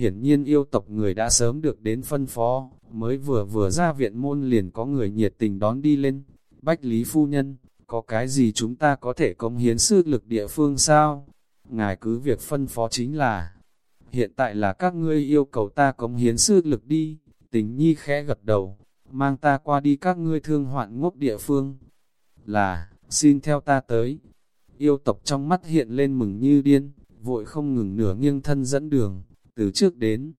Hiển nhiên yêu tộc người đã sớm được đến phân phó, mới vừa vừa ra viện môn liền có người nhiệt tình đón đi lên. Bách Lý Phu Nhân, có cái gì chúng ta có thể công hiến sức lực địa phương sao? Ngài cứ việc phân phó chính là, hiện tại là các ngươi yêu cầu ta công hiến sức lực đi, tình nhi khẽ gật đầu, mang ta qua đi các ngươi thương hoạn ngốc địa phương. Là, xin theo ta tới. Yêu tộc trong mắt hiện lên mừng như điên, vội không ngừng nửa nghiêng thân dẫn đường, từ trước đến.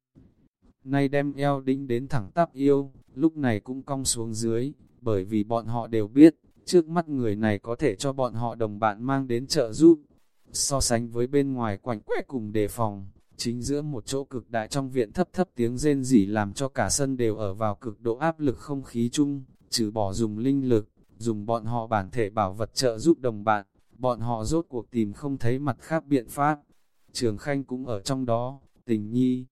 Nay đem eo đĩnh đến thẳng tắp yêu, lúc này cũng cong xuống dưới, bởi vì bọn họ đều biết, trước mắt người này có thể cho bọn họ đồng bạn mang đến trợ giúp. So sánh với bên ngoài quảnh quét cùng đề phòng, chính giữa một chỗ cực đại trong viện thấp thấp tiếng rên rỉ làm cho cả sân đều ở vào cực độ áp lực không khí chung, trừ bỏ dùng linh lực, dùng bọn họ bản thể bảo vật trợ giúp đồng bạn, bọn họ rốt cuộc tìm không thấy mặt khác biện pháp. Trường Khanh cũng ở trong đó, tình nhi.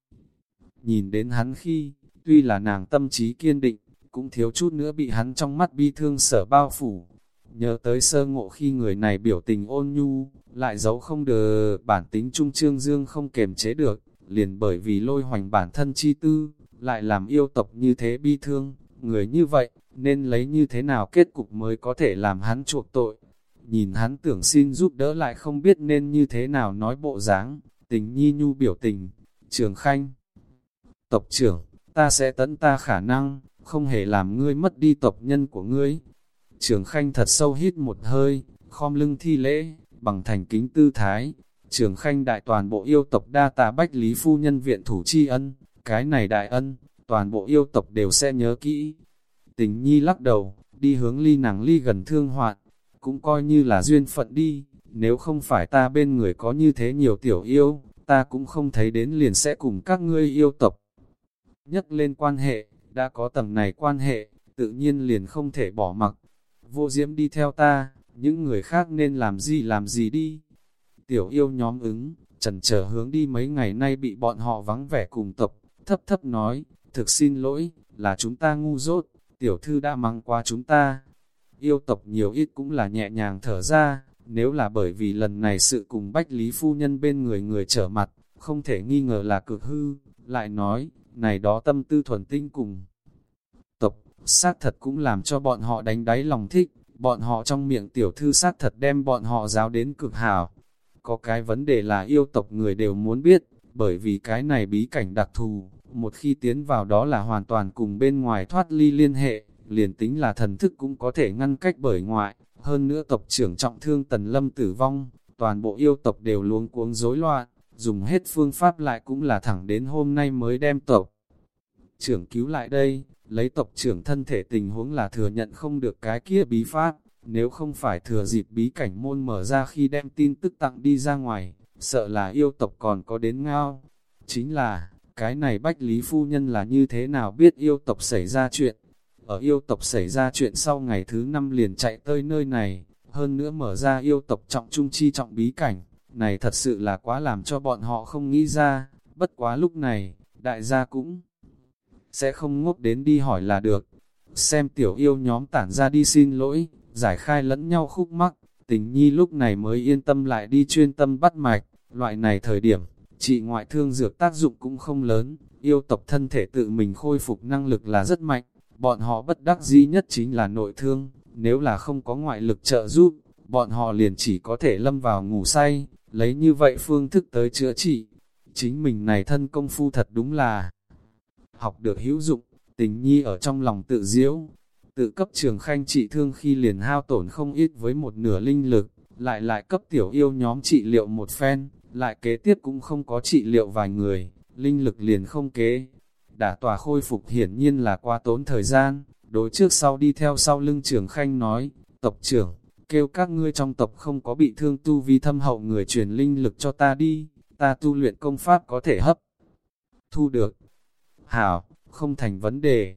Nhìn đến hắn khi, tuy là nàng tâm trí kiên định, cũng thiếu chút nữa bị hắn trong mắt bi thương sở bao phủ. Nhớ tới sơ ngộ khi người này biểu tình ôn nhu, lại giấu không được bản tính trung trương dương không kềm chế được, liền bởi vì lôi hoành bản thân chi tư, lại làm yêu tộc như thế bi thương, người như vậy, nên lấy như thế nào kết cục mới có thể làm hắn chuộc tội. Nhìn hắn tưởng xin giúp đỡ lại không biết nên như thế nào nói bộ dáng, tình nhi nhu biểu tình, trường khanh. Tộc trưởng, ta sẽ tấn ta khả năng, không hề làm ngươi mất đi tộc nhân của ngươi. Trường khanh thật sâu hít một hơi, khom lưng thi lễ, bằng thành kính tư thái. Trường khanh đại toàn bộ yêu tộc đa tà bách lý phu nhân viện thủ tri ân, cái này đại ân, toàn bộ yêu tộc đều sẽ nhớ kỹ. Tình nhi lắc đầu, đi hướng ly nàng ly gần thương hoạn, cũng coi như là duyên phận đi, nếu không phải ta bên người có như thế nhiều tiểu yêu, ta cũng không thấy đến liền sẽ cùng các ngươi yêu tộc. nhất lên quan hệ, đã có tầng này quan hệ, tự nhiên liền không thể bỏ mặc. Vô diễm đi theo ta, những người khác nên làm gì làm gì đi. Tiểu yêu nhóm ứng, trần trở hướng đi mấy ngày nay bị bọn họ vắng vẻ cùng tộc, thấp thấp nói, thực xin lỗi, là chúng ta ngu dốt, tiểu thư đã mang qua chúng ta. Yêu tộc nhiều ít cũng là nhẹ nhàng thở ra, nếu là bởi vì lần này sự cùng Bách Lý Phu Nhân bên người người trở mặt, không thể nghi ngờ là cực hư, lại nói, này đó tâm tư thuần tinh cùng. Tộc, xác thật cũng làm cho bọn họ đánh đáy lòng thích, bọn họ trong miệng tiểu thư xác thật đem bọn họ giáo đến cực hảo. Có cái vấn đề là yêu tộc người đều muốn biết, bởi vì cái này bí cảnh đặc thù, một khi tiến vào đó là hoàn toàn cùng bên ngoài thoát ly liên hệ, liền tính là thần thức cũng có thể ngăn cách bởi ngoại, hơn nữa tộc trưởng trọng thương tần lâm tử vong, toàn bộ yêu tộc đều luống cuống rối loạn, dùng hết phương pháp lại cũng là thẳng đến hôm nay mới đem tộc. Trưởng cứu lại đây, lấy tộc trưởng thân thể tình huống là thừa nhận không được cái kia bí pháp, nếu không phải thừa dịp bí cảnh môn mở ra khi đem tin tức tặng đi ra ngoài, sợ là yêu tộc còn có đến ngao. Chính là, cái này Bách Lý Phu Nhân là như thế nào biết yêu tộc xảy ra chuyện. Ở yêu tộc xảy ra chuyện sau ngày thứ năm liền chạy tới nơi này, hơn nữa mở ra yêu tộc trọng trung chi trọng bí cảnh, này thật sự là quá làm cho bọn họ không nghĩ ra, bất quá lúc này, đại gia cũng sẽ không ngốc đến đi hỏi là được. Xem tiểu yêu nhóm tản ra đi xin lỗi, giải khai lẫn nhau khúc mắc, tình nhi lúc này mới yên tâm lại đi chuyên tâm bắt mạch, loại này thời điểm, trị ngoại thương dược tác dụng cũng không lớn, yêu tộc thân thể tự mình khôi phục năng lực là rất mạnh, bọn họ bất đắc dĩ nhất chính là nội thương, nếu là không có ngoại lực trợ giúp, bọn họ liền chỉ có thể lâm vào ngủ say, lấy như vậy phương thức tới chữa trị. Chính mình này thân công phu thật đúng là học được hữu dụng, tình nhi ở trong lòng tự diễu, tự cấp trường khanh trị thương khi liền hao tổn không ít với một nửa linh lực, lại lại cấp tiểu yêu nhóm trị liệu một phen, lại kế tiếp cũng không có trị liệu vài người, linh lực liền không kế. Đả tòa khôi phục hiển nhiên là qua tốn thời gian, đối trước sau đi theo sau lưng trường khanh nói, tộc trưởng, kêu các ngươi trong tộc không có bị thương tu vi thâm hậu người truyền linh lực cho ta đi, ta tu luyện công pháp có thể hấp. Thu được. Hảo, không thành vấn đề.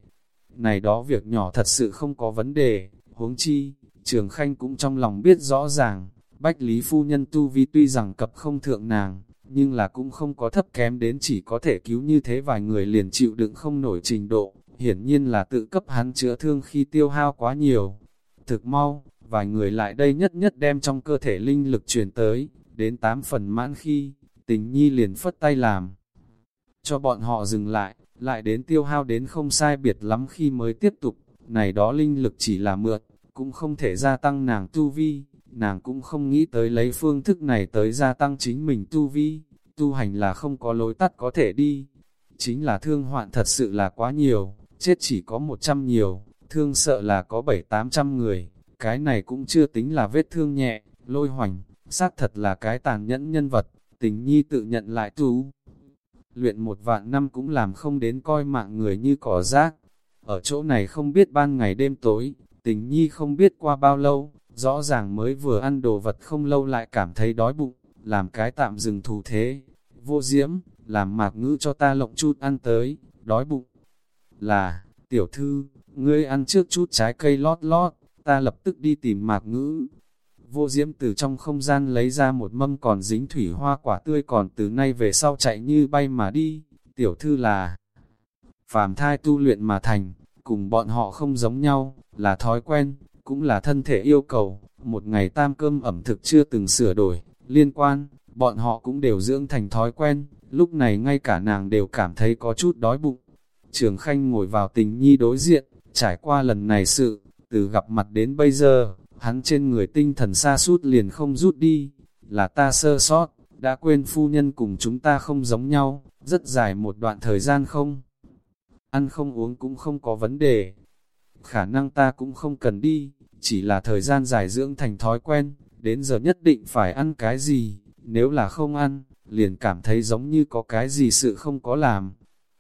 Này đó việc nhỏ thật sự không có vấn đề, huống chi, trường khanh cũng trong lòng biết rõ ràng, Bách Lý Phu Nhân tu vi tuy rằng cập không thượng nàng, nhưng là cũng không có thấp kém đến chỉ có thể cứu như thế vài người liền chịu đựng không nổi trình độ, hiển nhiên là tự cấp hắn chữa thương khi tiêu hao quá nhiều. Thực mau, vài người lại đây nhất nhất đem trong cơ thể linh lực truyền tới, đến tám phần mãn khi, tình nhi liền phất tay làm. cho bọn họ dừng lại, lại đến tiêu hao đến không sai biệt lắm khi mới tiếp tục, này đó linh lực chỉ là mượn, cũng không thể gia tăng nàng tu vi, nàng cũng không nghĩ tới lấy phương thức này tới gia tăng chính mình tu vi, tu hành là không có lối tắt có thể đi. Chính là thương hoạn thật sự là quá nhiều, chết chỉ có 100 nhiều, thương sợ là có 7-800 người, cái này cũng chưa tính là vết thương nhẹ, lôi hoành, xác thật là cái tàn nhẫn nhân vật, tình nhi tự nhận lại tu. Luyện một vạn năm cũng làm không đến coi mạng người như cỏ rác, ở chỗ này không biết ban ngày đêm tối, tình nhi không biết qua bao lâu, rõ ràng mới vừa ăn đồ vật không lâu lại cảm thấy đói bụng, làm cái tạm dừng thủ thế. Vô diễm, làm mạc ngữ cho ta lộng chút ăn tới, đói bụng. Là, tiểu thư, ngươi ăn trước chút trái cây lót lót, ta lập tức đi tìm mạc ngữ. Vô diễm từ trong không gian lấy ra một mâm còn dính thủy hoa quả tươi còn từ nay về sau chạy như bay mà đi. Tiểu thư là phàm thai tu luyện mà thành, cùng bọn họ không giống nhau, là thói quen, cũng là thân thể yêu cầu, một ngày tam cơm ẩm thực chưa từng sửa đổi, liên quan, bọn họ cũng đều dưỡng thành thói quen, lúc này ngay cả nàng đều cảm thấy có chút đói bụng. Trường Khanh ngồi vào tình nhi đối diện, trải qua lần này sự, từ gặp mặt đến bây giờ, hắn trên người tinh thần xa sút liền không rút đi, là ta sơ sót, đã quên phu nhân cùng chúng ta không giống nhau, rất dài một đoạn thời gian không. Ăn không uống cũng không có vấn đề, khả năng ta cũng không cần đi, chỉ là thời gian dài dưỡng thành thói quen, đến giờ nhất định phải ăn cái gì, nếu là không ăn, liền cảm thấy giống như có cái gì sự không có làm.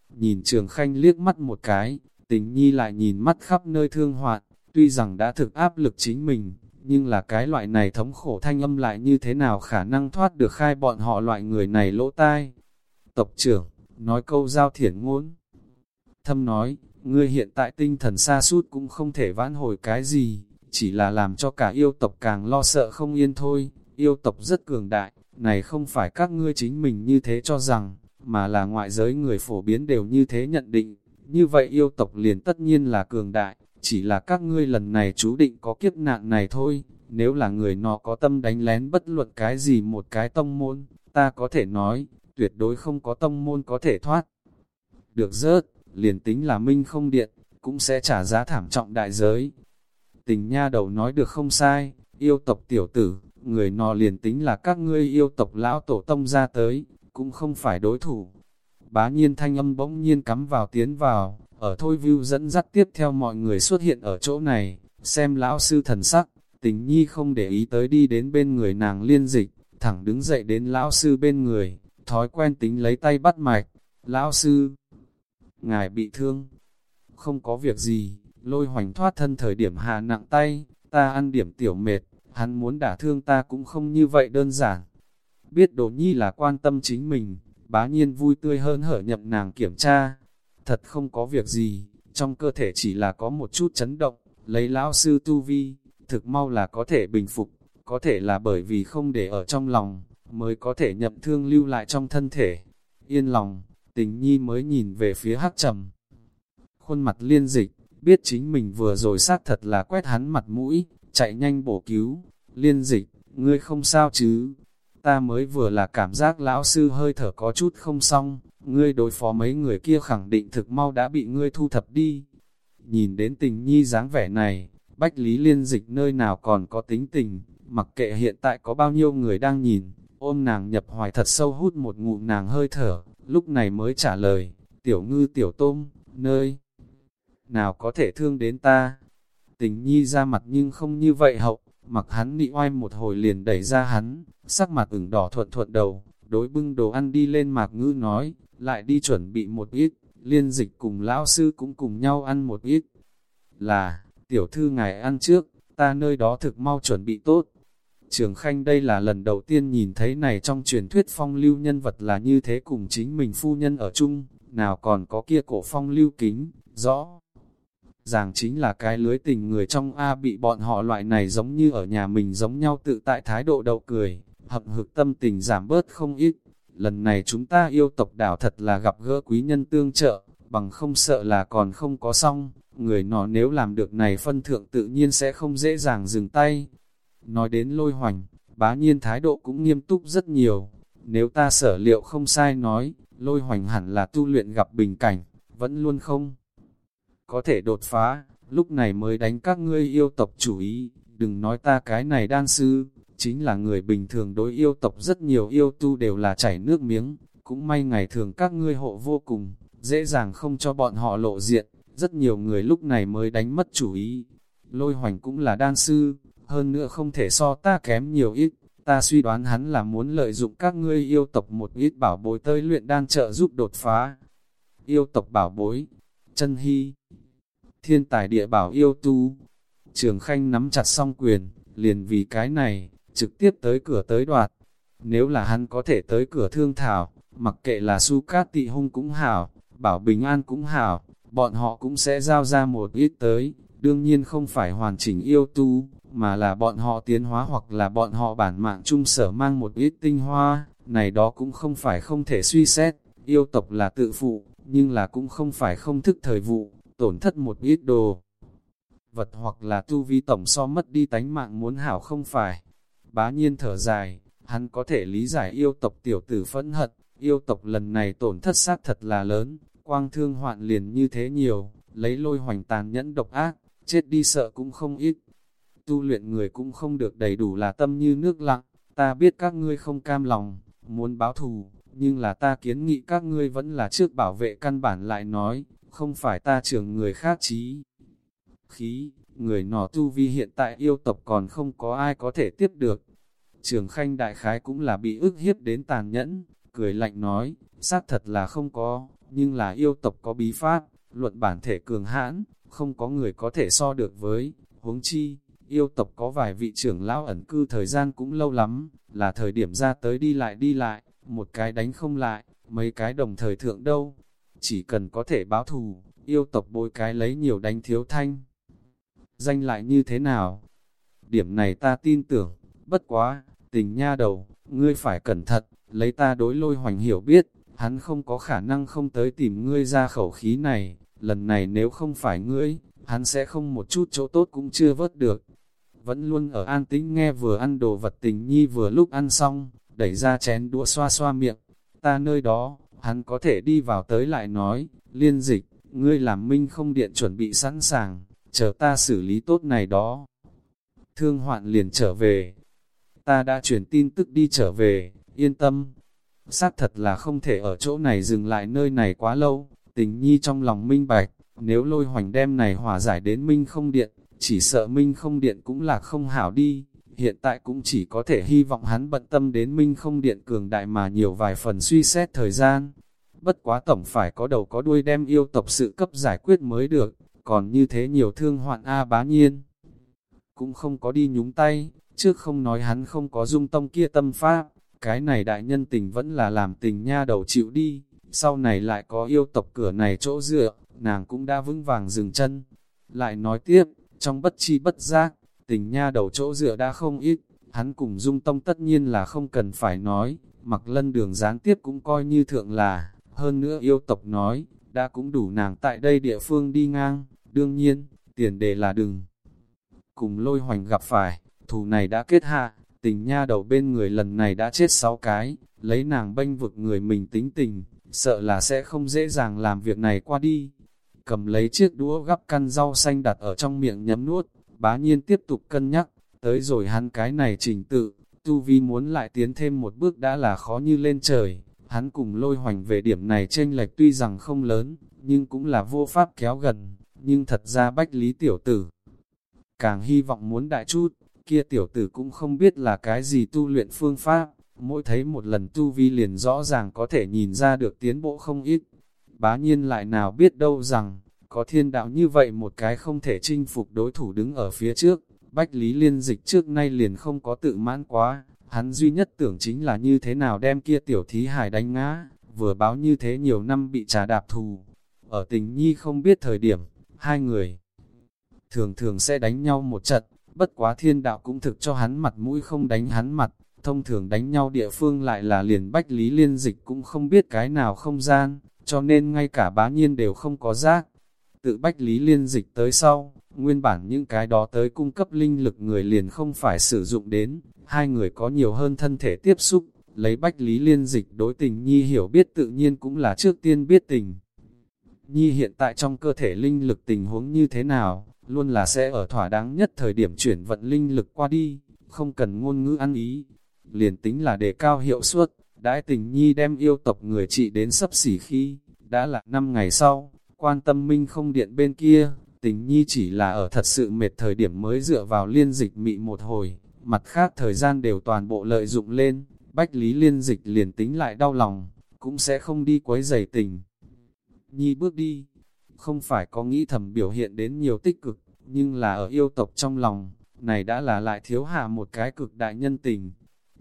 Nhìn Trường Khanh liếc mắt một cái, tình nhi lại nhìn mắt khắp nơi thương hoạn, tuy rằng đã thực áp lực chính mình, nhưng là cái loại này thống khổ thanh âm lại như thế nào khả năng thoát được khai bọn họ loại người này lỗ tai. Tộc trưởng, nói câu giao thiển ngôn. Thâm nói, ngươi hiện tại tinh thần xa sút cũng không thể vãn hồi cái gì, chỉ là làm cho cả yêu tộc càng lo sợ không yên thôi, yêu tộc rất cường đại, này không phải các ngươi chính mình như thế cho rằng, mà là ngoại giới người phổ biến đều như thế nhận định, như vậy yêu tộc liền tất nhiên là cường đại, chỉ là các ngươi lần này chú định có kiếp nạn này thôi, nếu là người nó có tâm đánh lén bất luận cái gì một cái tông môn, ta có thể nói, tuyệt đối không có tông môn có thể thoát. Được rớt, liền tính là minh không điện, cũng sẽ trả giá thảm trọng đại giới. Tình nha đầu nói được không sai, yêu tộc tiểu tử, người nọ liền tính là các ngươi yêu tộc lão tổ tông ra tới, cũng không phải đối thủ. Bá nhiên thanh âm bỗng nhiên cắm vào tiến vào, ở thôi view dẫn dắt tiếp theo mọi người xuất hiện ở chỗ này, xem lão sư thần sắc, tình nhi không để ý tới đi đến bên người nàng liên dịch, thẳng đứng dậy đến lão sư bên người, thói quen tính lấy tay bắt mạch, lão sư, ngài bị thương. Không có việc gì, lôi hoành thoát thân thời điểm hạ nặng tay, ta ăn điểm tiểu mệt, hắn muốn đả thương ta cũng không như vậy đơn giản. Biết đồ nhi là quan tâm chính mình, bá nhiên vui tươi hơn hở nhập nàng kiểm tra. Thật không có việc gì, trong cơ thể chỉ là có một chút chấn động, lấy lão sư tu vi, thực mau là có thể bình phục, có thể là bởi vì không để ở trong lòng, mới có thể nhậm thương lưu lại trong thân thể. Yên lòng, tình nhi mới nhìn về phía hắc trầm. Khuôn mặt liên dịch, biết chính mình vừa rồi xác thật là quét hắn mặt mũi, chạy nhanh bổ cứu. Liên dịch, ngươi không sao chứ? Ta mới vừa là cảm giác lão sư hơi thở có chút không xong, ngươi đối phó mấy người kia khẳng định thực mau đã bị ngươi thu thập đi. Nhìn đến tình nhi dáng vẻ này, Bách Lý Liên dịch nơi nào còn có tính tình, mặc kệ hiện tại có bao nhiêu người đang nhìn, ôm nàng nhập hoài thật sâu hút một ngụm nàng hơi thở, lúc này mới trả lời, tiểu ngư tiểu tôm, nơi nào có thể thương đến ta. Tình nhi ra mặt nhưng không như vậy hậu, mặc hắn nị oai một hồi liền đẩy ra hắn, sắc mặt ửng đỏ thuận thuận đầu, đối bưng đồ ăn đi lên mạc ngư nói, lại đi chuẩn bị một ít, liên dịch cùng lão sư cũng cùng nhau ăn một ít. Là, tiểu thư ngài ăn trước, ta nơi đó thực mau chuẩn bị tốt. Trường Khanh đây là lần đầu tiên nhìn thấy này trong truyền thuyết phong lưu nhân vật là như thế cùng chính mình phu nhân ở chung, nào còn có kia cổ phong lưu kính, rõ. Ràng chính là cái lưới tình người trong A bị bọn họ loại này giống như ở nhà mình giống nhau tự tại thái độ đậu cười, hậm hực tâm tình giảm bớt không ít. Lần này chúng ta yêu tộc đảo thật là gặp gỡ quý nhân tương trợ, bằng không sợ là còn không có xong, người nọ nếu làm được này phân thượng tự nhiên sẽ không dễ dàng dừng tay. Nói đến lôi hoành, bá nhiên thái độ cũng nghiêm túc rất nhiều. Nếu ta sở liệu không sai nói, lôi hoành hẳn là tu luyện gặp bình cảnh, vẫn luôn không có thể đột phá, lúc này mới đánh các ngươi yêu tộc chủ ý, đừng nói ta cái này đan sư, chính là người bình thường đối yêu tộc rất nhiều yêu tu đều là chảy nước miếng, cũng may ngày thường các ngươi hộ vô cùng, dễ dàng không cho bọn họ lộ diện, rất nhiều người lúc này mới đánh mất chủ ý. Lôi hoành cũng là đan sư, hơn nữa không thể so ta kém nhiều ít, ta suy đoán hắn là muốn lợi dụng các ngươi yêu tộc một ít bảo bối tới luyện đan trợ giúp đột phá. Yêu tộc bảo bối, chân hy, thiên tài địa bảo yêu tu, trường khanh nắm chặt song quyền, liền vì cái này, trực tiếp tới cửa tới đoạt. Nếu là hắn có thể tới cửa thương thảo, mặc kệ là su cát tị hung cũng hảo, bảo bình an cũng hảo, bọn họ cũng sẽ giao ra một ít tới, đương nhiên không phải hoàn chỉnh yêu tu, mà là bọn họ tiến hóa hoặc là bọn họ bản mạng chung sở mang một ít tinh hoa, này đó cũng không phải không thể suy xét, yêu tộc là tự phụ, nhưng là cũng không phải không thức thời vụ, tổn thất một ít đồ. Vật hoặc là tu vi tổng so mất đi tánh mạng muốn hảo không phải. Bá nhiên thở dài, hắn có thể lý giải yêu tộc tiểu tử phẫn hận, yêu tộc lần này tổn thất xác thật là lớn, quang thương hoạn liền như thế nhiều, lấy lôi hoành tàn nhẫn độc ác, chết đi sợ cũng không ít. Tu luyện người cũng không được đầy đủ là tâm như nước lặng, ta biết các ngươi không cam lòng, muốn báo thù, nhưng là ta kiến nghị các ngươi vẫn là trước bảo vệ căn bản lại nói, không phải ta trưởng người khác trí. Khí, người nọ tu vi hiện tại yêu tộc còn không có ai có thể tiếp được. Trường khanh đại khái cũng là bị ức hiếp đến tàn nhẫn, cười lạnh nói, xác thật là không có, nhưng là yêu tộc có bí pháp, luận bản thể cường hãn, không có người có thể so được với, huống chi, yêu tộc có vài vị trưởng lão ẩn cư thời gian cũng lâu lắm, là thời điểm ra tới đi lại đi lại, một cái đánh không lại, mấy cái đồng thời thượng đâu, chỉ cần có thể báo thù, yêu tộc bôi cái lấy nhiều đánh thiếu thanh. Danh lại như thế nào? Điểm này ta tin tưởng, bất quá, tình nha đầu, ngươi phải cẩn thận, lấy ta đối lôi hoành hiểu biết, hắn không có khả năng không tới tìm ngươi ra khẩu khí này, lần này nếu không phải ngươi, hắn sẽ không một chút chỗ tốt cũng chưa vớt được. Vẫn luôn ở an tĩnh nghe vừa ăn đồ vật tình nhi vừa lúc ăn xong, đẩy ra chén đũa xoa xoa miệng, ta nơi đó, hắn có thể đi vào tới lại nói, liên dịch, ngươi làm minh không điện chuẩn bị sẵn sàng, chờ ta xử lý tốt này đó. Thương hoạn liền trở về, ta đã chuyển tin tức đi trở về, yên tâm. Xác thật là không thể ở chỗ này dừng lại nơi này quá lâu, tình nhi trong lòng minh bạch, nếu lôi hoành đem này hòa giải đến minh không điện, chỉ sợ minh không điện cũng là không hảo đi, hiện tại cũng chỉ có thể hy vọng hắn bận tâm đến minh không điện cường đại mà nhiều vài phần suy xét thời gian. Bất quá tổng phải có đầu có đuôi đem yêu tộc sự cấp giải quyết mới được, còn như thế nhiều thương hoạn A bá nhiên. Cũng không có đi nhúng tay, trước không nói hắn không có dung tông kia tâm pháp, cái này đại nhân tình vẫn là làm tình nha đầu chịu đi, sau này lại có yêu tộc cửa này chỗ dựa, nàng cũng đã vững vàng dừng chân. Lại nói tiếp, trong bất chi bất giác, tình nha đầu chỗ dựa đã không ít, hắn cùng dung tông tất nhiên là không cần phải nói, mặc lân đường gián tiếp cũng coi như thượng là, hơn nữa yêu tộc nói, đã cũng đủ nàng tại đây địa phương đi ngang, đương nhiên, tiền đề là đừng. Cùng lôi hoành gặp phải, thù này đã kết hạ, tình nha đầu bên người lần này đã chết sáu cái, lấy nàng bênh vực người mình tính tình, sợ là sẽ không dễ dàng làm việc này qua đi. Cầm lấy chiếc đũa gắp căn rau xanh đặt ở trong miệng nhấm nuốt, bá nhiên tiếp tục cân nhắc, tới rồi hắn cái này trình tự, tu vi muốn lại tiến thêm một bước đã là khó như lên trời, hắn cùng lôi hoành về điểm này chênh lệch tuy rằng không lớn, nhưng cũng là vô pháp kéo gần, nhưng thật ra bách lý tiểu tử. Càng hy vọng muốn đại chút, kia tiểu tử cũng không biết là cái gì tu luyện phương pháp, mỗi thấy một lần tu vi liền rõ ràng có thể nhìn ra được tiến bộ không ít. Bá nhiên lại nào biết đâu rằng, có thiên đạo như vậy một cái không thể chinh phục đối thủ đứng ở phía trước, Bách Lý Liên Dịch trước nay liền không có tự mãn quá, hắn duy nhất tưởng chính là như thế nào đem kia tiểu thí hải đánh ngã, vừa báo như thế nhiều năm bị trà đạp thù. Ở tình nhi không biết thời điểm, hai người thường thường sẽ đánh nhau một trận, bất quá thiên đạo cũng thực cho hắn mặt mũi không đánh hắn mặt, thông thường đánh nhau địa phương lại là liền bách lý liên dịch cũng không biết cái nào không gian, cho nên ngay cả bá nhiên đều không có giác. Tự bách lý liên dịch tới sau, nguyên bản những cái đó tới cung cấp linh lực người liền không phải sử dụng đến, hai người có nhiều hơn thân thể tiếp xúc, Lấy Bách Lý Liên Dịch đối tình Nhi hiểu biết tự nhiên cũng là trước tiên biết tình. Nhi hiện tại trong cơ thể linh lực tình huống như thế nào, luôn là sẽ ở thỏa đáng nhất thời điểm chuyển vận linh lực qua đi, không cần ngôn ngữ ăn ý. Liền tính là đề cao hiệu suất, đãi tình Nhi đem yêu tộc người trị đến sấp xỉ khi, đã là năm ngày sau, quan tâm minh không điện bên kia, tình Nhi chỉ là ở thật sự mệt thời điểm mới dựa vào liên dịch mị một hồi, mặt khác thời gian đều toàn bộ lợi dụng lên, bách lý liên dịch liền tính lại đau lòng, cũng sẽ không đi quấy giày tình. Nhi bước đi, không phải có nghĩ thầm biểu hiện đến nhiều tích cực, nhưng là ở yêu tộc trong lòng, này đã là lại thiếu hạ một cái cực đại nhân tình.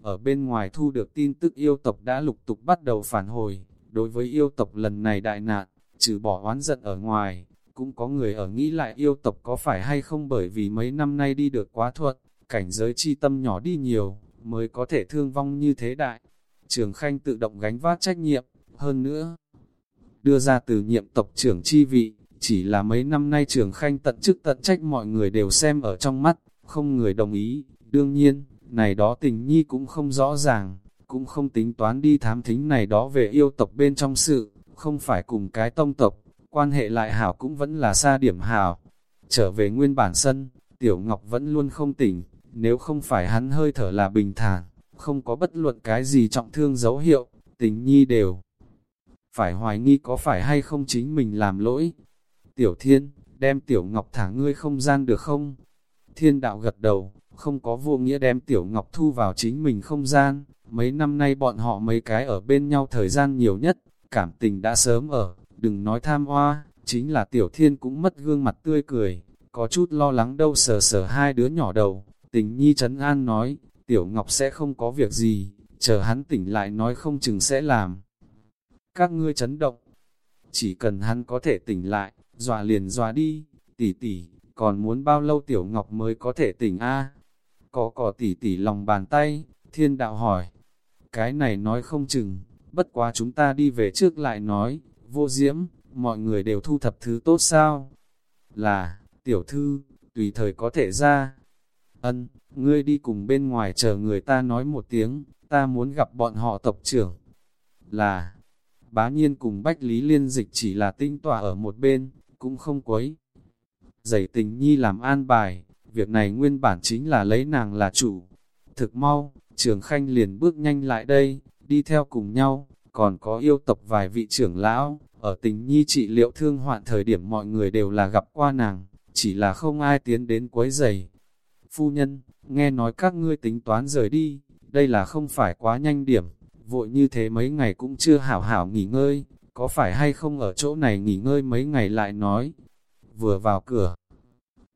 Ở bên ngoài thu được tin tức yêu tộc đã lục tục bắt đầu phản hồi, đối với yêu tộc lần này đại nạn, trừ bỏ oán giận ở ngoài, cũng có người ở nghĩ lại yêu tộc có phải hay không bởi vì mấy năm nay đi được quá thuận, cảnh giới chi tâm nhỏ đi nhiều, mới có thể thương vong như thế đại. Trường Khanh tự động gánh vác trách nhiệm, hơn nữa, đưa ra từ nhiệm tộc trưởng chi vị, chỉ là mấy năm nay Trường Khanh tận chức tận trách mọi người đều xem ở trong mắt, không người đồng ý, đương nhiên, này đó tình nhi cũng không rõ ràng, cũng không tính toán đi thám thính này đó về yêu tộc bên trong sự, không phải cùng cái tông tộc, quan hệ lại hảo cũng vẫn là xa điểm hảo. Trở về nguyên bản sân, Tiểu Ngọc vẫn luôn không tỉnh, nếu không phải hắn hơi thở là bình thản, không có bất luận cái gì trọng thương dấu hiệu, tình nhi đều. Phải hoài nghi có phải hay không chính mình làm lỗi. Tiểu Thiên, đem Tiểu Ngọc thả ngươi không gian được không? Thiên đạo gật đầu, không có vô nghĩa đem Tiểu Ngọc thu vào chính mình không gian. Mấy năm nay bọn họ mấy cái ở bên nhau thời gian nhiều nhất, cảm tình đã sớm ở, đừng nói tham hoa, chính là Tiểu Thiên cũng mất gương mặt tươi cười, có chút lo lắng đâu sờ sờ hai đứa nhỏ đầu. Tình nhi trấn an nói, Tiểu Ngọc sẽ không có việc gì, chờ hắn tỉnh lại nói không chừng sẽ làm. Các ngươi chấn động, chỉ cần hắn có thể tỉnh lại, dọa liền dọa đi, tỷ tỷ, còn muốn bao lâu Tiểu Ngọc mới có thể tỉnh a? Có cỏ tỷ tỷ lòng bàn tay, thiên đạo hỏi. Cái này nói không chừng, bất quá chúng ta đi về trước lại nói, vô diễm, mọi người đều thu thập thứ tốt sao? Là, tiểu thư, tùy thời có thể ra. Ân, ngươi đi cùng bên ngoài chờ người ta nói một tiếng, ta muốn gặp bọn họ tộc trưởng. Là, bá nhiên cùng Bách Lý Liên Dịch chỉ là tinh tỏa ở một bên, cũng không quấy. Giày tình nhi làm an bài, việc này nguyên bản chính là lấy nàng là chủ. Thực mau, trường khanh liền bước nhanh lại đây, đi theo cùng nhau, còn có yêu tộc vài vị trưởng lão, ở tình nhi trị liệu thương hoạn thời điểm mọi người đều là gặp qua nàng, chỉ là không ai tiến đến quấy giày. Phu nhân, nghe nói các ngươi tính toán rời đi, đây là không phải quá nhanh điểm, vội như thế mấy ngày cũng chưa hảo hảo nghỉ ngơi, có phải hay không ở chỗ này nghỉ ngơi mấy ngày lại nói. Vừa vào cửa,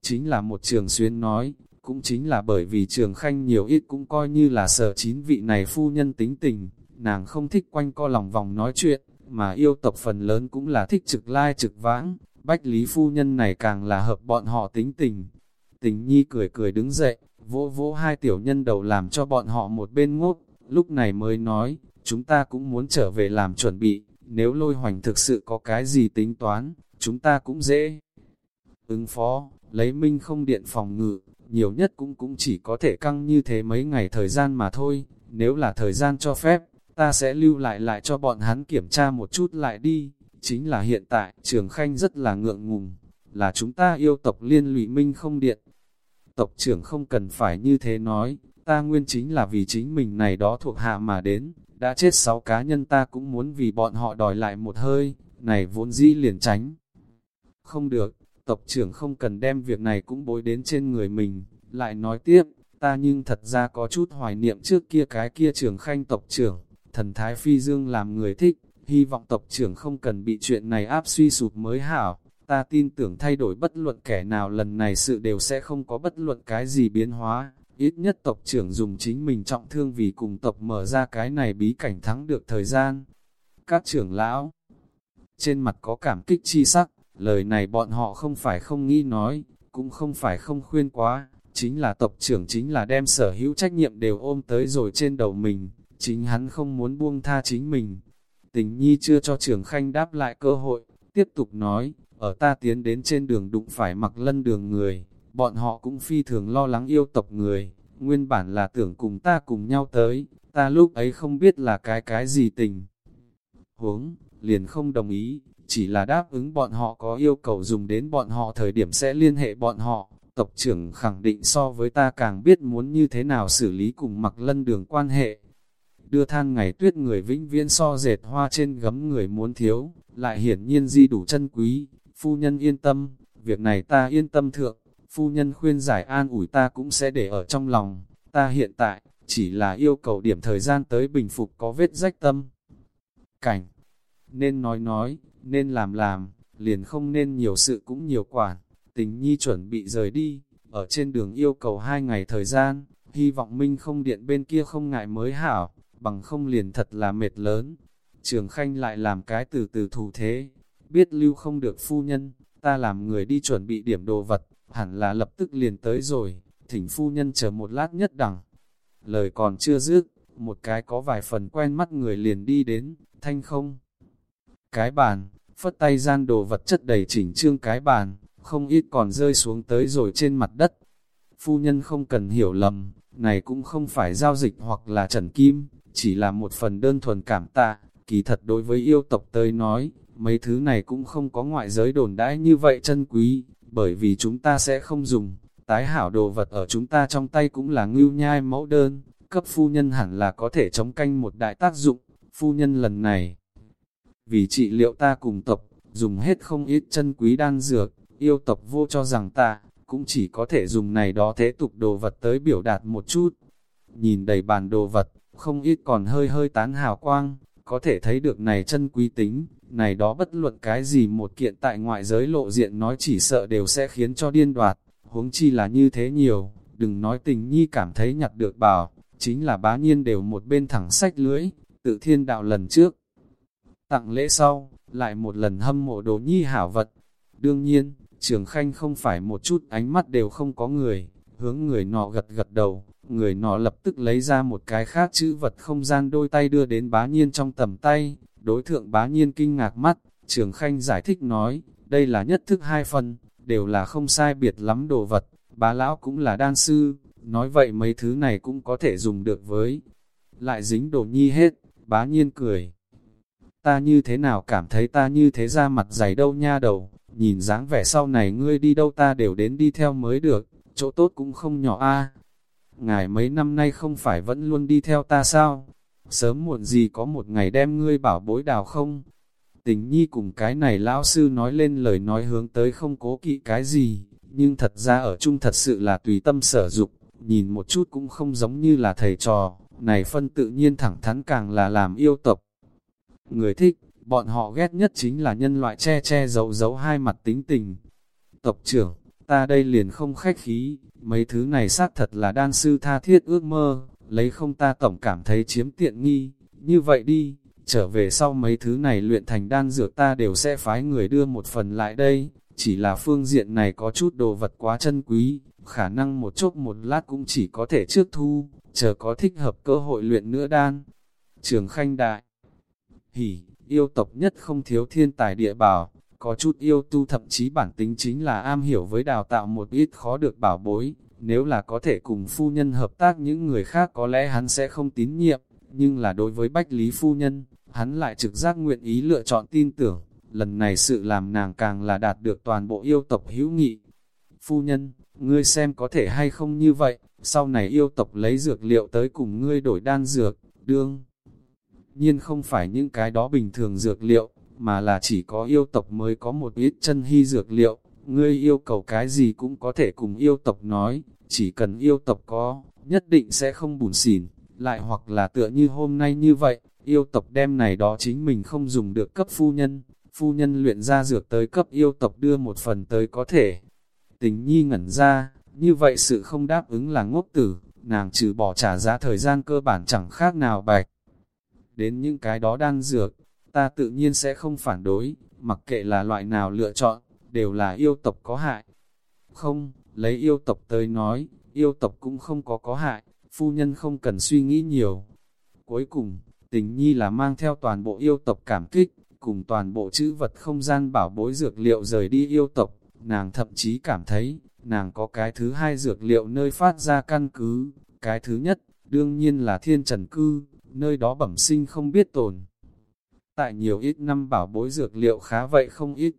chính là một trường xuyên nói, cũng chính là bởi vì trường khanh nhiều ít cũng coi như là sở chín vị này phu nhân tính tình, nàng không thích quanh co lòng vòng nói chuyện, mà yêu tộc phần lớn cũng là thích trực lai trực vãng, bách lý phu nhân này càng là hợp bọn họ tính tình. Tình nhi cười cười đứng dậy, vỗ vỗ hai tiểu nhân đầu làm cho bọn họ một bên ngốc, lúc này mới nói, chúng ta cũng muốn trở về làm chuẩn bị, nếu lôi hoành thực sự có cái gì tính toán, chúng ta cũng dễ. Ứng phó, lấy minh không điện phòng ngự, nhiều nhất cũng cũng chỉ có thể căng như thế mấy ngày thời gian mà thôi, nếu là thời gian cho phép, ta sẽ lưu lại lại cho bọn hắn kiểm tra một chút lại đi. Chính là hiện tại, trường khanh rất là ngượng ngùng, là chúng ta yêu tộc liên lụy minh không điện. Tộc trưởng không cần phải như thế nói, ta nguyên chính là vì chính mình này đó thuộc hạ mà đến, đã chết sáu cá nhân ta cũng muốn vì bọn họ đòi lại một hơi, này vốn dĩ liền tránh. Không được, tộc trưởng không cần đem việc này cũng bối đến trên người mình, lại nói tiếp, ta nhưng thật ra có chút hoài niệm trước kia cái kia trưởng khanh tộc trưởng, thần thái phi dương làm người thích, hy vọng tộc trưởng không cần bị chuyện này áp suy sụp mới hảo, ta tin tưởng thay đổi bất luận kẻ nào lần này sự đều sẽ không có bất luận cái gì biến hóa, ít nhất tộc trưởng dùng chính mình trọng thương vì cùng tộc mở ra cái này bí cảnh thắng được thời gian. Các trưởng lão, trên mặt có cảm kích chi sắc, lời này bọn họ không phải không nghĩ nói, cũng không phải không khuyên quá, chính là tộc trưởng chính là đem sở hữu trách nhiệm đều ôm tới rồi trên đầu mình, chính hắn không muốn buông tha chính mình. Tình nhi chưa cho trưởng khanh đáp lại cơ hội, tiếp tục nói, ở ta tiến đến trên đường đụng phải mặc lân đường người, bọn họ cũng phi thường lo lắng yêu tộc người, nguyên bản là tưởng cùng ta cùng nhau tới, ta lúc ấy không biết là cái cái gì tình. Huống, liền không đồng ý, chỉ là đáp ứng bọn họ có yêu cầu dùng đến bọn họ thời điểm sẽ liên hệ bọn họ. Tộc trưởng khẳng định so với ta càng biết muốn như thế nào xử lý cùng mặc lân đường quan hệ. Đưa than ngày tuyết người vĩnh viễn so dệt hoa trên gấm người muốn thiếu, lại hiển nhiên di đủ chân quý. Phu nhân yên tâm, việc này ta yên tâm thượng, phu nhân khuyên giải an ủi ta cũng sẽ để ở trong lòng. Ta hiện tại, chỉ là yêu cầu điểm thời gian tới bình phục có vết rách tâm. Cảnh, nên nói nói, nên làm làm, liền không nên nhiều sự cũng nhiều quản. Tình nhi chuẩn bị rời đi, ở trên đường yêu cầu hai ngày thời gian, hy vọng Minh không điện bên kia không ngại mới hảo, bằng không liền thật là mệt lớn. Trường Khanh lại làm cái từ từ thủ thế, biết lưu không được phu nhân, ta làm người đi chuẩn bị điểm đồ vật, hẳn là lập tức liền tới rồi, thỉnh phu nhân chờ một lát nhất đẳng. Lời còn chưa dứt, một cái có vài phần quen mắt người liền đi đến, thanh không. Cái bàn, phất tay gian đồ vật chất đầy chỉnh trương cái bàn, không ít còn rơi xuống tới rồi trên mặt đất. Phu nhân không cần hiểu lầm, này cũng không phải giao dịch hoặc là trần kim, chỉ là một phần đơn thuần cảm tạ, kỳ thật đối với yêu tộc tới nói, mấy thứ này cũng không có ngoại giới đồn đãi như vậy chân quý, bởi vì chúng ta sẽ không dùng, tái hảo đồ vật ở chúng ta trong tay cũng là ngưu nhai mẫu đơn, cấp phu nhân hẳn là có thể chống canh một đại tác dụng, phu nhân lần này. Vì trị liệu ta cùng tộc, dùng hết không ít chân quý đan dược, yêu tộc vô cho rằng ta, cũng chỉ có thể dùng này đó thế tục đồ vật tới biểu đạt một chút. Nhìn đầy bàn đồ vật, không ít còn hơi hơi tán hào quang, có thể thấy được này chân quý tính, này đó bất luận cái gì một kiện tại ngoại giới lộ diện nói chỉ sợ đều sẽ khiến cho điên đoạt, huống chi là như thế nhiều, đừng nói tình nhi cảm thấy nhặt được bảo, chính là bá nhiên đều một bên thẳng sách lưỡi, tự thiên đạo lần trước. Tặng lễ sau, lại một lần hâm mộ đồ nhi hảo vật. Đương nhiên, trường khanh không phải một chút ánh mắt đều không có người, hướng người nọ gật gật đầu, người nọ lập tức lấy ra một cái khác chữ vật không gian đôi tay đưa đến bá nhiên trong tầm tay, đối thượng bá nhiên kinh ngạc mắt, trường khanh giải thích nói, đây là nhất thức hai phần, đều là không sai biệt lắm đồ vật, bá lão cũng là đan sư, nói vậy mấy thứ này cũng có thể dùng được với. Lại dính đồ nhi hết, bá nhiên cười. Ta như thế nào cảm thấy ta như thế ra mặt dày đâu nha đầu, nhìn dáng vẻ sau này ngươi đi đâu ta đều đến đi theo mới được, chỗ tốt cũng không nhỏ a. Ngài mấy năm nay không phải vẫn luôn đi theo ta sao? Sớm muộn gì có một ngày đem ngươi bảo bối đào không? Tình nhi cùng cái này lão sư nói lên lời nói hướng tới không cố kỵ cái gì, nhưng thật ra ở chung thật sự là tùy tâm sở dục, nhìn một chút cũng không giống như là thầy trò, này phân tự nhiên thẳng thắn càng là làm yêu tộc. Người thích, bọn họ ghét nhất chính là nhân loại che che giấu giấu hai mặt tính tình. Tộc trưởng, ta đây liền không khách khí, mấy thứ này xác thật là đan sư tha thiết ước mơ, lấy không ta tổng cảm thấy chiếm tiện nghi, như vậy đi, trở về sau mấy thứ này luyện thành đan dược ta đều sẽ phái người đưa một phần lại đây, chỉ là phương diện này có chút đồ vật quá chân quý, khả năng một chốc một lát cũng chỉ có thể trước thu, chờ có thích hợp cơ hội luyện nữa đan. Trường Khanh Đại Hỉ, yêu tộc nhất không thiếu thiên tài địa bảo, có chút yêu tu thậm chí bản tính chính là am hiểu với đào tạo một ít khó được bảo bối, nếu là có thể cùng phu nhân hợp tác những người khác có lẽ hắn sẽ không tín nhiệm, nhưng là đối với Bách Lý phu nhân, hắn lại trực giác nguyện ý lựa chọn tin tưởng, lần này sự làm nàng càng là đạt được toàn bộ yêu tộc hữu nghị. Phu nhân, ngươi xem có thể hay không như vậy, sau này yêu tộc lấy dược liệu tới cùng ngươi đổi đan dược, đương. Nhiên không phải những cái đó bình thường dược liệu, mà là chỉ có yêu tộc mới có một ít chân hy dược liệu, ngươi yêu cầu cái gì cũng có thể cùng yêu tộc nói, chỉ cần yêu tộc có, nhất định sẽ không bùn xỉn, lại hoặc là tựa như hôm nay như vậy, yêu tộc đem này đó chính mình không dùng được cấp phu nhân, phu nhân luyện ra dược tới cấp yêu tộc đưa một phần tới có thể. Tình nhi ngẩn ra, như vậy sự không đáp ứng là ngốc tử, nàng trừ bỏ trả giá thời gian cơ bản chẳng khác nào bạch. Đến những cái đó đang dược, ta tự nhiên sẽ không phản đối, mặc kệ là loại nào lựa chọn, đều là yêu tộc có hại. Không, lấy yêu tộc tới nói, yêu tộc cũng không có có hại, phu nhân không cần suy nghĩ nhiều. Cuối cùng, tình nhi là mang theo toàn bộ yêu tộc cảm kích, cùng toàn bộ chữ vật không gian bảo bối dược liệu rời đi yêu tộc, nàng thậm chí cảm thấy, nàng có cái thứ hai dược liệu nơi phát ra căn cứ, cái thứ nhất, đương nhiên là thiên trần cư, nơi đó bẩm sinh không biết tồn. Tại nhiều ít năm bảo bối dược liệu khá vậy không ít,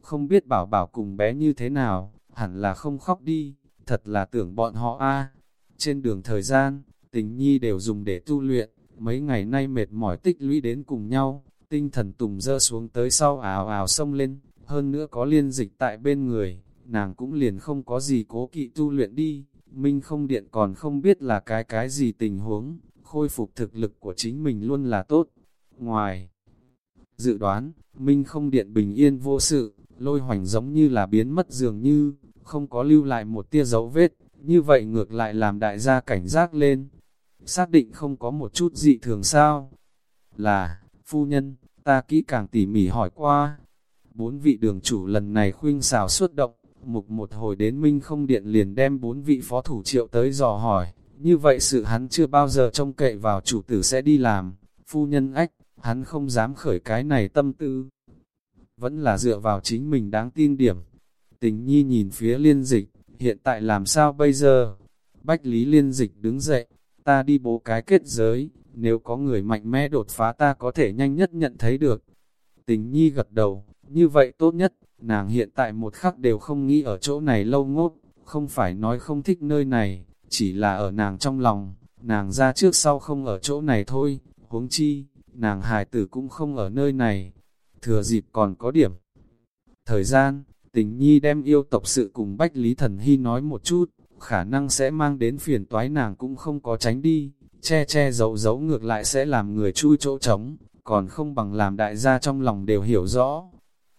không biết bảo bảo cùng bé như thế nào, hẳn là không khóc đi, thật là tưởng bọn họ a. Trên đường thời gian, tình nhi đều dùng để tu luyện, mấy ngày nay mệt mỏi tích lũy đến cùng nhau, tinh thần tùng dơ xuống tới sau ào ào sông lên, hơn nữa có liên dịch tại bên người, nàng cũng liền không có gì cố kỵ tu luyện đi, minh không điện còn không biết là cái cái gì tình huống, khôi phục thực lực của chính mình luôn là tốt. Ngoài dự đoán, minh không điện bình yên vô sự, lôi hoành giống như là biến mất dường như, không có lưu lại một tia dấu vết, như vậy ngược lại làm đại gia cảnh giác lên. Xác định không có một chút dị thường sao? Là, phu nhân, ta kỹ càng tỉ mỉ hỏi qua. Bốn vị đường chủ lần này khuyên xào xuất động, mục một hồi đến minh không điện liền đem bốn vị phó thủ triệu tới dò hỏi. Như vậy sự hắn chưa bao giờ trông cậy vào chủ tử sẽ đi làm, phu nhân ách, hắn không dám khởi cái này tâm tư. Vẫn là dựa vào chính mình đáng tin điểm. Tình nhi nhìn phía liên dịch, hiện tại làm sao bây giờ? Bách lý liên dịch đứng dậy, ta đi bố cái kết giới, nếu có người mạnh mẽ đột phá ta có thể nhanh nhất nhận thấy được. Tình nhi gật đầu, như vậy tốt nhất, nàng hiện tại một khắc đều không nghĩ ở chỗ này lâu ngốt, không phải nói không thích nơi này, chỉ là ở nàng trong lòng, nàng ra trước sau không ở chỗ này thôi, huống chi, nàng hài tử cũng không ở nơi này, thừa dịp còn có điểm. Thời gian, tình nhi đem yêu tộc sự cùng Bách Lý Thần Hy nói một chút, khả năng sẽ mang đến phiền toái nàng cũng không có tránh đi, che che giấu giấu ngược lại sẽ làm người chui chỗ trống, còn không bằng làm đại gia trong lòng đều hiểu rõ.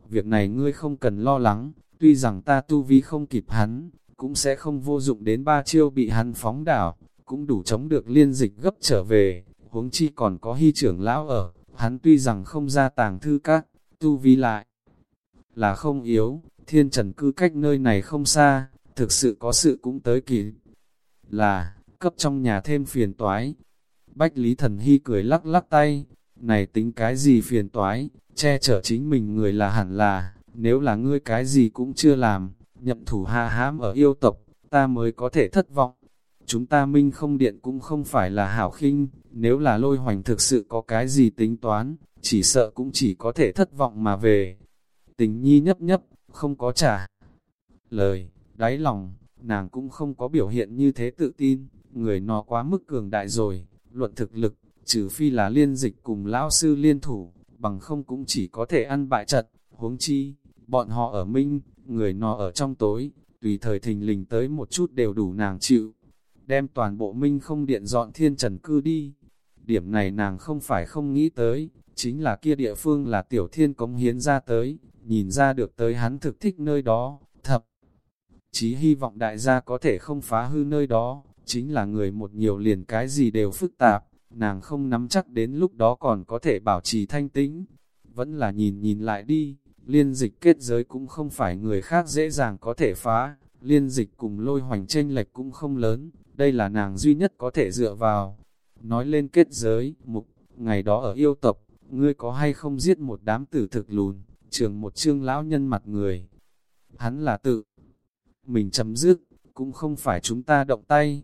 Việc này ngươi không cần lo lắng, tuy rằng ta tu vi không kịp hắn, cũng sẽ không vô dụng đến ba chiêu bị hắn phóng đảo, cũng đủ chống được liên dịch gấp trở về, huống chi còn có hy trưởng lão ở, hắn tuy rằng không ra tàng thư các, tu vi lại là không yếu, thiên trần cư cách nơi này không xa, thực sự có sự cũng tới kỳ. Là, cấp trong nhà thêm phiền toái. Bách Lý Thần Hy cười lắc lắc tay, này tính cái gì phiền toái, che chở chính mình người là hẳn là, nếu là ngươi cái gì cũng chưa làm, nhậm thủ hạ hãm ở yêu tộc, ta mới có thể thất vọng. Chúng ta minh không điện cũng không phải là hảo khinh, nếu là lôi hoành thực sự có cái gì tính toán, chỉ sợ cũng chỉ có thể thất vọng mà về. Tình nhi nhấp nhấp, không có trả lời, đáy lòng, nàng cũng không có biểu hiện như thế tự tin, người nó quá mức cường đại rồi, luận thực lực, trừ phi là liên dịch cùng lão sư liên thủ, bằng không cũng chỉ có thể ăn bại trận, huống chi, bọn họ ở minh, người nó ở trong tối, tùy thời thình lình tới một chút đều đủ nàng chịu, đem toàn bộ minh không điện dọn thiên trần cư đi. Điểm này nàng không phải không nghĩ tới, chính là kia địa phương là tiểu thiên cống hiến ra tới, nhìn ra được tới hắn thực thích nơi đó, thập. Chí hy vọng đại gia có thể không phá hư nơi đó, chính là người một nhiều liền cái gì đều phức tạp, nàng không nắm chắc đến lúc đó còn có thể bảo trì thanh tĩnh. Vẫn là nhìn nhìn lại đi, liên dịch kết giới cũng không phải người khác dễ dàng có thể phá, liên dịch cùng lôi hoành tranh lệch cũng không lớn, đây là nàng duy nhất có thể dựa vào. Nói lên kết giới, mục, ngày đó ở yêu tộc, ngươi có hay không giết một đám tử thực lùn, trường một trương lão nhân mặt người. Hắn là tự, mình chấm dứt, cũng không phải chúng ta động tay.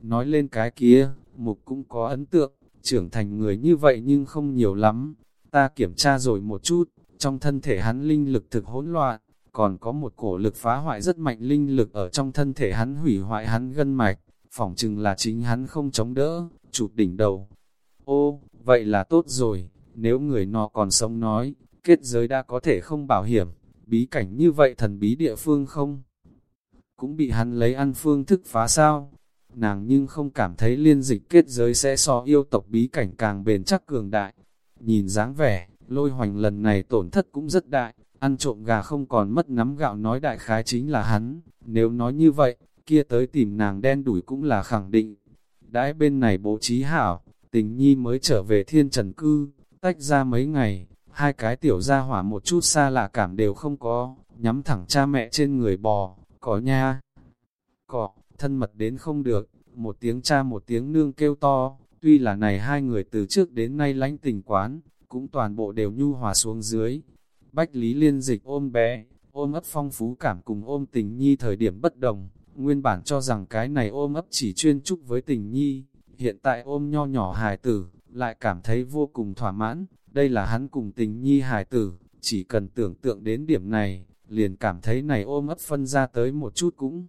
Nói lên cái kia, mục cũng có ấn tượng, trưởng thành người như vậy nhưng không nhiều lắm. Ta kiểm tra rồi một chút, trong thân thể hắn linh lực thực hỗn loạn, còn có một cổ lực phá hoại rất mạnh linh lực ở trong thân thể hắn hủy hoại hắn gân mạch, phỏng chừng là chính hắn không chống đỡ, chụp đỉnh đầu. Ô, vậy là tốt rồi, nếu người nọ còn sống nói, kết giới đã có thể không bảo hiểm, bí cảnh như vậy thần bí địa phương không? Cũng bị hắn lấy ăn phương thức phá sao? Nàng nhưng không cảm thấy liên dịch kết giới sẽ so yêu tộc bí cảnh càng bền chắc cường đại. Nhìn dáng vẻ, lôi hoành lần này tổn thất cũng rất đại, ăn trộm gà không còn mất nắm gạo nói đại khái chính là hắn. Nếu nói như vậy, kia tới tìm nàng đen đuổi cũng là khẳng định. Đãi bên này bố trí hảo, tình nhi mới trở về thiên trần cư, tách ra mấy ngày, hai cái tiểu gia hỏa một chút xa lạ cảm đều không có, nhắm thẳng cha mẹ trên người bò, có nha. Cọ, thân mật đến không được, một tiếng cha một tiếng nương kêu to, tuy là này hai người từ trước đến nay lánh tình quán, cũng toàn bộ đều nhu hòa xuống dưới. Bách Lý Liên Dịch ôm bé, ôm ấp phong phú cảm cùng ôm tình nhi thời điểm bất đồng, nguyên bản cho rằng cái này ôm ấp chỉ chuyên trúc với tình nhi, hiện tại ôm nho nhỏ hài tử, lại cảm thấy vô cùng thỏa mãn, đây là hắn cùng tình nhi hài tử, chỉ cần tưởng tượng đến điểm này, liền cảm thấy này ôm ấp phân ra tới một chút cũng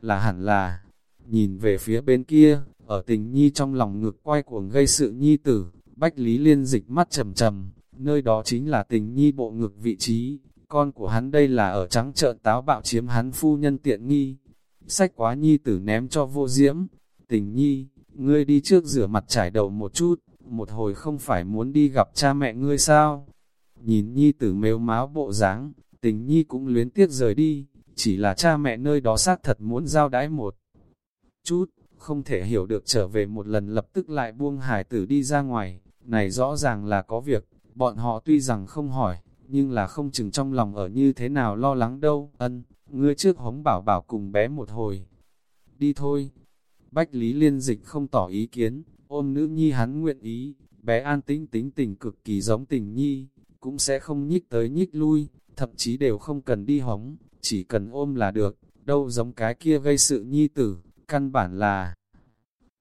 là hẳn là, nhìn về phía bên kia, ở tình nhi trong lòng ngực quay cuồng gây sự nhi tử, bách lý liên dịch mắt trầm trầm, nơi đó chính là tình nhi bộ ngực vị trí, con của hắn đây là ở trắng trợn táo bạo chiếm hắn phu nhân tiện nghi, sách quá nhi tử ném cho vô diễm, tình nhi, ngươi đi trước rửa mặt trải đầu một chút, một hồi không phải muốn đi gặp cha mẹ ngươi sao? Nhìn nhi tử mếu máu bộ dáng, tình nhi cũng luyến tiếc rời đi, chỉ là cha mẹ nơi đó xác thật muốn giao đái một chút, không thể hiểu được trở về một lần lập tức lại buông hải tử đi ra ngoài, này rõ ràng là có việc, bọn họ tuy rằng không hỏi, nhưng là không chừng trong lòng ở như thế nào lo lắng đâu, ân, ngươi trước hống bảo bảo cùng bé một hồi. Đi thôi. Bách Lý Liên Dịch không tỏ ý kiến, ôm nữ nhi hắn nguyện ý, bé an tĩnh tính tình cực kỳ giống tình nhi, cũng sẽ không nhích tới nhích lui, thậm chí đều không cần đi hống, chỉ cần ôm là được, đâu giống cái kia gây sự nhi tử, căn bản là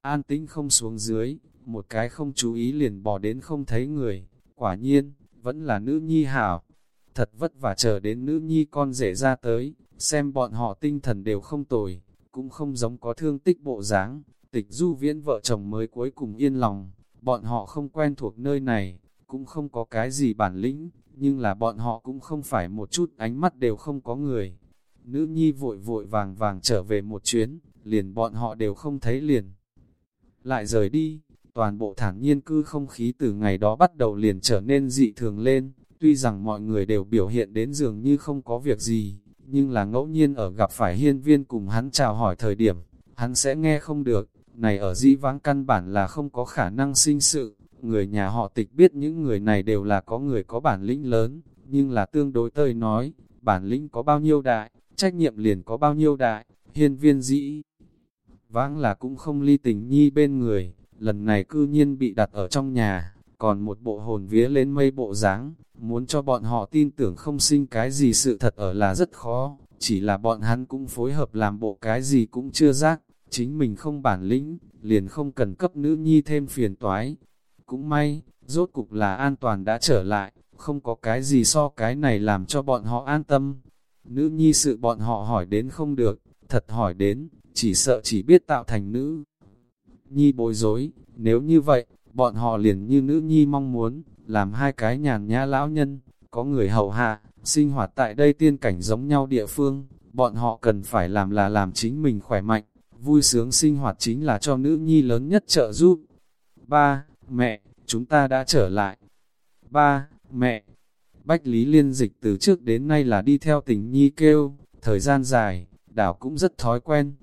an tĩnh không xuống dưới, một cái không chú ý liền bỏ đến không thấy người, quả nhiên, vẫn là nữ nhi hảo. Thật vất vả chờ đến nữ nhi con rể ra tới, xem bọn họ tinh thần đều không tồi, cũng không giống có thương tích bộ dáng. Tịch du viễn vợ chồng mới cuối cùng yên lòng, bọn họ không quen thuộc nơi này, cũng không có cái gì bản lĩnh, nhưng là bọn họ cũng không phải một chút ánh mắt đều không có người. Nữ nhi vội vội vàng vàng trở về một chuyến, liền bọn họ đều không thấy liền. Lại rời đi, toàn bộ thản nhiên cư không khí từ ngày đó bắt đầu liền trở nên dị thường lên, tuy rằng mọi người đều biểu hiện đến dường như không có việc gì, nhưng là ngẫu nhiên ở gặp phải hiên viên cùng hắn chào hỏi thời điểm, hắn sẽ nghe không được, này ở dĩ vãng căn bản là không có khả năng sinh sự, người nhà họ tịch biết những người này đều là có người có bản lĩnh lớn, nhưng là tương đối tơi nói, bản lĩnh có bao nhiêu đại, trách nhiệm liền có bao nhiêu đại, hiên viên dĩ vãng là cũng không ly tình nhi bên người, lần này cư nhiên bị đặt ở trong nhà, còn một bộ hồn vía lên mây bộ dáng muốn cho bọn họ tin tưởng không sinh cái gì sự thật ở là rất khó, chỉ là bọn hắn cũng phối hợp làm bộ cái gì cũng chưa giác, chính mình không bản lĩnh, liền không cần cấp nữ nhi thêm phiền toái. Cũng may, rốt cục là an toàn đã trở lại, không có cái gì so cái này làm cho bọn họ an tâm. Nữ nhi sự bọn họ hỏi đến không được, thật hỏi đến, chỉ sợ chỉ biết tạo thành nữ. Nhi bối rối, nếu như vậy, bọn họ liền như nữ nhi mong muốn, làm hai cái nhàn nhã lão nhân, có người hầu hạ, sinh hoạt tại đây tiên cảnh giống nhau địa phương, bọn họ cần phải làm là làm chính mình khỏe mạnh, vui sướng sinh hoạt chính là cho nữ nhi lớn nhất trợ giúp. Ba, mẹ, chúng ta đã trở lại. Ba, mẹ, Bách Lý Liên Dịch từ trước đến nay là đi theo tình nhi kêu, thời gian dài, đảo cũng rất thói quen.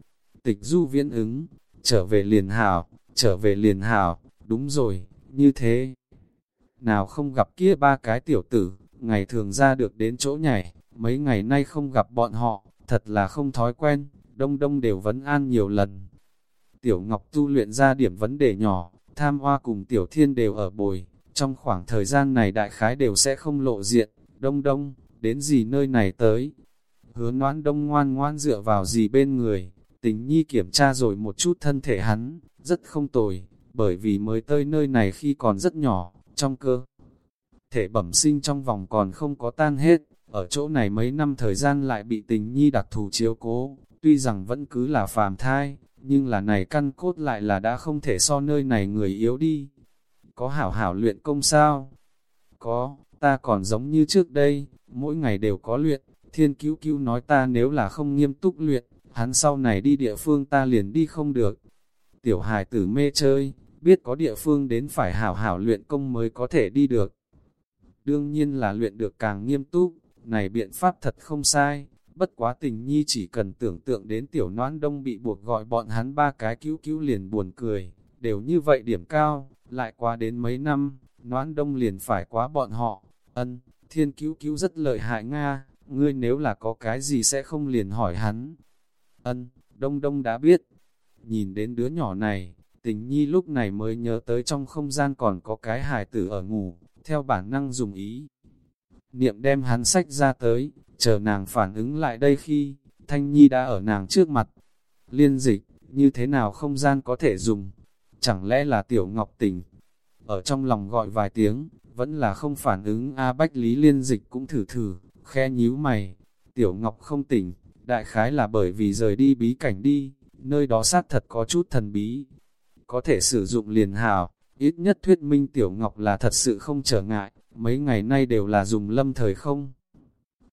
Tịch du viễn ứng, trở về liền hảo, trở về liền hảo, đúng rồi, như thế. Nào không gặp kia ba cái tiểu tử, ngày thường ra được đến chỗ nhảy, mấy ngày nay không gặp bọn họ, thật là không thói quen, đông đông đều vấn an nhiều lần. Tiểu Ngọc tu luyện ra điểm vấn đề nhỏ, tham hoa cùng Tiểu Thiên đều ở bồi, trong khoảng thời gian này đại khái đều sẽ không lộ diện, đông đông, đến gì nơi này tới. Hứa noãn đông ngoan ngoan dựa vào gì bên người, tình nhi kiểm tra rồi một chút thân thể hắn, rất không tồi, bởi vì mới tới nơi này khi còn rất nhỏ, trong cơ. Thể bẩm sinh trong vòng còn không có tan hết, ở chỗ này mấy năm thời gian lại bị tình nhi đặc thù chiếu cố, tuy rằng vẫn cứ là phàm thai, nhưng là này căn cốt lại là đã không thể so nơi này người yếu đi. Có hảo hảo luyện công sao? Có, ta còn giống như trước đây, mỗi ngày đều có luyện, thiên cứu cứu nói ta nếu là không nghiêm túc luyện, hắn sau này đi địa phương ta liền đi không được. Tiểu hài tử mê chơi, biết có địa phương đến phải hảo hảo luyện công mới có thể đi được. Đương nhiên là luyện được càng nghiêm túc, này biện pháp thật không sai, bất quá tình nhi chỉ cần tưởng tượng đến tiểu noãn đông bị buộc gọi bọn hắn ba cái cứu cứu liền buồn cười, đều như vậy điểm cao, lại qua đến mấy năm, noãn đông liền phải quá bọn họ, ân, thiên cứu cứu rất lợi hại Nga, ngươi nếu là có cái gì sẽ không liền hỏi hắn. Ân, đông đông đã biết, nhìn đến đứa nhỏ này, tình nhi lúc này mới nhớ tới trong không gian còn có cái hài tử ở ngủ, theo bản năng dùng ý. Niệm đem hắn sách ra tới, chờ nàng phản ứng lại đây khi, Thanh Nhi đã ở nàng trước mặt. Liên dịch, như thế nào không gian có thể dùng? chẳng lẽ là Tiểu Ngọc tỉnh? Ở trong lòng gọi vài tiếng, vẫn là không phản ứng A Bách Lý Liên Dịch cũng thử thử, khe nhíu mày. Tiểu Ngọc không tỉnh, đại khái là bởi vì rời đi bí cảnh đi, nơi đó sát thật có chút thần bí. Có thể sử dụng liền hào, ít nhất thuyết minh Tiểu Ngọc là thật sự không trở ngại, mấy ngày nay đều là dùng lâm thời không.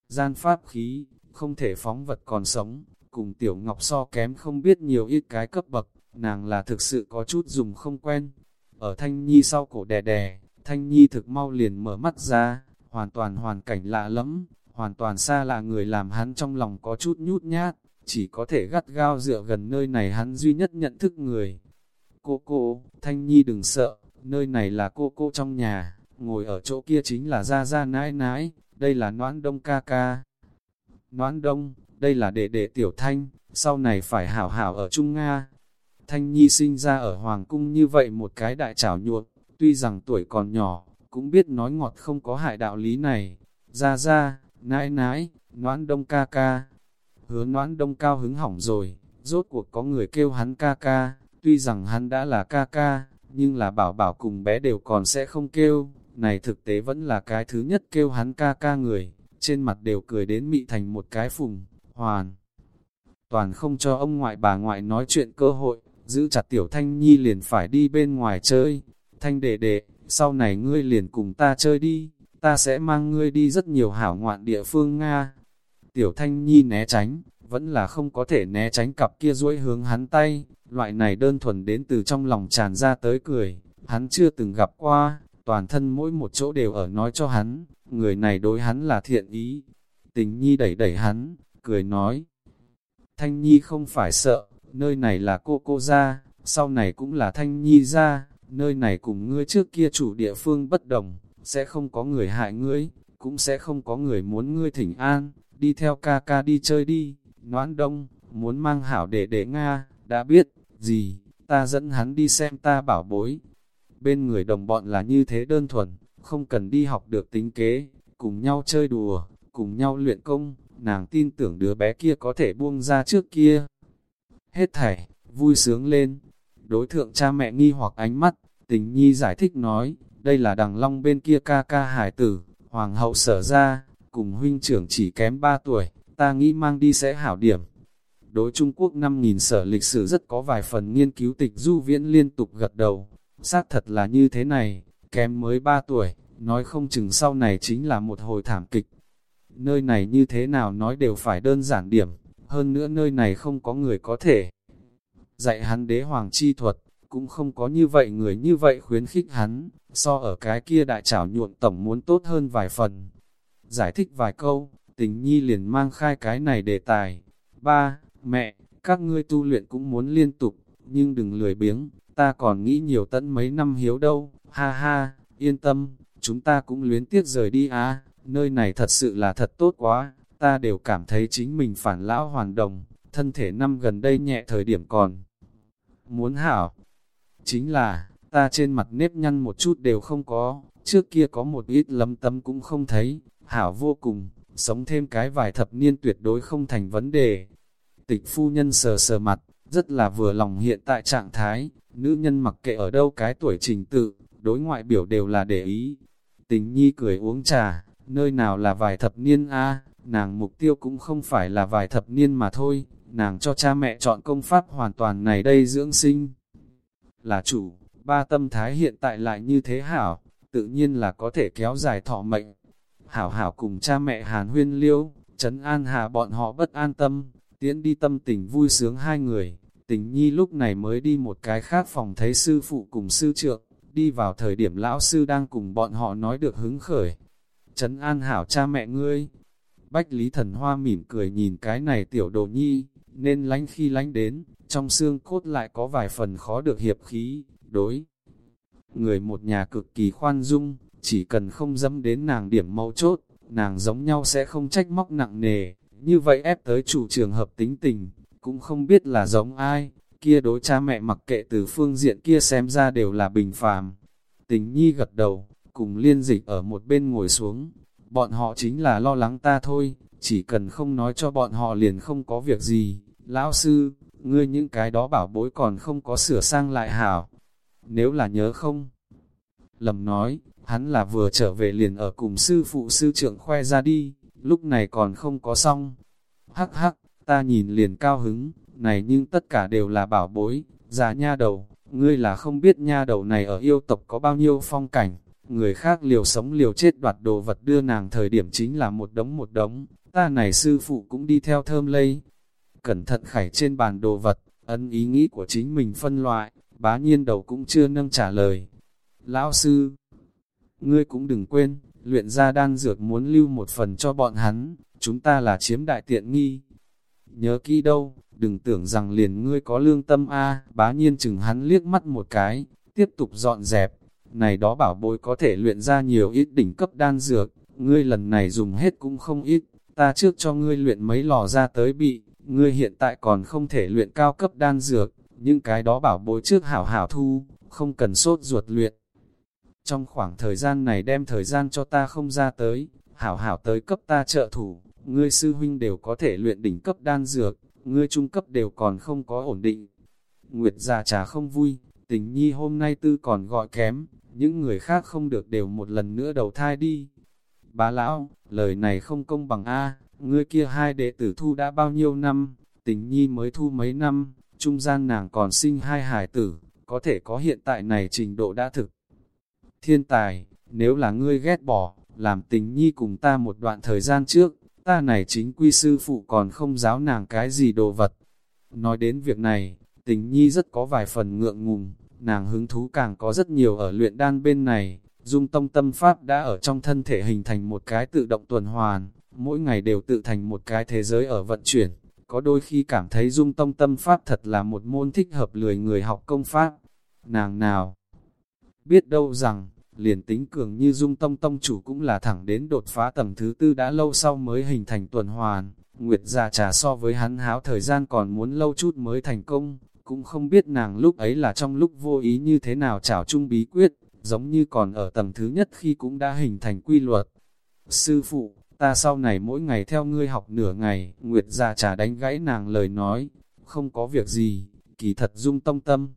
Gian pháp khí, không thể phóng vật còn sống, cùng Tiểu Ngọc so kém không biết nhiều ít cái cấp bậc, nàng là thực sự có chút dùng không quen. Ở Thanh Nhi sau cổ đè đè, Thanh Nhi thực mau liền mở mắt ra, hoàn toàn hoàn cảnh lạ lắm, hoàn toàn xa lạ người làm hắn trong lòng có chút nhút nhát, chỉ có thể gắt gao dựa gần nơi này hắn duy nhất nhận thức người. Cô cô, Thanh Nhi đừng sợ, nơi này là cô cô trong nhà, ngồi ở chỗ kia chính là Gia Gia nãi nãi, đây là Noãn Đông ca ca. Noãn Đông, đây là đệ đệ Tiểu Thanh, sau này phải hảo hảo ở Trung Nga. Thanh Nhi sinh ra ở Hoàng Cung như vậy một cái đại trảo nhuộm, tuy rằng tuổi còn nhỏ, cũng biết nói ngọt không có hại đạo lý này. Ra ra, nãi nãi, noãn đông ca ca. Hứa noãn đông cao hứng hỏng rồi, rốt cuộc có người kêu hắn ca ca, tuy rằng hắn đã là ca ca, nhưng là bảo bảo cùng bé đều còn sẽ không kêu, này thực tế vẫn là cái thứ nhất kêu hắn ca ca người, trên mặt đều cười đến mị thành một cái phùng, hoàn. Toàn không cho ông ngoại bà ngoại nói chuyện cơ hội, giữ chặt tiểu thanh nhi liền phải đi bên ngoài chơi, thanh đệ đệ, sau này ngươi liền cùng ta chơi đi, ta sẽ mang ngươi đi rất nhiều hảo ngoạn địa phương Nga. Tiểu thanh nhi né tránh, vẫn là không có thể né tránh cặp kia duỗi hướng hắn tay, loại này đơn thuần đến từ trong lòng tràn ra tới cười, hắn chưa từng gặp qua, toàn thân mỗi một chỗ đều ở nói cho hắn, người này đối hắn là thiện ý. Tình nhi đẩy đẩy hắn, cười nói, Thanh nhi không phải sợ, nơi này là cô cô ra, sau này cũng là Thanh nhi ra, nơi này cùng ngươi trước kia chủ địa phương bất đồng, sẽ không có người hại ngươi, cũng sẽ không có người muốn ngươi thỉnh an, đi theo ca ca đi chơi đi, noãn đông, muốn mang hảo để để Nga, đã biết, gì, ta dẫn hắn đi xem ta bảo bối. Bên người đồng bọn là như thế đơn thuần, không cần đi học được tính kế, cùng nhau chơi đùa, cùng nhau luyện công, nàng tin tưởng đứa bé kia có thể buông ra trước kia. Hết thảy, vui sướng lên, đối thượng cha mẹ nghi hoặc ánh mắt, tình nhi giải thích nói, đây là đằng long bên kia ca ca hải tử, hoàng hậu sở ra, cùng huynh trưởng chỉ kém 3 tuổi, ta nghĩ mang đi sẽ hảo điểm. Đối Trung Quốc 5.000 sở lịch sử rất có vài phần nghiên cứu tịch du viễn liên tục gật đầu, xác thật là như thế này, kém mới 3 tuổi, nói không chừng sau này chính là một hồi thảm kịch. Nơi này như thế nào nói đều phải đơn giản điểm, hơn nữa nơi này không có người có thể dạy hắn đế hoàng chi thuật, cũng không có như vậy người như vậy khuyến khích hắn, so ở cái kia đại trảo nhuộn tổng muốn tốt hơn vài phần. Giải thích vài câu, tình nhi liền mang khai cái này đề tài. Ba, mẹ, các ngươi tu luyện cũng muốn liên tục, nhưng đừng lười biếng, ta còn nghĩ nhiều tận mấy năm hiếu đâu, ha ha, yên tâm, chúng ta cũng luyến tiếc rời đi á, nơi này thật sự là thật tốt quá, ta đều cảm thấy chính mình phản lão hoàn đồng, thân thể năm gần đây nhẹ thời điểm còn muốn hảo. Chính là, ta trên mặt nếp nhăn một chút đều không có, trước kia có một ít lấm tấm cũng không thấy, hảo vô cùng, sống thêm cái vài thập niên tuyệt đối không thành vấn đề. Tịch phu nhân sờ sờ mặt, rất là vừa lòng hiện tại trạng thái, nữ nhân mặc kệ ở đâu cái tuổi trình tự, đối ngoại biểu đều là để ý. Tình nhi cười uống trà, nơi nào là vài thập niên a nàng mục tiêu cũng không phải là vài thập niên mà thôi, nàng cho cha mẹ chọn công pháp hoàn toàn này đây dưỡng sinh. Là chủ, ba tâm thái hiện tại lại như thế hảo, tự nhiên là có thể kéo dài thọ mệnh. Hảo hảo cùng cha mẹ hàn huyên liêu, trấn an hà bọn họ bất an tâm, tiến đi tâm tình vui sướng hai người. Tình nhi lúc này mới đi một cái khác phòng thấy sư phụ cùng sư trượng, đi vào thời điểm lão sư đang cùng bọn họ nói được hứng khởi. Trấn an hảo cha mẹ ngươi. Bách Lý Thần Hoa mỉm cười nhìn cái này tiểu đồ nhi, nên lánh khi lánh đến, trong xương cốt lại có vài phần khó được hiệp khí, đối. Người một nhà cực kỳ khoan dung, chỉ cần không dâm đến nàng điểm mấu chốt, nàng giống nhau sẽ không trách móc nặng nề, như vậy ép tới chủ trường hợp tính tình, cũng không biết là giống ai, kia đối cha mẹ mặc kệ từ phương diện kia xem ra đều là bình phàm. Tình nhi gật đầu, cùng liên dịch ở một bên ngồi xuống, bọn họ chính là lo lắng ta thôi, chỉ cần không nói cho bọn họ liền không có việc gì. Lão sư, ngươi những cái đó bảo bối còn không có sửa sang lại hảo nếu là nhớ không. Lầm nói, hắn là vừa trở về liền ở cùng sư phụ sư trưởng khoe ra đi, lúc này còn không có xong. Hắc hắc, ta nhìn liền cao hứng, này nhưng tất cả đều là bảo bối, già nha đầu, ngươi là không biết nha đầu này ở yêu tộc có bao nhiêu phong cảnh, người khác liều sống liều chết đoạt đồ vật đưa nàng thời điểm chính là một đống một đống, ta này sư phụ cũng đi theo thơm lây. Cẩn thận khải trên bàn đồ vật, ấn ý nghĩ của chính mình phân loại, bá nhiên đầu cũng chưa nâng trả lời. Lão sư, ngươi cũng đừng quên, luyện ra đan dược muốn lưu một phần cho bọn hắn, chúng ta là chiếm đại tiện nghi. Nhớ kỹ đâu, đừng tưởng rằng liền ngươi có lương tâm a bá nhiên chừng hắn liếc mắt một cái, tiếp tục dọn dẹp. Này đó bảo bối có thể luyện ra nhiều ít đỉnh cấp đan dược, ngươi lần này dùng hết cũng không ít, ta trước cho ngươi luyện mấy lò ra tới bị, ngươi hiện tại còn không thể luyện cao cấp đan dược, những cái đó bảo bối trước hảo hảo thu, không cần sốt ruột luyện. Trong khoảng thời gian này đem thời gian cho ta không ra tới, hảo hảo tới cấp ta trợ thủ, ngươi sư huynh đều có thể luyện đỉnh cấp đan dược, ngươi trung cấp đều còn không có ổn định. Nguyệt già trà không vui, tình nhi hôm nay tư còn gọi kém, những người khác không được đều một lần nữa đầu thai đi. Bá lão, lời này không công bằng A, ngươi kia hai đệ tử thu đã bao nhiêu năm, tình nhi mới thu mấy năm, trung gian nàng còn sinh hai hải tử, có thể có hiện tại này trình độ đã thực. Thiên tài, nếu là ngươi ghét bỏ, làm tình nhi cùng ta một đoạn thời gian trước, ta này chính quy sư phụ còn không giáo nàng cái gì đồ vật. Nói đến việc này, tình nhi rất có vài phần ngượng ngùng, nàng hứng thú càng có rất nhiều ở luyện đan bên này, dung tông tâm pháp đã ở trong thân thể hình thành một cái tự động tuần hoàn, mỗi ngày đều tự thành một cái thế giới ở vận chuyển, có đôi khi cảm thấy dung tông tâm pháp thật là một môn thích hợp lười người học công pháp. Nàng nào? Biết đâu rằng, liền tính cường như dung tông tông chủ cũng là thẳng đến đột phá tầng thứ tư đã lâu sau mới hình thành tuần hoàn. Nguyệt già trà so với hắn háo thời gian còn muốn lâu chút mới thành công, cũng không biết nàng lúc ấy là trong lúc vô ý như thế nào trảo chung bí quyết, giống như còn ở tầng thứ nhất khi cũng đã hình thành quy luật. Sư phụ, ta sau này mỗi ngày theo ngươi học nửa ngày, Nguyệt già trả đánh gãy nàng lời nói, không có việc gì, kỳ thật dung tông tâm.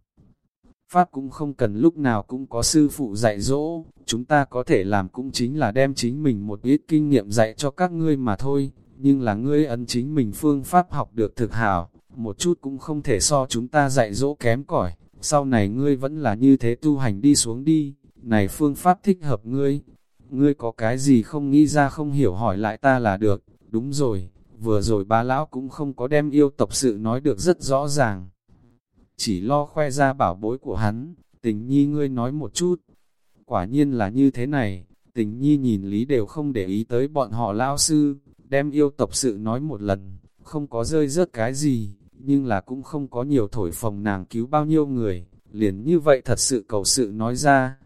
Pháp cũng không cần lúc nào cũng có sư phụ dạy dỗ, chúng ta có thể làm cũng chính là đem chính mình một ít kinh nghiệm dạy cho các ngươi mà thôi, nhưng là ngươi ấn chính mình phương pháp học được thực hảo, một chút cũng không thể so chúng ta dạy dỗ kém cỏi sau này ngươi vẫn là như thế tu hành đi xuống đi, này phương pháp thích hợp ngươi, ngươi có cái gì không nghĩ ra không hiểu hỏi lại ta là được, đúng rồi, vừa rồi ba lão cũng không có đem yêu tộc sự nói được rất rõ ràng. Chỉ lo khoe ra bảo bối của hắn, tình nhi ngươi nói một chút. Quả nhiên là như thế này, tình nhi nhìn lý đều không để ý tới bọn họ lão sư, đem yêu tộc sự nói một lần, không có rơi rớt cái gì, nhưng là cũng không có nhiều thổi phồng nàng cứu bao nhiêu người, liền như vậy thật sự cầu sự nói ra.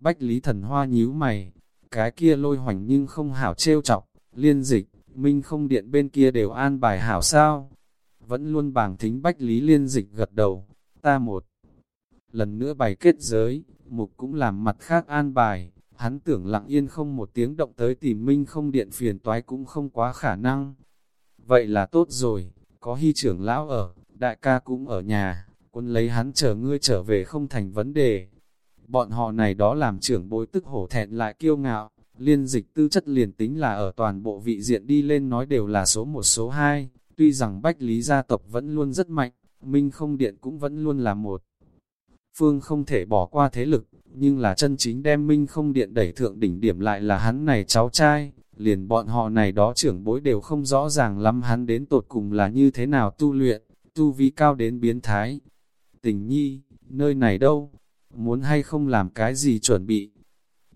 Bách Lý Thần Hoa nhíu mày, cái kia lôi hoành nhưng không hảo trêu chọc, liên dịch, minh không điện bên kia đều an bài hảo sao. Vẫn luôn bảng thính Bách Lý liên dịch gật đầu, ta một. Lần nữa bày kết giới, mục cũng làm mặt khác an bài, hắn tưởng lặng yên không một tiếng động tới tìm minh không điện phiền toái cũng không quá khả năng. Vậy là tốt rồi, có hy trưởng lão ở, đại ca cũng ở nhà, quân lấy hắn chờ ngươi trở về không thành vấn đề. Bọn họ này đó làm trưởng bối tức hổ thẹn lại kiêu ngạo, liên dịch tư chất liền tính là ở toàn bộ vị diện đi lên nói đều là số một số hai, tuy rằng Bách Lý gia tộc vẫn luôn rất mạnh, Minh không điện cũng vẫn luôn là một. Phương không thể bỏ qua thế lực, nhưng là chân chính đem Minh không điện đẩy thượng đỉnh điểm lại là hắn này cháu trai, liền bọn họ này đó trưởng bối đều không rõ ràng lắm hắn đến tột cùng là như thế nào tu luyện, tu vi cao đến biến thái. Tình nhi, nơi này đâu? Muốn hay không làm cái gì chuẩn bị?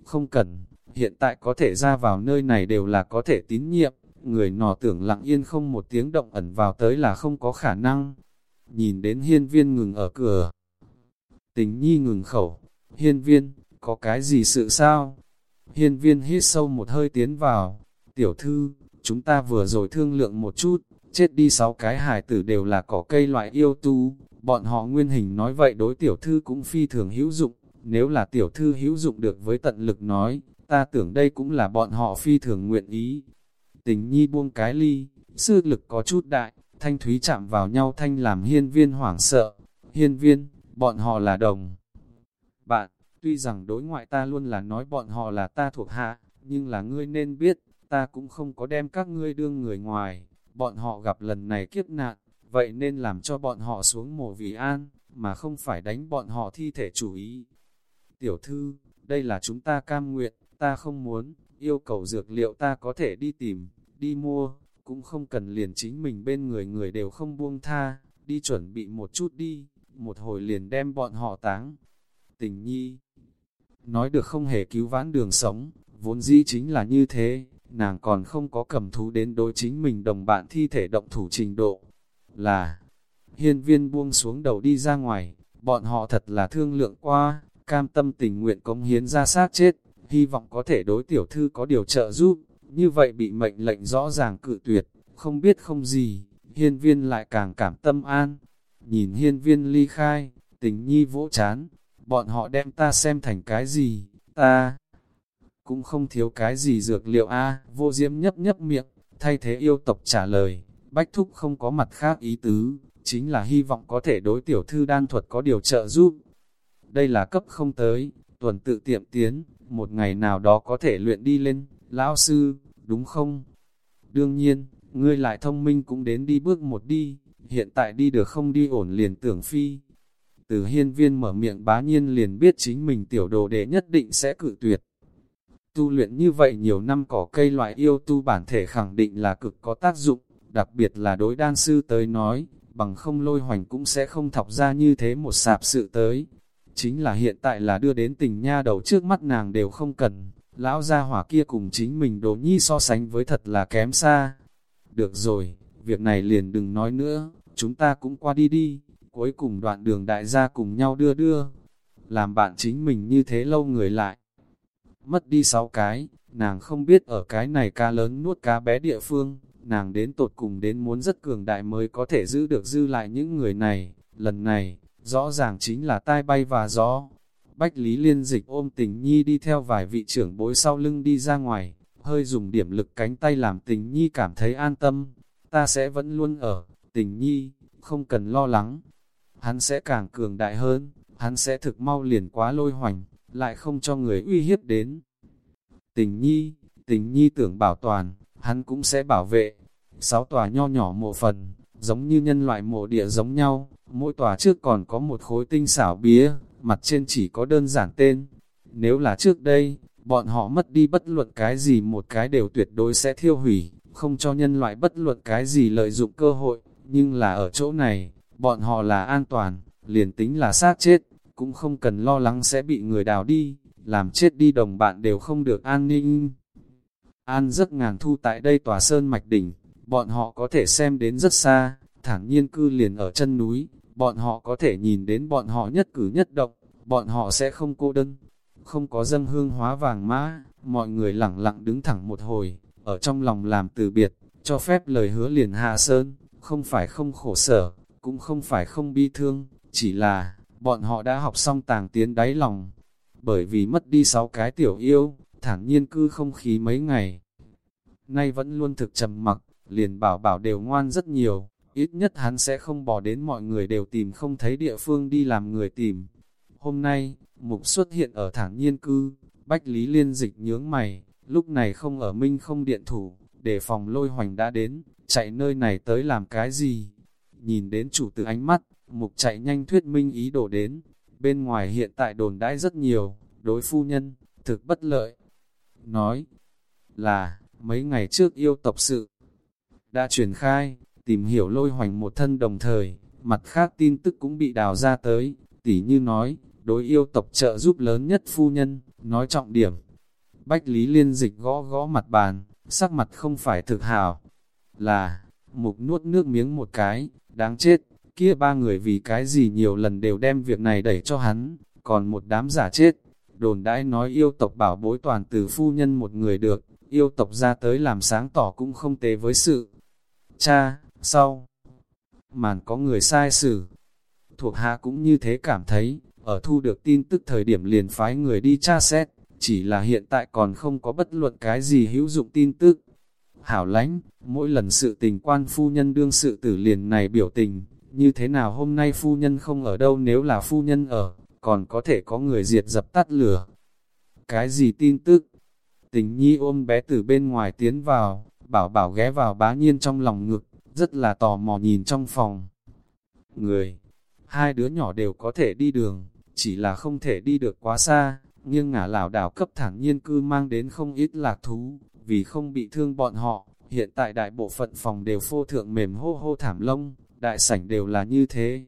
Không cần, hiện tại có thể ra vào nơi này đều là có thể tín nhiệm, người nọ tưởng lặng yên không một tiếng động ẩn vào tới là không có khả năng. Nhìn đến hiên viên ngừng ở cửa. Tình nhi ngừng khẩu, hiên viên, có cái gì sự sao? Hiên viên hít sâu một hơi tiến vào, tiểu thư, chúng ta vừa rồi thương lượng một chút, chết đi sáu cái hải tử đều là cỏ cây loại yêu tu, bọn họ nguyên hình nói vậy đối tiểu thư cũng phi thường hữu dụng, nếu là tiểu thư hữu dụng được với tận lực nói, ta tưởng đây cũng là bọn họ phi thường nguyện ý. Tình nhi buông cái ly, sư lực có chút đại, thanh thúy chạm vào nhau thanh làm hiên viên hoảng sợ, hiên viên, bọn họ là đồng. Bạn, tuy rằng đối ngoại ta luôn là nói bọn họ là ta thuộc hạ, nhưng là ngươi nên biết, ta cũng không có đem các ngươi đương người ngoài, bọn họ gặp lần này kiếp nạn, vậy nên làm cho bọn họ xuống mồ vì an, mà không phải đánh bọn họ thi thể chủ ý. Tiểu thư, đây là chúng ta cam nguyện, ta không muốn, yêu cầu dược liệu ta có thể đi tìm, đi mua, cũng không cần liền chính mình bên người người đều không buông tha, đi chuẩn bị một chút đi, một hồi liền đem bọn họ táng. Tình nhi, nói được không hề cứu vãn đường sống, vốn dĩ chính là như thế, nàng còn không có cầm thú đến đối chính mình đồng bạn thi thể động thủ trình độ. Là, hiên viên buông xuống đầu đi ra ngoài, bọn họ thật là thương lượng qua, cam tâm tình nguyện cống hiến ra xác chết, hy vọng có thể đối tiểu thư có điều trợ giúp, như vậy bị mệnh lệnh rõ ràng cự tuyệt, không biết không gì, hiên viên lại càng cảm tâm an. Nhìn hiên viên ly khai, tình nhi vỗ chán, bọn họ đem ta xem thành cái gì, ta cũng không thiếu cái gì dược liệu a vô diễm nhấp nhấp miệng, thay thế yêu tộc trả lời, bách thúc không có mặt khác ý tứ, chính là hy vọng có thể đối tiểu thư đan thuật có điều trợ giúp. Đây là cấp không tới, tuần tự tiệm tiến, một ngày nào đó có thể luyện đi lên, lão sư, đúng không? Đương nhiên, ngươi lại thông minh cũng đến đi bước một đi, hiện tại đi được không đi ổn liền tưởng phi. Từ hiên viên mở miệng bá nhiên liền biết chính mình tiểu đồ đệ nhất định sẽ cự tuyệt. Tu luyện như vậy nhiều năm cỏ cây loại yêu tu bản thể khẳng định là cực có tác dụng, đặc biệt là đối đan sư tới nói, bằng không lôi hoành cũng sẽ không thọc ra như thế một sạp sự tới. Chính là hiện tại là đưa đến tình nha đầu trước mắt nàng đều không cần, lão gia hỏa kia cùng chính mình đồ nhi so sánh với thật là kém xa. Được rồi, việc này liền đừng nói nữa, chúng ta cũng qua đi đi, cuối cùng đoạn đường đại gia cùng nhau đưa đưa. Làm bạn chính mình như thế lâu người lại. Mất đi sáu cái, nàng không biết ở cái này ca lớn nuốt cá bé địa phương, nàng đến tột cùng đến muốn rất cường đại mới có thể giữ được dư lại những người này. Lần này, rõ ràng chính là tai bay và gió. Bách Lý Liên Dịch ôm tình nhi đi theo vài vị trưởng bối sau lưng đi ra ngoài, hơi dùng điểm lực cánh tay làm tình nhi cảm thấy an tâm. Ta sẽ vẫn luôn ở, tình nhi, không cần lo lắng. Hắn sẽ càng cường đại hơn, hắn sẽ thực mau liền quá lôi hoành, lại không cho người uy hiếp đến. Tình nhi, tình nhi tưởng bảo toàn, hắn cũng sẽ bảo vệ. Sáu tòa nho nhỏ mộ phần, giống như nhân loại mộ địa giống nhau, mỗi tòa trước còn có một khối tinh xảo bía, mặt trên chỉ có đơn giản tên. Nếu là trước đây, bọn họ mất đi bất luận cái gì một cái đều tuyệt đối sẽ thiêu hủy, không cho nhân loại bất luận cái gì lợi dụng cơ hội, nhưng là ở chỗ này, bọn họ là an toàn, liền tính là xác chết, cũng không cần lo lắng sẽ bị người đào đi, làm chết đi đồng bạn đều không được an ninh. An rất ngàn thu tại đây tòa sơn mạch đỉnh, bọn họ có thể xem đến rất xa, thẳng nhiên cư liền ở chân núi, bọn họ có thể nhìn đến bọn họ nhất cử nhất động, bọn họ sẽ không cô đơn, không có dâng hương hóa vàng mã, mọi người lặng lặng đứng thẳng một hồi, ở trong lòng làm từ biệt, cho phép lời hứa liền hạ sơn, không phải không khổ sở, cũng không phải không bi thương, chỉ là, bọn họ đã học xong tàng tiến đáy lòng, bởi vì mất đi sáu cái tiểu yêu, thản nhiên cư không khí mấy ngày. Nay vẫn luôn thực trầm mặc, liền bảo bảo đều ngoan rất nhiều, ít nhất hắn sẽ không bỏ đến mọi người đều tìm không thấy địa phương đi làm người tìm. Hôm nay, mục xuất hiện ở thản nhiên cư, bách lý liên dịch nhướng mày, lúc này không ở minh không điện thủ, để phòng lôi hoành đã đến, chạy nơi này tới làm cái gì? Nhìn đến chủ từ ánh mắt, mục chạy nhanh thuyết minh ý đồ đến, bên ngoài hiện tại đồn đãi rất nhiều, đối phu nhân, thực bất lợi. Nói là, mấy ngày trước yêu tộc sự, đã truyền khai, tìm hiểu lôi hoành một thân đồng thời, mặt khác tin tức cũng bị đào ra tới, tỉ như nói, đối yêu tộc trợ giúp lớn nhất phu nhân, nói trọng điểm. Bách Lý Liên dịch gõ gõ mặt bàn, sắc mặt không phải thực hào, là, mục nuốt nước miếng một cái, đáng chết, kia ba người vì cái gì nhiều lần đều đem việc này đẩy cho hắn, còn một đám giả chết. Đồn đãi nói yêu tộc bảo bối toàn từ phu nhân một người được, yêu tộc ra tới làm sáng tỏ cũng không tế với sự. Cha, sau, màn có người sai xử. Thuộc hạ cũng như thế cảm thấy, ở thu được tin tức thời điểm liền phái người đi tra xét, chỉ là hiện tại còn không có bất luận cái gì hữu dụng tin tức. Hảo lánh, mỗi lần sự tình quan phu nhân đương sự tử liền này biểu tình, như thế nào hôm nay phu nhân không ở đâu nếu là phu nhân ở, còn có thể có người diệt dập tắt lửa. Cái gì tin tức? Tình nhi ôm bé từ bên ngoài tiến vào, bảo bảo ghé vào bá nhiên trong lòng ngực, rất là tò mò nhìn trong phòng. Người, hai đứa nhỏ đều có thể đi đường, chỉ là không thể đi được quá xa, Nhưng ngả lảo đảo cấp thẳng nhiên cư mang đến không ít lạc thú, vì không bị thương bọn họ, hiện tại đại bộ phận phòng đều phô thượng mềm hô hô thảm lông, đại sảnh đều là như thế.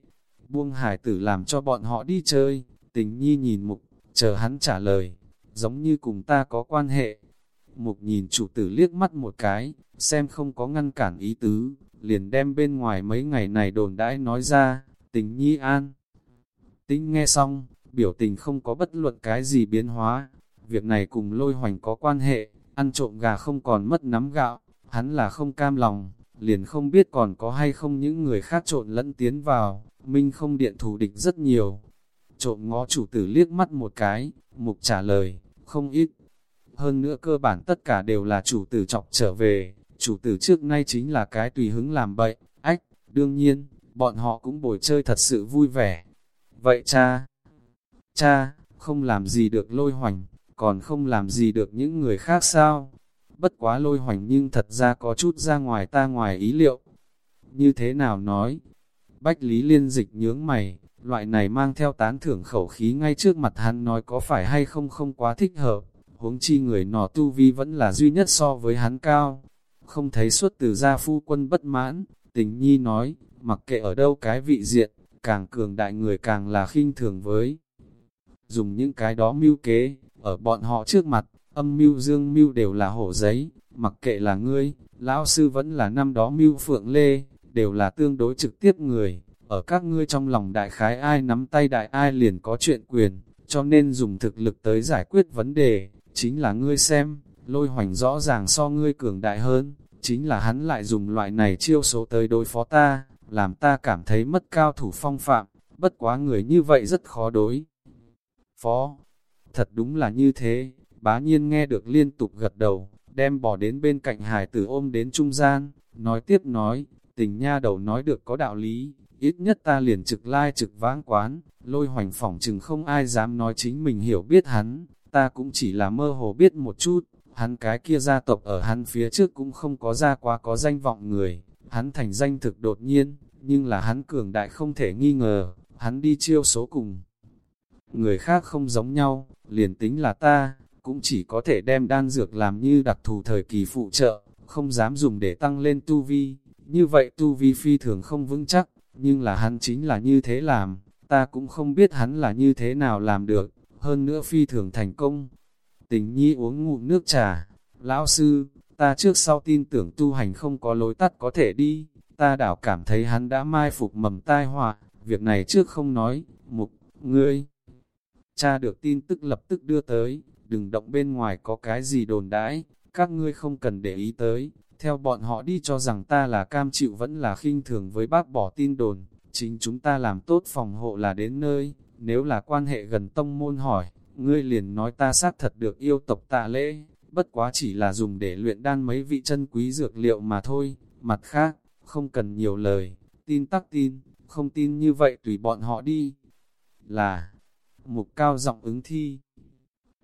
Buông hải tử làm cho bọn họ đi chơi, tình nhi nhìn mục, chờ hắn trả lời, giống như cùng ta có quan hệ. Mục nhìn chủ tử liếc mắt một cái, xem không có ngăn cản ý tứ, liền đem bên ngoài mấy ngày này đồn đãi nói ra, tình nhi an. Tính nghe xong, biểu tình không có bất luận cái gì biến hóa, việc này cùng lôi hoành có quan hệ, ăn trộm gà không còn mất nắm gạo, hắn là không cam lòng, liền không biết còn có hay không những người khác trộn lẫn tiến vào, minh không điện thù địch rất nhiều. Trộm ngó chủ tử liếc mắt một cái, mục trả lời, không ít. Hơn nữa cơ bản tất cả đều là chủ tử chọc trở về, chủ tử trước nay chính là cái tùy hứng làm bậy, ách, đương nhiên, bọn họ cũng bồi chơi thật sự vui vẻ. Vậy cha, cha, không làm gì được lôi hoành, còn không làm gì được những người khác sao? Bất quá lôi hoành nhưng thật ra có chút ra ngoài ta ngoài ý liệu. Như thế nào nói? Bách Lý Liên dịch nhướng mày, loại này mang theo tán thưởng khẩu khí ngay trước mặt hắn nói có phải hay không không quá thích hợp. Huống chi người nọ tu vi vẫn là duy nhất so với hắn cao. Không thấy xuất từ gia phu quân bất mãn, tình nhi nói, mặc kệ ở đâu cái vị diện, càng cường đại người càng là khinh thường với. Dùng những cái đó mưu kế, ở bọn họ trước mặt, âm mưu dương mưu đều là hổ giấy, mặc kệ là ngươi, lão sư vẫn là năm đó mưu phượng lê, đều là tương đối trực tiếp người, ở các ngươi trong lòng đại khái ai nắm tay đại ai liền có chuyện quyền, cho nên dùng thực lực tới giải quyết vấn đề, chính là ngươi xem, lôi hoành rõ ràng so ngươi cường đại hơn, chính là hắn lại dùng loại này chiêu số tới đối phó ta, làm ta cảm thấy mất cao thủ phong phạm, bất quá người như vậy rất khó đối. Phó, thật đúng là như thế, bá nhiên nghe được liên tục gật đầu, đem bỏ đến bên cạnh hải tử ôm đến trung gian, nói tiếp nói, tình nha đầu nói được có đạo lý, ít nhất ta liền trực lai trực vãng quán, lôi hoành phỏng chừng không ai dám nói chính mình hiểu biết hắn, ta cũng chỉ là mơ hồ biết một chút, hắn cái kia gia tộc ở hắn phía trước cũng không có ra quá có danh vọng người, hắn thành danh thực đột nhiên, nhưng là hắn cường đại không thể nghi ngờ, hắn đi chiêu số cùng. Người khác không giống nhau, liền tính là ta, cũng chỉ có thể đem đan dược làm như đặc thù thời kỳ phụ trợ, không dám dùng để tăng lên tu vi. Như vậy tu vi phi thường không vững chắc, nhưng là hắn chính là như thế làm, ta cũng không biết hắn là như thế nào làm được, hơn nữa phi thường thành công. Tình nhi uống ngụm nước trà, lão sư, ta trước sau tin tưởng tu hành không có lối tắt có thể đi, ta đảo cảm thấy hắn đã mai phục mầm tai họa, việc này trước không nói, mục, ngươi. Cha được tin tức lập tức đưa tới, đừng động bên ngoài có cái gì đồn đãi, các ngươi không cần để ý tới, theo bọn họ đi cho rằng ta là cam chịu vẫn là khinh thường với bác bỏ tin đồn, chính chúng ta làm tốt phòng hộ là đến nơi, nếu là quan hệ gần tông môn hỏi, ngươi liền nói ta xác thật được yêu tộc tạ lễ, bất quá chỉ là dùng để luyện đan mấy vị chân quý dược liệu mà thôi, mặt khác, không cần nhiều lời, tin tắc tin, không tin như vậy tùy bọn họ đi. Là, mục cao giọng ứng thi,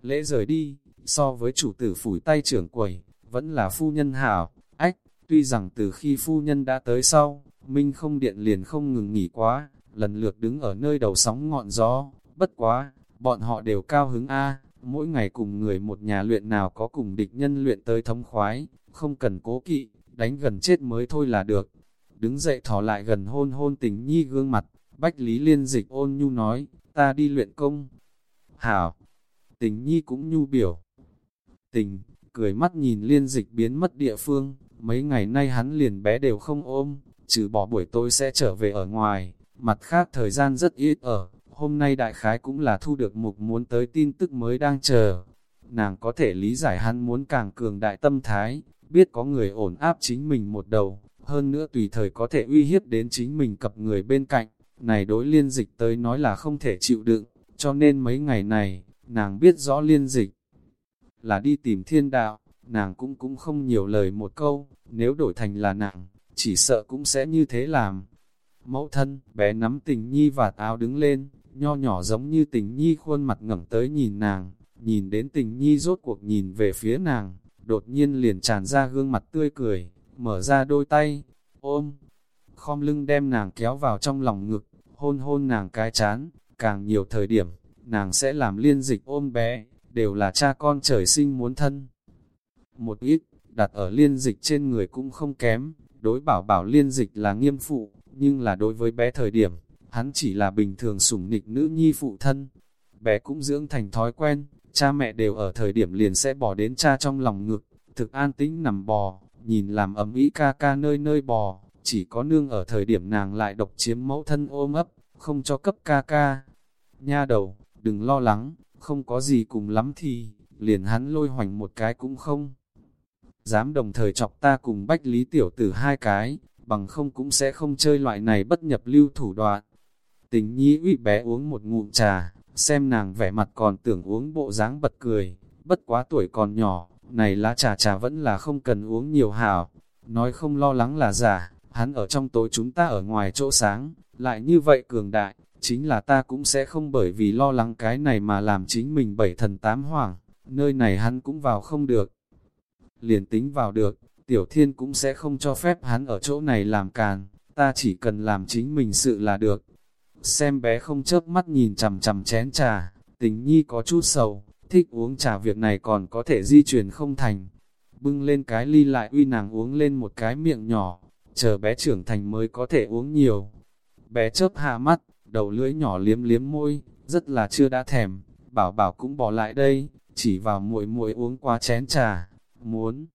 lễ rời đi, so với chủ tử phủi tay trưởng quầy, vẫn là phu nhân hảo, ách, tuy rằng từ khi phu nhân đã tới sau, Minh không điện liền không ngừng nghỉ quá, lần lượt đứng ở nơi đầu sóng ngọn gió, bất quá, bọn họ đều cao hứng A, mỗi ngày cùng người một nhà luyện nào có cùng địch nhân luyện tới thống khoái, không cần cố kỵ, đánh gần chết mới thôi là được. Đứng dậy thỏ lại gần hôn hôn tình nhi gương mặt, Bách Lý Liên Dịch ôn nhu nói, ta đi luyện công. Hảo, tình nhi cũng nhu biểu. Tình, cười mắt nhìn liên dịch biến mất địa phương, mấy ngày nay hắn liền bé đều không ôm, trừ bỏ buổi tối sẽ trở về ở ngoài, mặt khác thời gian rất ít ở, hôm nay đại khái cũng là thu được mục muốn tới tin tức mới đang chờ. Nàng có thể lý giải hắn muốn càng cường đại tâm thái, biết có người ổn áp chính mình một đầu, hơn nữa tùy thời có thể uy hiếp đến chính mình cặp người bên cạnh, này đối liên dịch tới nói là không thể chịu đựng, cho nên mấy ngày này, nàng biết rõ liên dịch là đi tìm thiên đạo, nàng cũng cũng không nhiều lời một câu, nếu đổi thành là nàng, chỉ sợ cũng sẽ như thế làm. Mẫu thân, bé nắm tình nhi vạt áo đứng lên, nho nhỏ giống như tình nhi khuôn mặt ngẩng tới nhìn nàng, nhìn đến tình nhi rốt cuộc nhìn về phía nàng, đột nhiên liền tràn ra gương mặt tươi cười, mở ra đôi tay, ôm, khom lưng đem nàng kéo vào trong lòng ngực, hôn hôn nàng cái chán, càng nhiều thời điểm, nàng sẽ làm liên dịch ôm bé, đều là cha con trời sinh muốn thân. Một ít, đặt ở liên dịch trên người cũng không kém, đối bảo bảo liên dịch là nghiêm phụ, nhưng là đối với bé thời điểm, hắn chỉ là bình thường sủng nịch nữ nhi phụ thân. Bé cũng dưỡng thành thói quen, cha mẹ đều ở thời điểm liền sẽ bỏ đến cha trong lòng ngực, thực an tĩnh nằm bò, nhìn làm ấm ý ca ca nơi nơi bò, chỉ có nương ở thời điểm nàng lại độc chiếm mẫu thân ôm ấp, không cho cấp ca ca. Nha đầu, đừng lo lắng, không có gì cùng lắm thì, liền hắn lôi hoành một cái cũng không. Dám đồng thời chọc ta cùng bách lý tiểu tử hai cái, bằng không cũng sẽ không chơi loại này bất nhập lưu thủ đoạn. Tình nhi uy bé uống một ngụm trà, xem nàng vẻ mặt còn tưởng uống bộ dáng bật cười, bất quá tuổi còn nhỏ, này lá trà trà vẫn là không cần uống nhiều hảo, nói không lo lắng là giả, hắn ở trong tối chúng ta ở ngoài chỗ sáng, lại như vậy cường đại, chính là ta cũng sẽ không bởi vì lo lắng cái này mà làm chính mình bảy thần tám hoàng, nơi này hắn cũng vào không được. Liền tính vào được, tiểu thiên cũng sẽ không cho phép hắn ở chỗ này làm càn, ta chỉ cần làm chính mình sự là được. Xem bé không chớp mắt nhìn chằm chằm chén trà, tình nhi có chút sầu, thích uống trà việc này còn có thể di chuyển không thành. Bưng lên cái ly lại uy nàng uống lên một cái miệng nhỏ, chờ bé trưởng thành mới có thể uống nhiều. Bé chớp hạ mắt, đầu lưỡi nhỏ liếm liếm môi, rất là chưa đã thèm, bảo bảo cũng bỏ lại đây, chỉ vào muội muội uống qua chén trà, muốn,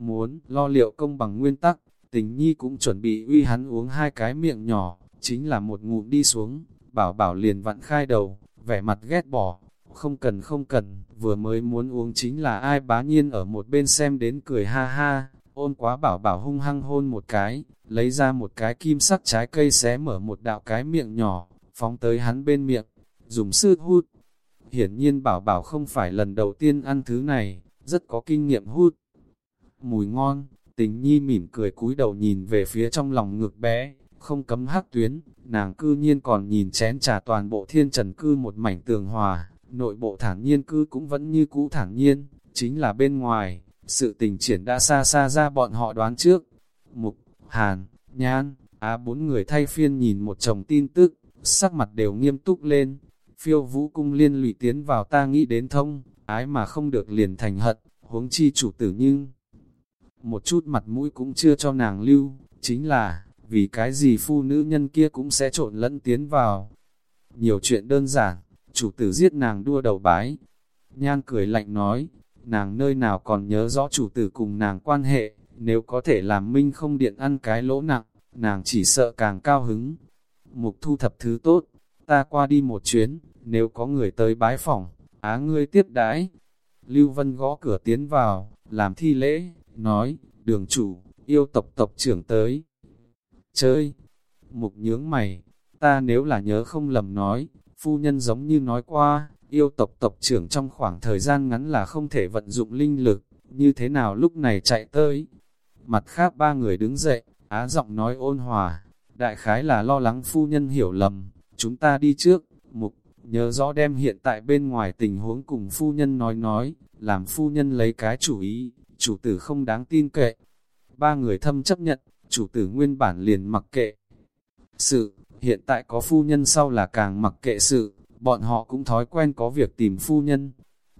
muốn, lo liệu công bằng nguyên tắc, tình nhi cũng chuẩn bị uy hắn uống hai cái miệng nhỏ, chính là một ngụm đi xuống, bảo bảo liền vặn khai đầu, vẻ mặt ghét bỏ, không cần không cần, vừa mới muốn uống chính là ai bá nhiên ở một bên xem đến cười ha ha, ôm quá bảo bảo hung hăng hôn một cái, lấy ra một cái kim sắc trái cây xé mở một đạo cái miệng nhỏ, phóng tới hắn bên miệng, dùng sư hút. Hiển nhiên bảo bảo không phải lần đầu tiên ăn thứ này, rất có kinh nghiệm hút. Mùi ngon, tình nhi mỉm cười cúi đầu nhìn về phía trong lòng ngực bé, không cấm hắc tuyến, nàng cư nhiên còn nhìn chén trà toàn bộ thiên trần cư một mảnh tường hòa, nội bộ thản nhiên cư cũng vẫn như cũ thản nhiên, chính là bên ngoài, sự tình triển đã xa xa ra bọn họ đoán trước. Mục, Hàn, Nhan, Á bốn người thay phiên nhìn một chồng tin tức, sắc mặt đều nghiêm túc lên. Phiêu vũ cung liên lụy tiến vào ta nghĩ đến thông, ái mà không được liền thành hận, huống chi chủ tử nhưng... Một chút mặt mũi cũng chưa cho nàng lưu, chính là, vì cái gì phu nữ nhân kia cũng sẽ trộn lẫn tiến vào. Nhiều chuyện đơn giản, chủ tử giết nàng đua đầu bái. Nhan cười lạnh nói, nàng nơi nào còn nhớ rõ chủ tử cùng nàng quan hệ, nếu có thể làm minh không điện ăn cái lỗ nặng, nàng chỉ sợ càng cao hứng. Mục thu thập thứ tốt, ta qua đi một chuyến, nếu có người tới bái phỏng, á ngươi tiếp đãi. Lưu Vân gõ cửa tiến vào, làm thi lễ, nói, đường chủ, yêu tộc tộc trưởng tới. Chơi, mục nhướng mày, ta nếu là nhớ không lầm nói, phu nhân giống như nói qua, yêu tộc tộc trưởng trong khoảng thời gian ngắn là không thể vận dụng linh lực, như thế nào lúc này chạy tới. Mặt khác ba người đứng dậy, á giọng nói ôn hòa, đại khái là lo lắng phu nhân hiểu lầm, chúng ta đi trước, mục, nhớ rõ đem hiện tại bên ngoài tình huống cùng phu nhân nói nói, làm phu nhân lấy cái chủ ý, chủ tử không đáng tin cậy. Ba người thâm chấp nhận, chủ tử nguyên bản liền mặc kệ. Sự, hiện tại có phu nhân sau là càng mặc kệ sự, bọn họ cũng thói quen có việc tìm phu nhân.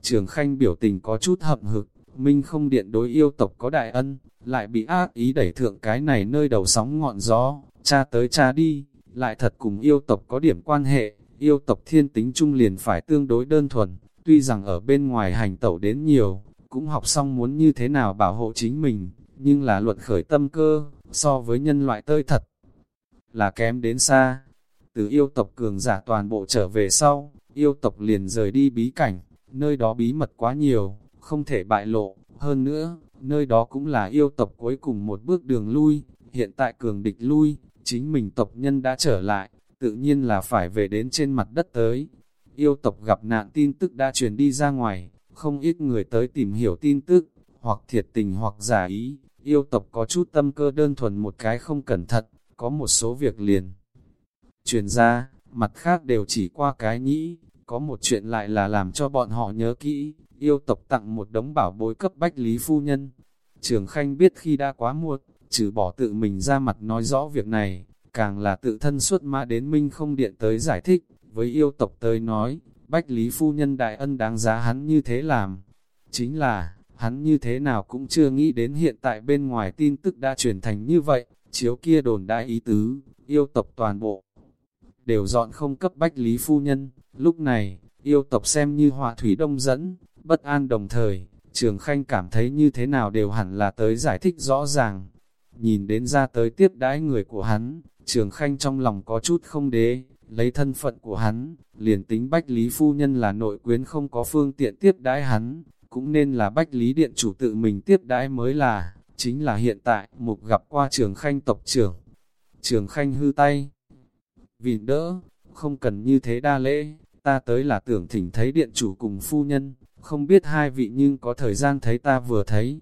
Trường Khanh biểu tình có chút hậm hực, Minh không điện đối yêu tộc có đại ân, lại bị ác ý đẩy thượng cái này nơi đầu sóng ngọn gió, cha tới cha đi, lại thật cùng yêu tộc có điểm quan hệ, yêu tộc thiên tính chung liền phải tương đối đơn thuần, tuy rằng ở bên ngoài hành tẩu đến nhiều, cũng học xong muốn như thế nào bảo hộ chính mình, nhưng là luận khởi tâm cơ, so với nhân loại tơi thật, là kém đến xa. Từ yêu tộc cường giả toàn bộ trở về sau, yêu tộc liền rời đi bí cảnh, nơi đó bí mật quá nhiều, không thể bại lộ. Hơn nữa, nơi đó cũng là yêu tộc cuối cùng một bước đường lui, hiện tại cường địch lui, chính mình tộc nhân đã trở lại, tự nhiên là phải về đến trên mặt đất tới. Yêu tộc gặp nạn tin tức đã truyền đi ra ngoài, không ít người tới tìm hiểu tin tức, hoặc thiệt tình hoặc giả ý, yêu tộc có chút tâm cơ đơn thuần một cái không cẩn thận, có một số việc liền. Truyền ra, mặt khác đều chỉ qua cái nhĩ, có một chuyện lại là làm cho bọn họ nhớ kỹ, yêu tộc tặng một đống bảo bối cấp bách lý phu nhân. Trường Khanh biết khi đã quá muộn, trừ bỏ tự mình ra mặt nói rõ việc này, càng là tự thân xuất mã đến Minh không điện tới giải thích, với yêu tộc tới nói, bách lý phu nhân đại ân đáng giá hắn như thế làm. Chính là, hắn như thế nào cũng chưa nghĩ đến hiện tại bên ngoài tin tức đã truyền thành như vậy, chiếu kia đồn đại ý tứ, yêu tộc toàn bộ. Đều dọn không cấp bách lý phu nhân, lúc này, yêu tộc xem như họa thủy đông dẫn, bất an đồng thời, trường khanh cảm thấy như thế nào đều hẳn là tới giải thích rõ ràng. Nhìn đến ra tới tiếp đãi người của hắn, trường khanh trong lòng có chút không đế, lấy thân phận của hắn, liền tính bách lý phu nhân là nội quyến không có phương tiện tiếp đãi hắn, cũng nên là bách lý điện chủ tự mình tiếp đãi mới là, chính là hiện tại, mục gặp qua trường khanh tộc trưởng. Trường khanh hư tay, vì đỡ, không cần như thế đa lễ, ta tới là tưởng thỉnh thấy điện chủ cùng phu nhân, không biết hai vị nhưng có thời gian thấy ta vừa thấy.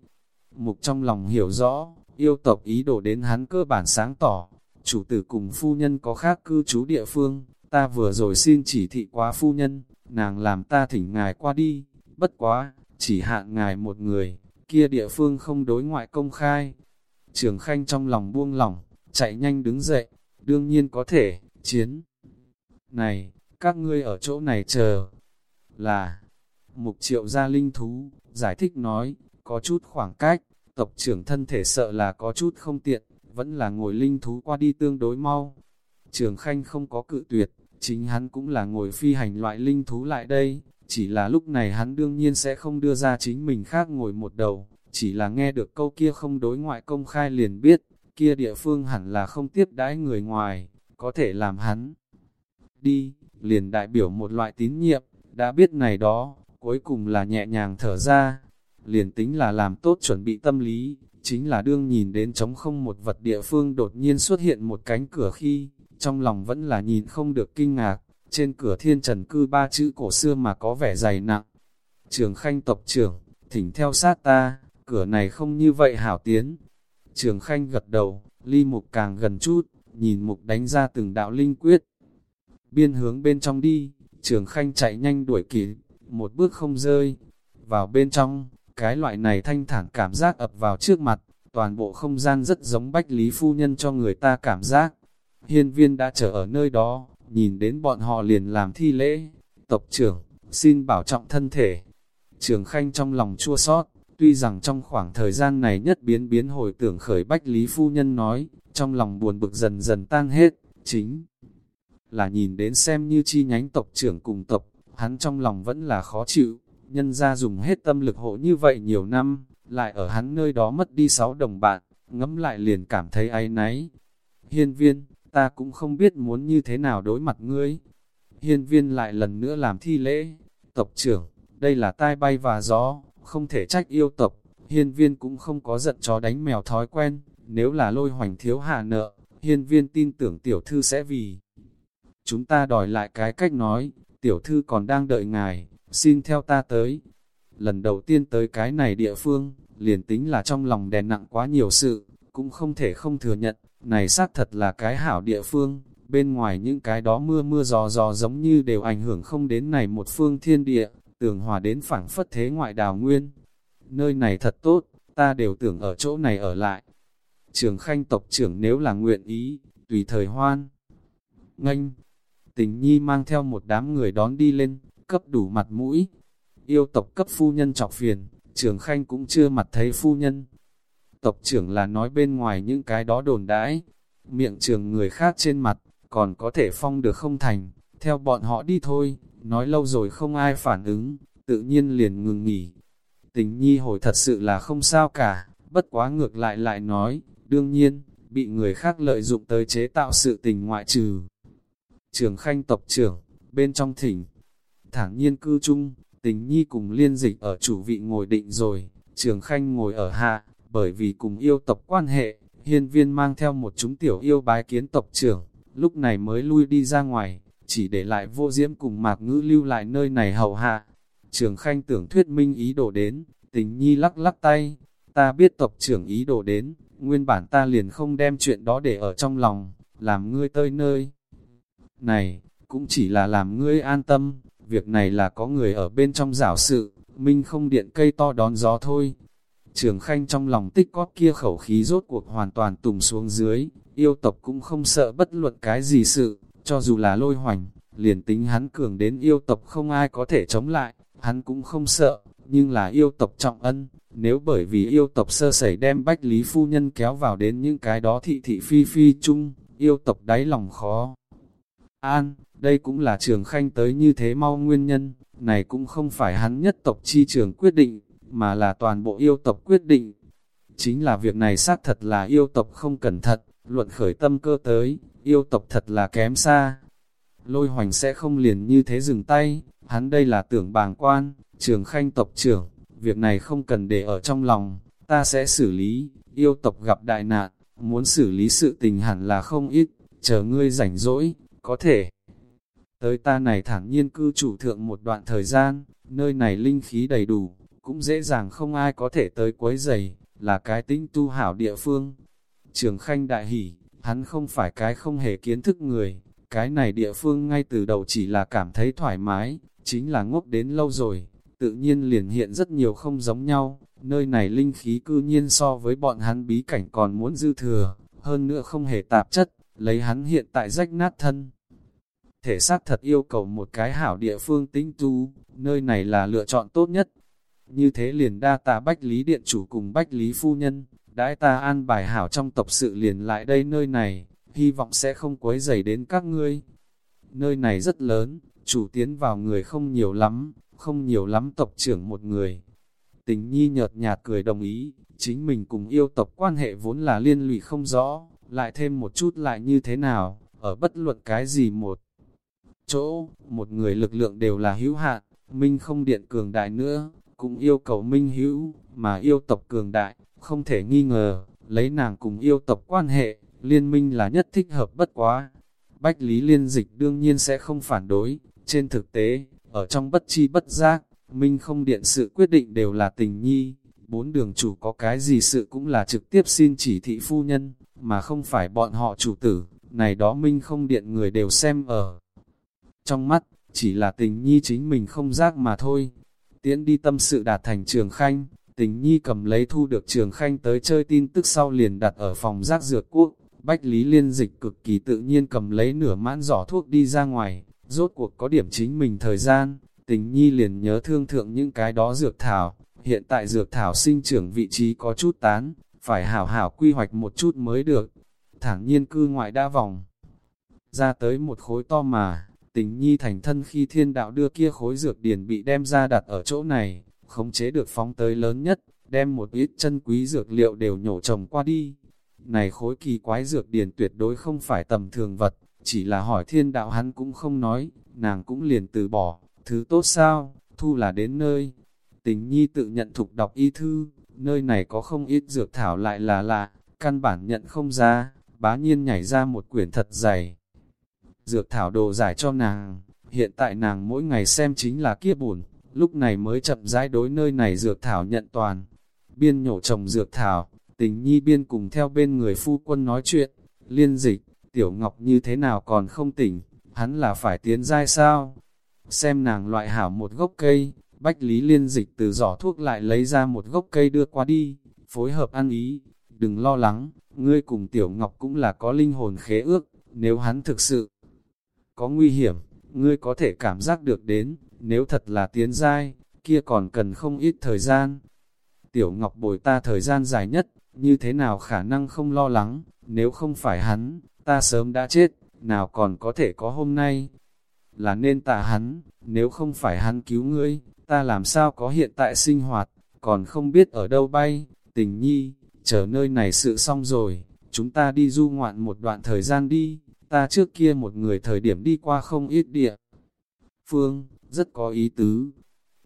Mục trong lòng hiểu rõ, yêu tộc ý đồ đến hắn cơ bản sáng tỏ, chủ tử cùng phu nhân có khác cư trú địa phương, ta vừa rồi xin chỉ thị quá phu nhân, nàng làm ta thỉnh ngài qua đi, bất quá, chỉ hạn ngài một người, kia địa phương không đối ngoại công khai. Trường Khanh trong lòng buông lỏng, chạy nhanh đứng dậy, đương nhiên có thể, chiến. Này, các ngươi ở chỗ này chờ, là, mục triệu gia linh thú, giải thích nói, có chút khoảng cách, tộc trưởng thân thể sợ là có chút không tiện, vẫn là ngồi linh thú qua đi tương đối mau. Trường Khanh không có cự tuyệt, chính hắn cũng là ngồi phi hành loại linh thú lại đây, chỉ là lúc này hắn đương nhiên sẽ không đưa ra chính mình khác ngồi một đầu, chỉ là nghe được câu kia không đối ngoại công khai liền biết, kia địa phương hẳn là không tiếp đãi người ngoài, có thể làm hắn. Đi, liền đại biểu một loại tín nhiệm, đã biết này đó, cuối cùng là nhẹ nhàng thở ra, liền tính là làm tốt chuẩn bị tâm lý, chính là đương nhìn đến trống không một vật địa phương đột nhiên xuất hiện một cánh cửa khi, trong lòng vẫn là nhìn không được kinh ngạc, trên cửa thiên trần cư ba chữ cổ xưa mà có vẻ dày nặng. Trường khanh tộc trưởng, thỉnh theo sát ta, cửa này không như vậy hảo tiến. Trường khanh gật đầu, ly mục càng gần chút, nhìn mục đánh ra từng đạo linh quyết. Biên hướng bên trong đi, trường khanh chạy nhanh đuổi kịp, một bước không rơi. Vào bên trong, cái loại này thanh thản cảm giác ập vào trước mặt, toàn bộ không gian rất giống bách lý phu nhân cho người ta cảm giác. Hiên viên đã chờ ở nơi đó, nhìn đến bọn họ liền làm thi lễ. Tộc trưởng, xin bảo trọng thân thể. Trường Khanh trong lòng chua sót, tuy rằng trong khoảng thời gian này nhất biến biến hồi tưởng khởi Bách Lý Phu Nhân nói, trong lòng buồn bực dần dần tan hết, chính là nhìn đến xem như chi nhánh tộc trưởng cùng tộc, hắn trong lòng vẫn là khó chịu, nhân ra dùng hết tâm lực hộ như vậy nhiều năm, lại ở hắn nơi đó mất đi sáu đồng bạn, ngẫm lại liền cảm thấy áy náy. Hiên viên, ta cũng không biết muốn như thế nào đối mặt ngươi. Hiên viên lại lần nữa làm thi lễ, tộc trưởng, đây là tai bay và gió, không thể trách yêu tộc, hiên viên cũng không có giận chó đánh mèo thói quen, nếu là lôi hoành thiếu hạ nợ, hiên viên tin tưởng tiểu thư sẽ vì. Chúng ta đòi lại cái cách nói, tiểu thư còn đang đợi ngài, xin theo ta tới. Lần đầu tiên tới cái này địa phương, liền tính là trong lòng đè nặng quá nhiều sự, cũng không thể không thừa nhận, này xác thật là cái hảo địa phương, bên ngoài những cái đó mưa mưa giò giò giống như đều ảnh hưởng không đến này một phương thiên địa, tường hòa đến phảng phất thế ngoại đào nguyên. Nơi này thật tốt, ta đều tưởng ở chỗ này ở lại. Trường khanh tộc trưởng nếu là nguyện ý, tùy thời hoan. Nganh, tình nhi mang theo một đám người đón đi lên, cấp đủ mặt mũi. Yêu tộc cấp phu nhân chọc phiền, trường khanh cũng chưa mặt thấy phu nhân, tộc trưởng là nói bên ngoài những cái đó đồn đãi, miệng trường người khác trên mặt, còn có thể phong được không thành, theo bọn họ đi thôi, nói lâu rồi không ai phản ứng, tự nhiên liền ngừng nghỉ. Tình nhi hồi thật sự là không sao cả, bất quá ngược lại lại nói, đương nhiên, bị người khác lợi dụng tới chế tạo sự tình ngoại trừ. Trường khanh tộc trưởng, bên trong thỉnh, thẳng nhiên cư chung, tình nhi cùng liên dịch ở chủ vị ngồi định rồi, trường khanh ngồi ở hạ, bởi vì cùng yêu tộc quan hệ, hiên viên mang theo một chúng tiểu yêu bái kiến tộc trưởng, lúc này mới lui đi ra ngoài, chỉ để lại vô diễm cùng mạc ngữ lưu lại nơi này hầu hạ. Trường khanh tưởng thuyết minh ý đồ đến, tình nhi lắc lắc tay, ta biết tộc trưởng ý đồ đến, nguyên bản ta liền không đem chuyện đó để ở trong lòng, làm ngươi tơi nơi. Này, cũng chỉ là làm ngươi an tâm, việc này là có người ở bên trong giảo sự, minh không điện cây to đón gió thôi. Trường Khanh trong lòng tích cóp kia khẩu khí rốt cuộc hoàn toàn tùng xuống dưới, yêu tộc cũng không sợ bất luận cái gì sự, cho dù là lôi hoành, liền tính hắn cường đến yêu tộc không ai có thể chống lại, hắn cũng không sợ, nhưng là yêu tộc trọng ân, nếu bởi vì yêu tộc sơ sẩy đem bách lý phu nhân kéo vào đến những cái đó thị thị phi phi chung, yêu tộc đáy lòng khó. An, đây cũng là trường khanh tới như thế mau nguyên nhân, này cũng không phải hắn nhất tộc chi trường quyết định, mà là toàn bộ yêu tộc quyết định. Chính là việc này xác thật là yêu tộc không cẩn thận, luận khởi tâm cơ tới, yêu tộc thật là kém xa. Lôi hoành sẽ không liền như thế dừng tay, hắn đây là tưởng bàng quan, trường khanh tộc trưởng, việc này không cần để ở trong lòng, ta sẽ xử lý, yêu tộc gặp đại nạn, muốn xử lý sự tình hẳn là không ít, chờ ngươi rảnh rỗi, có thể. Tới ta này thẳng nhiên cư chủ thượng một đoạn thời gian, nơi này linh khí đầy đủ, cũng dễ dàng không ai có thể tới quấy giày, là cái tinh tu hảo địa phương. Trường Khanh đại hỉ, hắn không phải cái không hề kiến thức người, cái này địa phương ngay từ đầu chỉ là cảm thấy thoải mái, chính là ngốc đến lâu rồi, tự nhiên liền hiện rất nhiều không giống nhau, nơi này linh khí cư nhiên so với bọn hắn bí cảnh còn muốn dư thừa, hơn nữa không hề tạp chất, lấy hắn hiện tại rách nát thân. Thể xác thật yêu cầu một cái hảo địa phương tính tu, nơi này là lựa chọn tốt nhất. Như thế liền đa tạ Bách Lý Điện Chủ cùng Bách Lý Phu Nhân, đãi ta an bài hảo trong tộc sự liền lại đây nơi này, hy vọng sẽ không quấy rầy đến các ngươi. Nơi này rất lớn, chủ tiến vào người không nhiều lắm, không nhiều lắm tộc trưởng một người. Tình nhi nhợt nhạt cười đồng ý, chính mình cùng yêu tộc quan hệ vốn là liên lụy không rõ, lại thêm một chút lại như thế nào, ở bất luận cái gì một chỗ, một người lực lượng đều là hữu hạn, minh không điện cường đại nữa, cũng yêu cầu minh hữu, mà yêu tộc cường đại, không thể nghi ngờ, lấy nàng cùng yêu tộc quan hệ, liên minh là nhất thích hợp bất quá. Bách Lý Liên Dịch đương nhiên sẽ không phản đối, trên thực tế, ở trong bất chi bất giác, Minh không điện sự quyết định đều là tình nhi, bốn đường chủ có cái gì sự cũng là trực tiếp xin chỉ thị phu nhân, mà không phải bọn họ chủ tử, này đó Minh không điện người đều xem ở. Trong mắt, chỉ là tình nhi chính mình không giác mà thôi. Tiễn đi tâm sự đạt thành trường khanh, tình nhi cầm lấy thu được trường khanh tới chơi tin tức sau liền đặt ở phòng giác dược quốc. Bách Lý Liên Dịch cực kỳ tự nhiên cầm lấy nửa mãn giỏ thuốc đi ra ngoài, rốt cuộc có điểm chính mình thời gian, tình nhi liền nhớ thương thượng những cái đó dược thảo, hiện tại dược thảo sinh trưởng vị trí có chút tán, phải hảo hảo quy hoạch một chút mới được, thẳng nhiên cư ngoại đa vòng. Ra tới một khối to mà, tình nhi thành thân khi thiên đạo đưa kia khối dược điển bị đem ra đặt ở chỗ này, khống chế được phóng tới lớn nhất, đem một ít chân quý dược liệu đều nhổ trồng qua đi. Này khối kỳ quái dược điển tuyệt đối không phải tầm thường vật, chỉ là hỏi thiên đạo hắn cũng không nói, nàng cũng liền từ bỏ, thứ tốt sao, thu là đến nơi. Tình nhi tự nhận thục đọc y thư, nơi này có không ít dược thảo lại là lạ, căn bản nhận không ra, bá nhiên nhảy ra một quyển thật dày. Dược thảo đồ giải cho nàng, hiện tại nàng mỗi ngày xem chính là kia buồn, lúc này mới chậm rãi đối nơi này dược thảo nhận toàn. Biên nhổ trồng dược thảo, tình nhi biên cùng theo bên người phu quân nói chuyện, liên dịch, Tiểu Ngọc như thế nào còn không tỉnh, hắn là phải tiến giai sao? Xem nàng loại hảo một gốc cây, Bách Lý Liên dịch từ giỏ thuốc lại lấy ra một gốc cây đưa qua đi, phối hợp ăn ý. Đừng lo lắng, ngươi cùng Tiểu Ngọc cũng là có linh hồn khế ước, nếu hắn thực sự có nguy hiểm, ngươi có thể cảm giác được đến, nếu thật là tiến giai, kia còn cần không ít thời gian. Tiểu Ngọc bồi ta thời gian dài nhất, như thế nào khả năng không lo lắng, nếu không phải hắn, ta sớm đã chết, nào còn có thể có hôm nay. Là nên tạ hắn, nếu không phải hắn cứu ngươi, ta làm sao có hiện tại sinh hoạt, còn không biết ở đâu bay, tình nhi, chờ nơi này sự xong rồi, chúng ta đi du ngoạn một đoạn thời gian đi, ta trước kia một người thời điểm đi qua không ít địa. Phương, rất có ý tứ.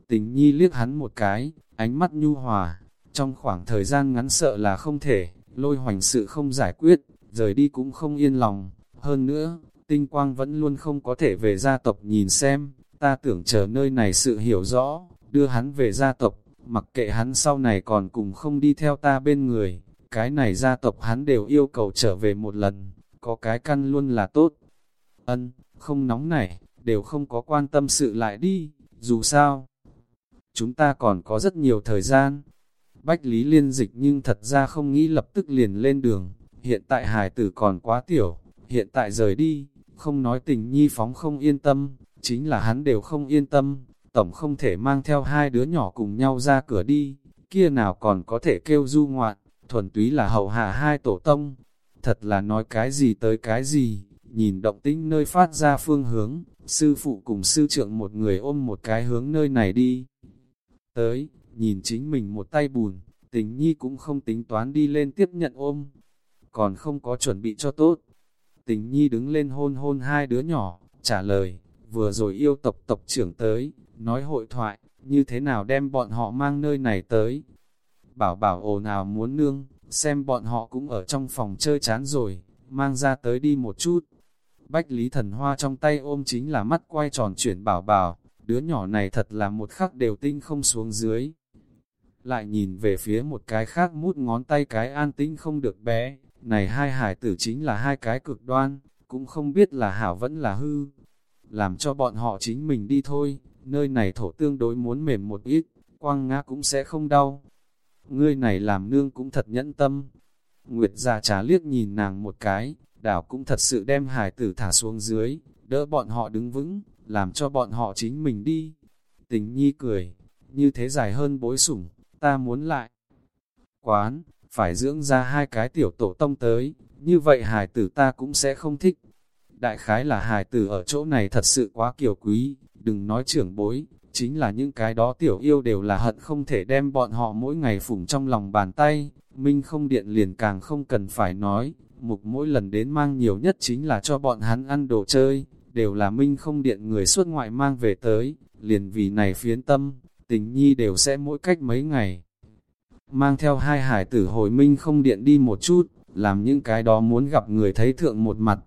Tình nhi liếc hắn một cái, ánh mắt nhu hòa, trong khoảng thời gian ngắn sợ là không thể, lôi hoành sự không giải quyết, rời đi cũng không yên lòng. Hơn nữa, tinh quang vẫn luôn không có thể về gia tộc nhìn xem, ta tưởng chờ nơi này sự hiểu rõ, đưa hắn về gia tộc, mặc kệ hắn sau này còn cùng không đi theo ta bên người, cái này gia tộc hắn đều yêu cầu trở về một lần, có cái căn luôn là tốt. Ân, không nóng nảy, đều không có quan tâm sự lại đi, dù sao. Chúng ta còn có rất nhiều thời gian. Bách Lý liên dịch nhưng thật ra không nghĩ lập tức liền lên đường, hiện tại hải tử còn quá tiểu, hiện tại rời đi, không nói tình nhi phóng không yên tâm, chính là hắn đều không yên tâm, tổng không thể mang theo hai đứa nhỏ cùng nhau ra cửa đi, kia nào còn có thể kêu du ngoạn, thuần túy là hậu hạ hai tổ tông, thật là nói cái gì tới cái gì, nhìn động tĩnh nơi phát ra phương hướng, sư phụ cùng sư trưởng một người ôm một cái hướng nơi này đi. Tới, nhìn chính mình một tay bùn, tình nhi cũng không tính toán đi lên tiếp nhận ôm, còn không có chuẩn bị cho tốt. Tình nhi đứng lên hôn hôn hai đứa nhỏ, trả lời, vừa rồi yêu tộc tộc trưởng tới, nói hội thoại, như thế nào đem bọn họ mang nơi này tới. Bảo bảo ồn ào muốn nương, xem bọn họ cũng ở trong phòng chơi chán rồi, mang ra tới đi một chút. Bách Lý Thần Hoa trong tay ôm chính là mắt quay tròn chuyển bảo bảo, đứa nhỏ này thật là một khắc đều tinh không xuống dưới. Lại nhìn về phía một cái khác mút ngón tay cái an tinh không được bé, này hai hải tử chính là hai cái cực đoan, cũng không biết là hảo vẫn là hư. Làm cho bọn họ chính mình đi thôi, nơi này thổ tương đối muốn mềm một ít, quang ngã cũng sẽ không đau. Ngươi này làm nương cũng thật nhẫn tâm. Nguyệt già trà liếc nhìn nàng một cái, đảo cũng thật sự đem hải tử thả xuống dưới, đỡ bọn họ đứng vững, làm cho bọn họ chính mình đi. Tình nhi cười, như thế dài hơn bối sủng, ta muốn lại. Quán, phải dưỡng ra hai cái tiểu tổ tông tới, như vậy hài tử ta cũng sẽ không thích. Đại khái là hài tử ở chỗ này thật sự quá kiều quý, đừng nói trưởng bối, chính là những cái đó tiểu yêu đều là hận không thể đem bọn họ mỗi ngày phủng trong lòng bàn tay, minh không điện liền càng không cần phải nói, mục mỗi lần đến mang nhiều nhất chính là cho bọn hắn ăn đồ chơi, đều là minh không điện người xuất ngoại mang về tới, liền vì này phiến tâm, tình nhi đều sẽ mỗi cách mấy ngày. Mang theo hai hải tử hồi minh không điện đi một chút, làm những cái đó muốn gặp người thấy thượng một mặt,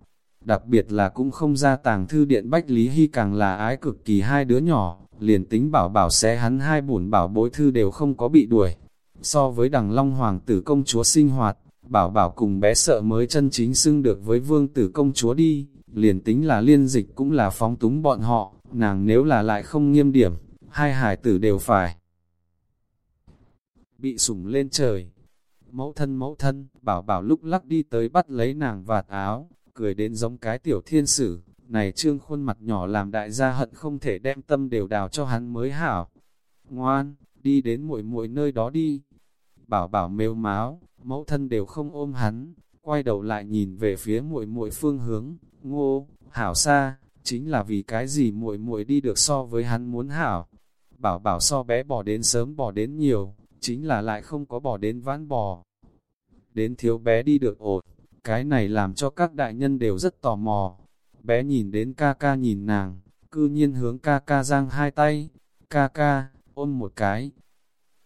đặc biệt là cũng không ra tàng thư điện Bách Lý Hy càng là ái cực kỳ hai đứa nhỏ, liền tính bảo bảo sẽ hắn hai bổn bảo bối thư đều không có bị đuổi. So với đằng long hoàng tử công chúa sinh hoạt, bảo bảo cùng bé sợ mới chân chính xưng được với vương tử công chúa đi, liền tính là liên dịch cũng là phóng túng bọn họ, nàng nếu là lại không nghiêm điểm, hai hải tử đều phải bị sủng lên trời. Mẫu thân mẫu thân, bảo bảo lúc lắc đi tới bắt lấy nàng vạt áo, cười đến giống cái tiểu thiên sử, này trương khuôn mặt nhỏ làm đại gia hận không thể đem tâm đều đào cho hắn mới hảo. Ngoan, đi đến muội muội nơi đó đi. Bảo bảo mêu máu, mẫu thân đều không ôm hắn, quay đầu lại nhìn về phía muội muội phương hướng, ngô, hảo xa, chính là vì cái gì muội muội đi được so với hắn muốn hảo. Bảo bảo so bé bỏ đến sớm bỏ đến nhiều, chính là lại không có bỏ đến vãn bò. Đến thiếu bé đi được ổn, cái này làm cho các đại nhân đều rất tò mò. Bé nhìn đến ca ca nhìn nàng, cư nhiên hướng ca ca giang hai tay, ca ca, ôm một cái.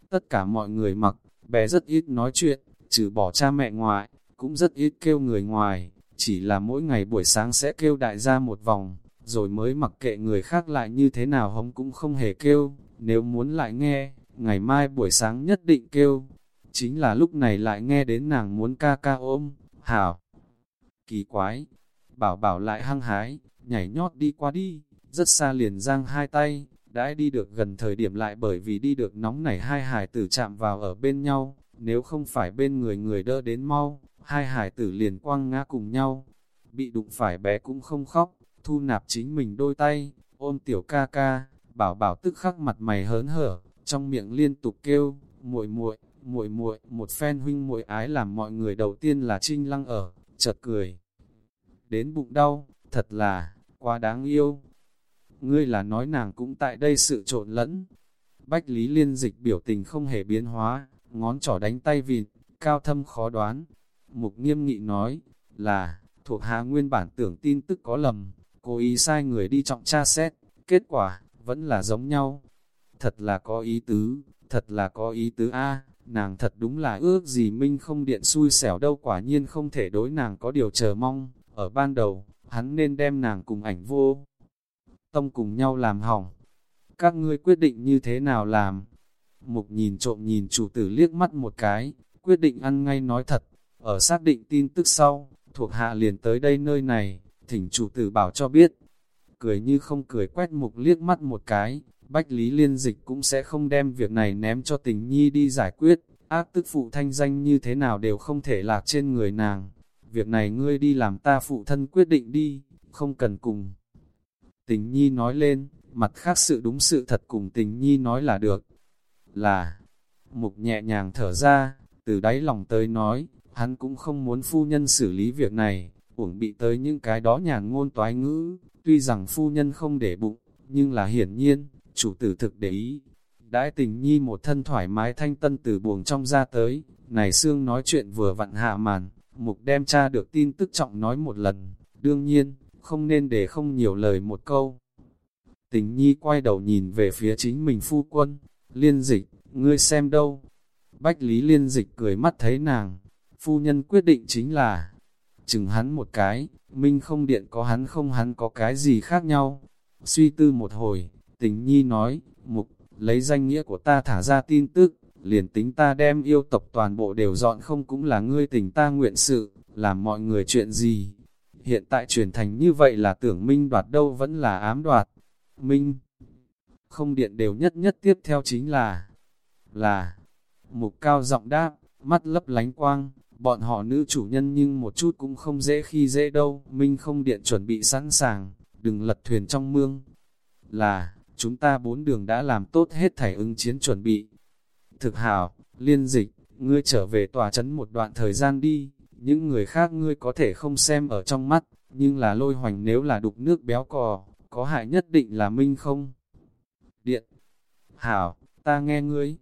Tất cả mọi người mặc, bé rất ít nói chuyện, trừ bỏ cha mẹ ngoại, cũng rất ít kêu người ngoài, chỉ là mỗi ngày buổi sáng sẽ kêu đại gia một vòng, rồi mới mặc kệ người khác lại như thế nào hống cũng không hề kêu, nếu muốn lại nghe, ngày mai buổi sáng nhất định kêu. Chính là lúc này lại nghe đến nàng muốn ca ca ôm, hảo. Kỳ quái, bảo bảo lại hăng hái, nhảy nhót đi qua đi, rất xa liền giang hai tay, đã đi được gần thời điểm lại bởi vì đi được nóng nảy hai hải tử chạm vào ở bên nhau, nếu không phải bên người người đỡ đến mau, hai hải tử liền quăng ngã cùng nhau. Bị đụng phải bé cũng không khóc, thu nạp chính mình đôi tay, ôm tiểu ca ca, bảo bảo tức khắc mặt mày hớn hở, trong miệng liên tục kêu, muội muội, muội muội, một phen huynh muội ái làm mọi người đầu tiên là Trinh Lăng ở, chợt cười. Đến bụng đau, thật là, quá đáng yêu. Ngươi là nói nàng cũng tại đây sự trộn lẫn. Bách Lý Liên dịch biểu tình không hề biến hóa, ngón trỏ đánh tay vịt, cao thâm khó đoán. Mục nghiêm nghị nói, là, thuộc hạ nguyên bản tưởng tin tức có lầm, cố ý sai người đi trọng tra xét, kết quả, vẫn là giống nhau. Thật là có ý tứ, thật là có ý tứ a nàng thật đúng là ước gì Minh không điện xui xẻo đâu quả nhiên không thể đối nàng có điều chờ mong, ở ban đầu, hắn nên đem nàng cùng ảnh vô. Tông cùng nhau làm hỏng. Các ngươi quyết định như thế nào làm? Mục nhìn trộm nhìn chủ tử liếc mắt một cái, quyết định ăn ngay nói thật, ở xác định tin tức sau, thuộc hạ liền tới đây nơi này, thỉnh chủ tử bảo cho biết. cười như không cười quét mục liếc mắt một cái, Bách Lý Liên Dịch cũng sẽ không đem việc này ném cho tình nhi đi giải quyết, ác tức phụ thanh danh như thế nào đều không thể lạc trên người nàng. Việc này ngươi đi làm ta phụ thân quyết định đi, không cần cùng. Tình nhi nói lên, mặt khác sự đúng sự thật cùng tình nhi nói là được. Là, mục nhẹ nhàng thở ra, từ đáy lòng tới nói, hắn cũng không muốn phu nhân xử lý việc này, uổng bị tới những cái đó nhàn ngôn toái ngữ, tuy rằng phu nhân không để bụng, nhưng là hiển nhiên, chủ tử thực để ý. Đãi tình nhi một thân thoải mái thanh tân từ buồng trong ra tới, này xương nói chuyện vừa vặn hạ màn, mục đem cha được tin tức trọng nói một lần, đương nhiên, không nên để không nhiều lời một câu. Tình nhi quay đầu nhìn về phía chính mình phu quân, liên dịch, ngươi xem đâu. Bách Lý liên dịch cười mắt thấy nàng, phu nhân quyết định chính là, chừng hắn một cái, minh không điện có hắn không hắn có cái gì khác nhau. Suy tư một hồi, tình nhi nói, mục, lấy danh nghĩa của ta thả ra tin tức, liền tính ta đem yêu tộc toàn bộ đều dọn không cũng là ngươi tình ta nguyện sự, làm mọi người chuyện gì. Hiện tại truyền thành như vậy là tưởng minh đoạt đâu vẫn là ám đoạt. Minh không điện đều nhất nhất tiếp theo chính là là mục cao giọng đáp, mắt lấp lánh quang, bọn họ nữ chủ nhân nhưng một chút cũng không dễ khi dễ đâu, Minh không điện chuẩn bị sẵn sàng, đừng lật thuyền trong mương. Là, chúng ta bốn đường đã làm tốt hết thảy ứng chiến chuẩn bị. Thực hảo, liên dịch, ngươi trở về tòa trấn một đoạn thời gian đi, những người khác ngươi có thể không xem ở trong mắt, nhưng là lôi hoành nếu là đục nước béo cò, có hại nhất định là Minh không? Điện, hảo, ta nghe ngươi.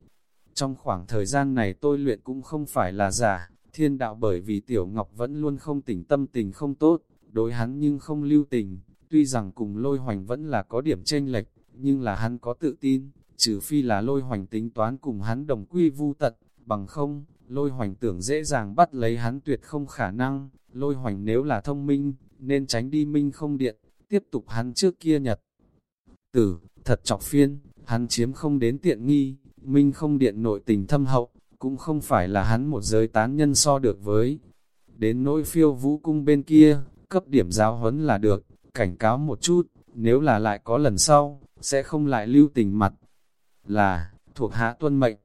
Trong khoảng thời gian này tôi luyện cũng không phải là giả, thiên đạo bởi vì Tiểu Ngọc vẫn luôn không tỉnh tâm tình không tốt, đối hắn nhưng không lưu tình, tuy rằng cùng lôi hoành vẫn là có điểm chênh lệch, nhưng là hắn có tự tin, trừ phi là lôi hoành tính toán cùng hắn đồng quy vu tật, bằng không, lôi hoành tưởng dễ dàng bắt lấy hắn tuyệt không khả năng, lôi hoành nếu là thông minh, nên tránh đi minh không điện, tiếp tục hắn trước kia nhật. Tử, thật chọc phiên, hắn chiếm không đến tiện nghi, minh không điện nội tình thâm hậu, cũng không phải là hắn một giới tán nhân so được với. Đến nỗi phiêu vũ cung bên kia, cấp điểm giáo huấn là được, cảnh cáo một chút, nếu là lại có lần sau, sẽ không lại lưu tình mặt. Là, thuộc hạ tuân mệnh.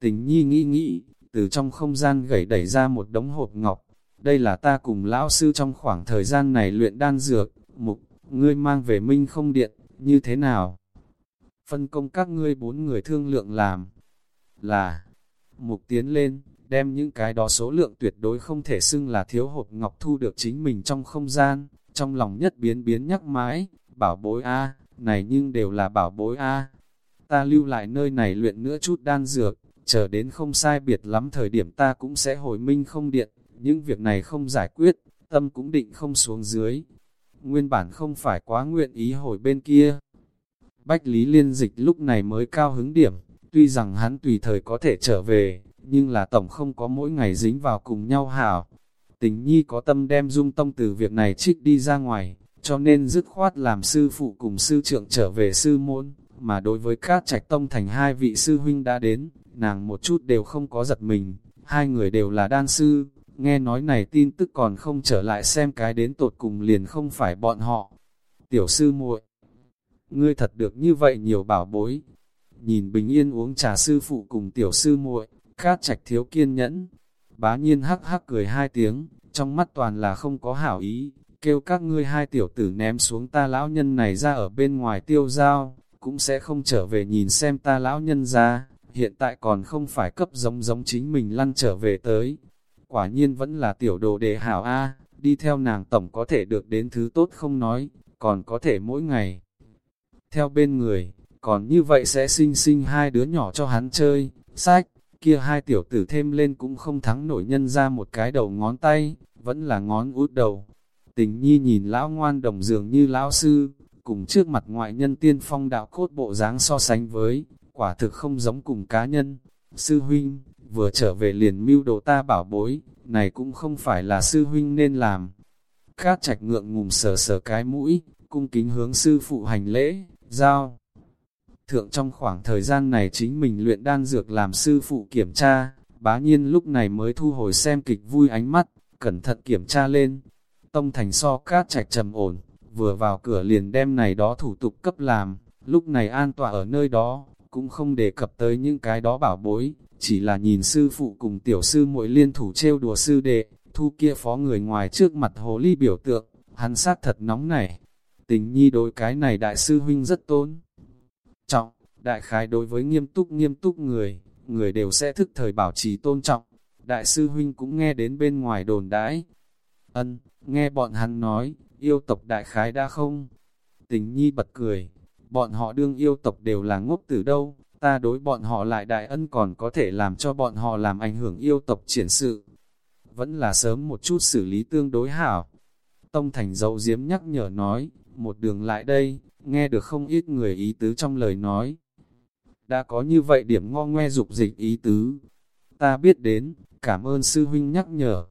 Tình nhi nghĩ nghĩ, từ trong không gian gẩy đẩy ra một đống hộp ngọc. Đây là ta cùng lão sư trong khoảng thời gian này luyện đan dược, mục, ngươi mang về minh không điện, như thế nào? Phân công các ngươi bốn người thương lượng làm. Là, mục tiến lên, đem những cái đó số lượng tuyệt đối không thể xưng là thiếu hộp ngọc thu được chính mình trong không gian, trong lòng nhất biến biến nhắc mãi, bảo bối A, này nhưng đều là bảo bối A. Ta lưu lại nơi này luyện nữa chút đan dược, chờ đến không sai biệt lắm thời điểm ta cũng sẽ hồi minh không điện, những việc này không giải quyết, tâm cũng định không xuống dưới. Nguyên bản không phải quá nguyện ý hồi bên kia. Bách Lý Liên Dịch lúc này mới cao hứng điểm, tuy rằng hắn tùy thời có thể trở về, nhưng là tổng không có mỗi ngày dính vào cùng nhau hảo. Tình nhi có tâm đem dung tông từ việc này trích đi ra ngoài, cho nên dứt khoát làm sư phụ cùng sư trưởng trở về sư môn, mà đối với các trạch tông thành hai vị sư huynh đã đến, nàng một chút đều không có giật mình, hai người đều là đan sư, nghe nói này tin tức còn không trở lại xem cái đến tột cùng liền không phải bọn họ. Tiểu sư muội, ngươi thật được như vậy nhiều bảo bối. Nhìn bình yên uống trà sư phụ cùng tiểu sư muội, cát trạch thiếu kiên nhẫn. Bá nhiên hắc hắc cười hai tiếng, trong mắt toàn là không có hảo ý, kêu các ngươi hai tiểu tử ném xuống ta lão nhân này ra ở bên ngoài tiêu giao, cũng sẽ không trở về nhìn xem ta lão nhân ra, hiện tại còn không phải cấp giống giống chính mình lăn trở về tới. Quả nhiên vẫn là tiểu đồ đề hảo A, đi theo nàng tổng có thể được đến thứ tốt không nói, còn có thể mỗi ngày. Theo bên người, còn như vậy sẽ sinh sinh hai đứa nhỏ cho hắn chơi, sách, kia hai tiểu tử thêm lên cũng không thắng nổi nhân ra một cái đầu ngón tay, vẫn là ngón út đầu. Tình nhi nhìn lão ngoan đồng dường như lão sư, cùng trước mặt ngoại nhân tiên phong đạo cốt bộ dáng so sánh với, quả thực không giống cùng cá nhân. Sư huynh, vừa trở về liền mưu đồ ta bảo bối, này cũng không phải là sư huynh nên làm. Cát trạch ngượng ngùng sờ sờ cái mũi, cung kính hướng sư phụ hành lễ, giao. Thượng trong khoảng thời gian này chính mình luyện đan dược làm sư phụ kiểm tra, bá nhiên lúc này mới thu hồi xem kịch vui ánh mắt, cẩn thận kiểm tra lên. Tông thành so cát trạch trầm ổn, vừa vào cửa liền đem này đó thủ tục cấp làm, lúc này an tọa ở nơi đó, cũng không đề cập tới những cái đó bảo bối, chỉ là nhìn sư phụ cùng tiểu sư muội liên thủ trêu đùa sư đệ, thu kia phó người ngoài trước mặt hồ ly biểu tượng, hắn sát thật nóng nảy. Tình nhi đối cái này đại sư huynh rất tôn. Trọng, đại khái đối với nghiêm túc nghiêm túc người, người đều sẽ thức thời bảo trì tôn trọng. Đại sư huynh cũng nghe đến bên ngoài đồn đãi. Ân, nghe bọn hắn nói, yêu tộc đại khái đã không? Tình nhi bật cười, bọn họ đương yêu tộc đều là ngốc từ đâu, ta đối bọn họ lại đại ân còn có thể làm cho bọn họ làm ảnh hưởng yêu tộc triển sự. Vẫn là sớm một chút xử lý tương đối hảo. Tông Thành dấu diếm nhắc nhở nói, một đường lại đây, nghe được không ít người ý tứ trong lời nói. Đã có như vậy điểm ngo ngoe dục dịch ý tứ. Ta biết đến, cảm ơn sư huynh nhắc nhở.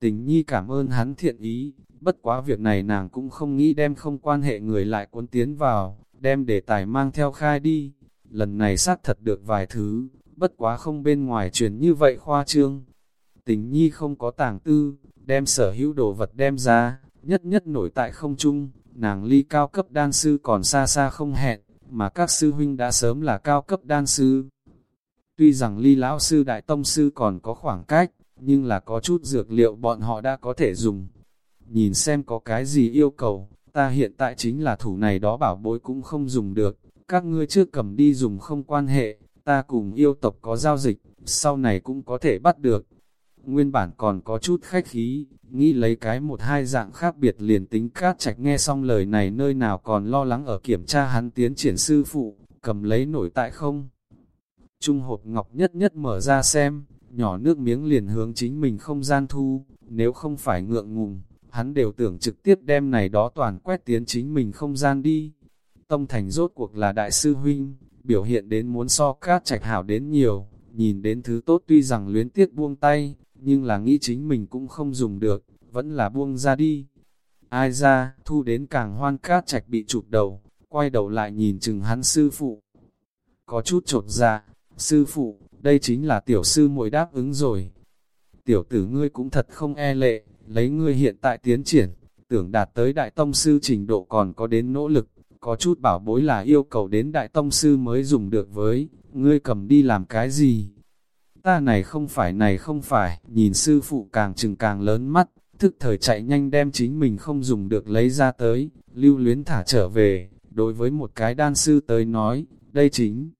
Tình nhi cảm ơn hắn thiện ý, bất quá việc này nàng cũng không nghĩ đem không quan hệ người lại cuốn tiến vào, đem đề tài mang theo khai đi. Lần này xác thật được vài thứ, bất quá không bên ngoài truyền như vậy khoa trương. Tình nhi không có tàng tư, đem sở hữu đồ vật đem ra, nhất nhất nổi tại không trung, nàng ly cao cấp đan sư còn xa xa không hẹn, mà các sư huynh đã sớm là cao cấp đan sư. Tuy rằng ly lão sư đại tông sư còn có khoảng cách, nhưng là có chút dược liệu bọn họ đã có thể dùng. Nhìn xem có cái gì yêu cầu, ta hiện tại chính là thủ này đó bảo bối cũng không dùng được, các ngươi trước cầm đi dùng không quan hệ, ta cùng yêu tộc có giao dịch, sau này cũng có thể bắt được. Nguyên bản còn có chút khách khí, nghĩ lấy cái một hai dạng khác biệt liền tính cát trạch nghe xong lời này nơi nào còn lo lắng ở kiểm tra hắn tiến triển sư phụ, cầm lấy nổi tại không. Trung hộp ngọc nhất nhất mở ra xem, nhỏ nước miếng liền hướng chính mình không gian thu, nếu không phải ngượng ngùng, hắn đều tưởng trực tiếp đem này đó toàn quét tiến chính mình không gian đi. Tông Thành rốt cuộc là đại sư huynh, biểu hiện đến muốn so cát trạch hảo đến nhiều, nhìn đến thứ tốt tuy rằng luyến tiếc buông tay, nhưng là nghĩ chính mình cũng không dùng được, vẫn là buông ra đi. Ai ra, thu đến càng hoan cát trạch bị chụp đầu, quay đầu lại nhìn chừng hắn sư phụ. Có chút trột ra, sư phụ, đây chính là tiểu sư muội đáp ứng rồi. Tiểu tử ngươi cũng thật không e lệ, lấy ngươi hiện tại tiến triển, tưởng đạt tới đại tông sư trình độ còn có đến nỗ lực, có chút bảo bối là yêu cầu đến đại tông sư mới dùng được với, ngươi cầm đi làm cái gì? Ta này không phải này không phải, nhìn sư phụ càng chừng càng lớn mắt, thức thời chạy nhanh đem chính mình không dùng được lấy ra tới, lưu luyến thả trở về, đối với một cái đan sư tới nói, đây chính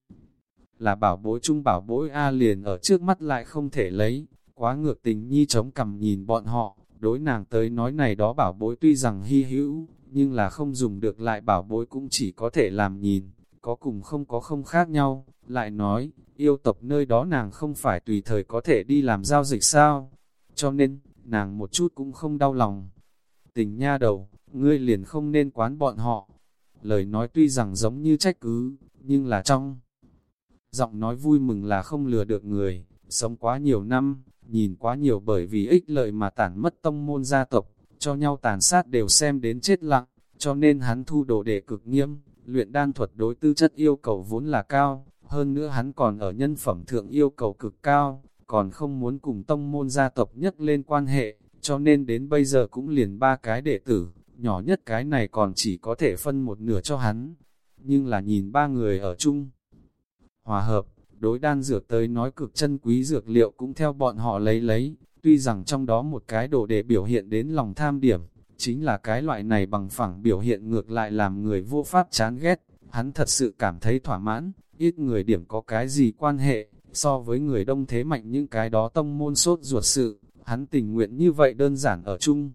là bảo bối trung bảo bối A liền ở trước mắt lại không thể lấy, quá ngược tình nhi chống cầm nhìn bọn họ, đối nàng tới nói này đó bảo bối tuy rằng hy hữu, nhưng là không dùng được lại bảo bối cũng chỉ có thể làm nhìn, có cùng không có không khác nhau, lại nói, yêu tộc nơi đó nàng không phải tùy thời có thể đi làm giao dịch sao, cho nên, nàng một chút cũng không đau lòng. Tình nha đầu, ngươi liền không nên quán bọn họ. Lời nói tuy rằng giống như trách cứ, nhưng là trong. Giọng nói vui mừng là không lừa được người, sống quá nhiều năm, nhìn quá nhiều bởi vì ích lợi mà tản mất tông môn gia tộc, cho nhau tàn sát đều xem đến chết lặng, cho nên hắn thu đồ đệ cực nghiêm, luyện đan thuật đối tư chất yêu cầu vốn là cao, hơn nữa hắn còn ở nhân phẩm thượng yêu cầu cực cao, còn không muốn cùng tông môn gia tộc nhất lên quan hệ, cho nên đến bây giờ cũng liền ba cái đệ tử, nhỏ nhất cái này còn chỉ có thể phân một nửa cho hắn, nhưng là nhìn ba người ở chung. Hòa hợp, đối đan dược tới nói cực chân quý dược liệu cũng theo bọn họ lấy lấy, tuy rằng trong đó một cái đồ để biểu hiện đến lòng tham điểm, chính là cái loại này bằng phẳng biểu hiện ngược lại làm người vô pháp chán ghét, hắn thật sự cảm thấy thỏa mãn, ít người điểm có cái gì quan hệ, so với người đông thế mạnh những cái đó tông môn sốt ruột sự, hắn tình nguyện như vậy đơn giản ở chung.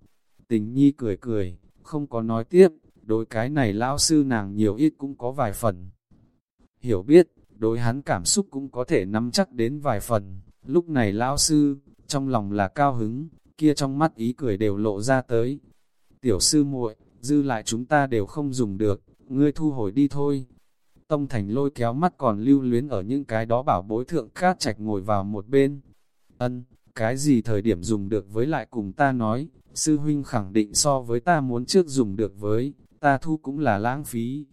Tình nhi cười cười, không có nói tiếp, đối cái này lão sư nàng nhiều ít cũng có vài phần. Hiểu biết, đối hắn cảm xúc cũng có thể nắm chắc đến vài phần, lúc này lão sư, trong lòng là cao hứng, kia trong mắt ý cười đều lộ ra tới. Tiểu sư muội, dư lại chúng ta đều không dùng được, ngươi thu hồi đi thôi, Tông Thành lôi kéo mắt còn lưu luyến ở những cái đó bảo bối thượng cát trạch ngồi vào một bên. Ân, cái gì thời điểm dùng được với lại cùng ta nói, sư huynh khẳng định so với ta muốn trước dùng được với, ta thu cũng là lãng phí.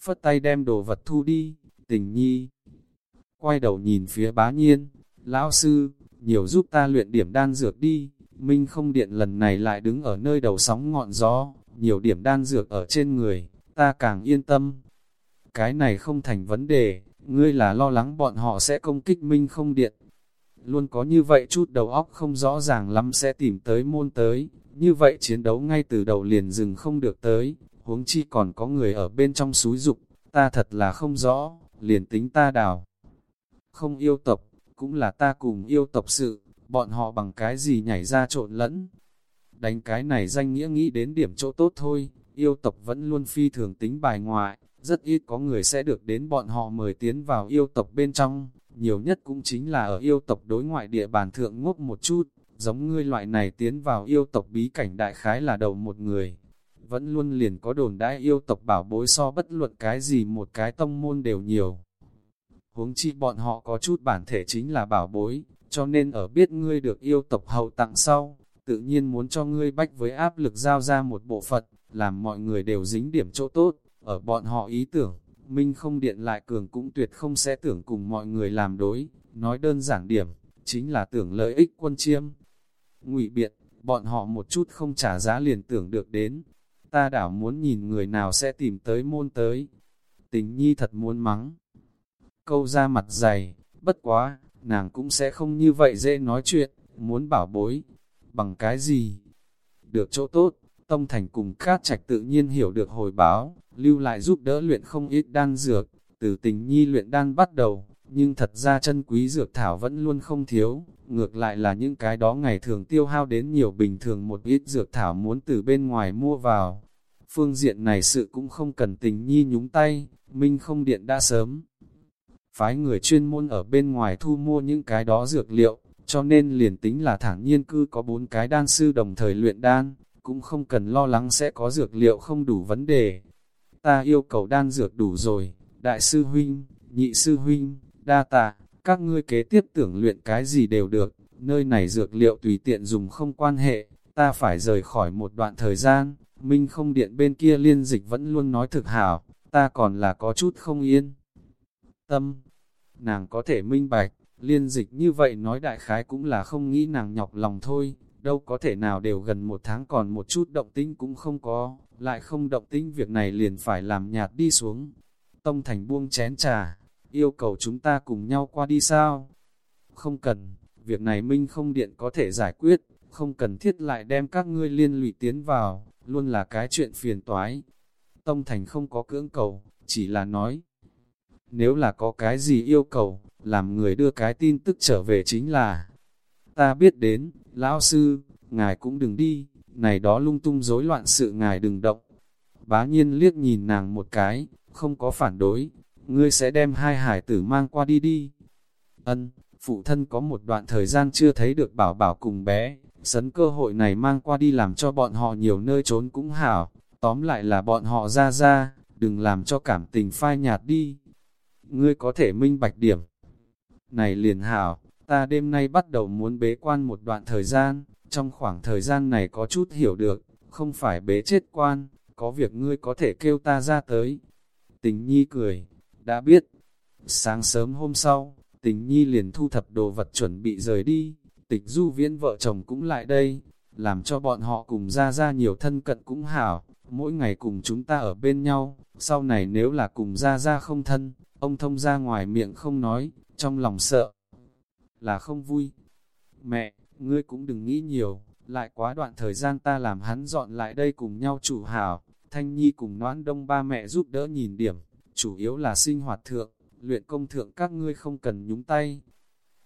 Phất tay đem đồ vật thu đi, tình nhi. Quay đầu nhìn phía bá nhiên, lão sư, nhiều giúp ta luyện điểm đan dược đi. Minh không điện lần này lại đứng ở nơi đầu sóng ngọn gió, nhiều điểm đan dược ở trên người, ta càng yên tâm. Cái này không thành vấn đề, ngươi là lo lắng bọn họ sẽ công kích minh không điện. Luôn có như vậy chút đầu óc không rõ ràng lắm sẽ tìm tới môn tới, như vậy chiến đấu ngay từ đầu liền dừng không được tới, huống chi còn có người ở bên trong suối dục, ta thật là không rõ, liền tính ta đào. Không yêu tộc, cũng là ta cùng yêu tộc sự, bọn họ bằng cái gì nhảy ra trộn lẫn. Đánh cái này danh nghĩa nghĩ đến điểm chỗ tốt thôi, yêu tộc vẫn luôn phi thường tính bài ngoại, rất ít có người sẽ được đến bọn họ mời tiến vào yêu tộc bên trong, nhiều nhất cũng chính là ở yêu tộc đối ngoại địa bàn thượng ngốc một chút, giống ngươi loại này tiến vào yêu tộc bí cảnh đại khái là đầu một người. Vẫn luôn liền có đồn đãi yêu tộc bảo bối so bất luận cái gì một cái tông môn đều nhiều. Huống chi bọn họ có chút bản thể chính là bảo bối, cho nên ở biết ngươi được yêu tộc hậu tặng sau, tự nhiên muốn cho ngươi bách với áp lực giao ra một bộ phận, làm mọi người đều dính điểm chỗ tốt, ở bọn họ ý tưởng, Minh không điện lại cường cũng tuyệt không sẽ tưởng cùng mọi người làm đối, nói đơn giản điểm, chính là tưởng lợi ích quân chiêm. ngụy biện, bọn họ một chút không trả giá liền tưởng được đến, ta đảo muốn nhìn người nào sẽ tìm tới môn tới. Tình nhi thật muốn mắng. Câu ra mặt dày, bất quá, nàng cũng sẽ không như vậy dễ nói chuyện, muốn bảo bối. Bằng cái gì? Được chỗ tốt, Tông Thành cùng Cát Trạch tự nhiên hiểu được hồi báo, lưu lại giúp đỡ luyện không ít đan dược, từ tình nhi luyện đan bắt đầu, nhưng thật ra chân quý dược thảo vẫn luôn không thiếu, ngược lại là những cái đó ngày thường tiêu hao đến nhiều bình thường một ít dược thảo muốn từ bên ngoài mua vào. Phương diện này sự cũng không cần tình nhi nhúng tay, Minh không điện đã sớm. Phái người chuyên môn ở bên ngoài thu mua những cái đó dược liệu, cho nên liền tính là thẳng nhiên cư có bốn cái đan sư đồng thời luyện đan, cũng không cần lo lắng sẽ có dược liệu không đủ vấn đề. Ta yêu cầu đan dược đủ rồi, đại sư huynh, nhị sư huynh, đa tạ, các ngươi kế tiếp tưởng luyện cái gì đều được, nơi này dược liệu tùy tiện dùng không quan hệ, ta phải rời khỏi một đoạn thời gian, minh không điện bên kia liên dịch vẫn luôn nói thực hảo, ta còn là có chút không yên. Tâm, nàng có thể minh bạch, liên dịch như vậy nói đại khái cũng là không nghĩ nàng nhọc lòng thôi, đâu có thể nào đều gần một tháng còn một chút động tĩnh cũng không có, lại không động tĩnh việc này liền phải làm nhạt đi xuống. Tông Thành buông chén trà, yêu cầu chúng ta cùng nhau qua đi sao? Không cần, việc này Minh không điện có thể giải quyết, không cần thiết lại đem các ngươi liên lụy tiến vào, luôn là cái chuyện phiền toái. Tông Thành không có cưỡng cầu, chỉ là nói. Nếu là có cái gì yêu cầu, làm người đưa cái tin tức trở về chính là Ta biết đến, lão sư, ngài cũng đừng đi, này đó lung tung rối loạn sự ngài đừng động. Bá nhiên liếc nhìn nàng một cái, không có phản đối, ngươi sẽ đem hai hải tử mang qua đi đi. Ân, phụ thân có một đoạn thời gian chưa thấy được bảo bảo cùng bé, sấn cơ hội này mang qua đi làm cho bọn họ nhiều nơi trốn cũng hảo, tóm lại là bọn họ ra ra, đừng làm cho cảm tình phai nhạt đi. Ngươi có thể minh bạch điểm. Này liền hảo, ta đêm nay bắt đầu muốn bế quan một đoạn thời gian, trong khoảng thời gian này có chút hiểu được, không phải bế chết quan, có việc ngươi có thể kêu ta ra tới. Tình nhi cười, đã biết. Sáng sớm hôm sau, tình nhi liền thu thập đồ vật chuẩn bị rời đi, tịch du viễn vợ chồng cũng lại đây, làm cho bọn họ cùng ra ra nhiều thân cận cũng hảo, mỗi ngày cùng chúng ta ở bên nhau, sau này nếu là cùng ra ra không thân, ông thông ra ngoài miệng không nói, trong lòng sợ là không vui. Mẹ, ngươi cũng đừng nghĩ nhiều, lại quá đoạn thời gian ta làm hắn dọn lại đây cùng nhau chủ hảo, Thanh Nhi cùng noãn đông ba mẹ giúp đỡ nhìn điểm, chủ yếu là sinh hoạt thượng, luyện công thượng các ngươi không cần nhúng tay.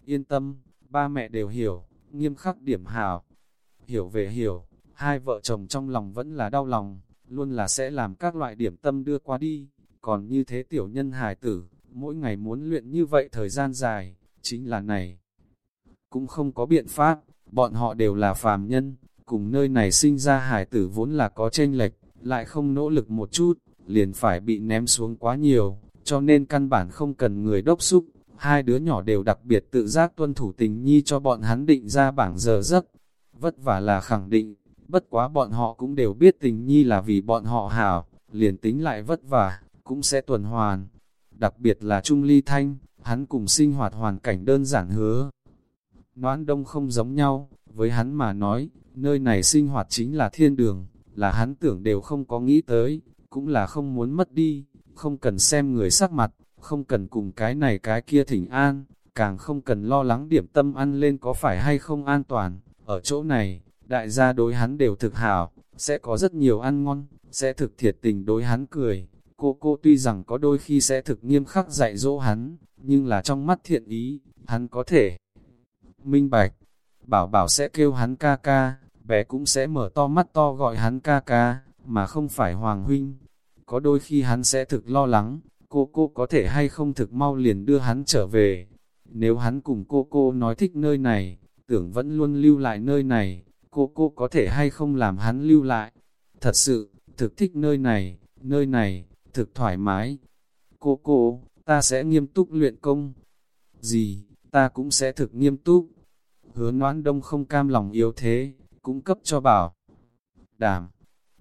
Yên tâm, ba mẹ đều hiểu, nghiêm khắc điểm hảo. Hiểu về hiểu, hai vợ chồng trong lòng vẫn là đau lòng, luôn là sẽ làm các loại điểm tâm đưa qua đi, còn như thế tiểu nhân hài tử, mỗi ngày muốn luyện như vậy thời gian dài, chính là này cũng không có biện pháp, bọn họ đều là phàm nhân, cùng nơi này sinh ra hải tử vốn là có tranh lệch, lại không nỗ lực một chút, liền phải bị ném xuống quá nhiều, cho nên căn bản không cần người đốc xúc, hai đứa nhỏ đều đặc biệt tự giác tuân thủ tình nhi cho bọn hắn định ra bảng giờ giấc, vất vả là khẳng định, bất quá bọn họ cũng đều biết tình nhi là vì bọn họ hảo, liền tính lại vất vả, cũng sẽ tuần hoàn, đặc biệt là Trung Ly Thanh, hắn cùng sinh hoạt hoàn cảnh đơn giản hứa, Noãn đông không giống nhau, với hắn mà nói, nơi này sinh hoạt chính là thiên đường, là hắn tưởng đều không có nghĩ tới, cũng là không muốn mất đi, không cần xem người sắc mặt, không cần cùng cái này cái kia thỉnh an, càng không cần lo lắng điểm tâm ăn lên có phải hay không an toàn, ở chỗ này, đại gia đối hắn đều thực hảo, sẽ có rất nhiều ăn ngon, sẽ thực thiệt tình đối hắn cười. Cô cô tuy rằng có đôi khi sẽ thực nghiêm khắc dạy dỗ hắn, nhưng là trong mắt thiện ý, hắn có thể minh bạch. Bảo bảo sẽ kêu hắn ca ca, bé cũng sẽ mở to mắt to gọi hắn ca ca, mà không phải Hoàng Huynh. Có đôi khi hắn sẽ thực lo lắng, cô cô có thể hay không thực mau liền đưa hắn trở về. Nếu hắn cùng cô cô nói thích nơi này, tưởng vẫn luôn lưu lại nơi này, cô cô có thể hay không làm hắn lưu lại. Thật sự, thực thích nơi này, nơi này, thực thoải mái. Cô cô, ta sẽ nghiêm túc luyện công. Gì, ta cũng sẽ thực nghiêm túc. Hứa noãn đông không cam lòng yếu thế, cũng cấp cho bảo. Đảm,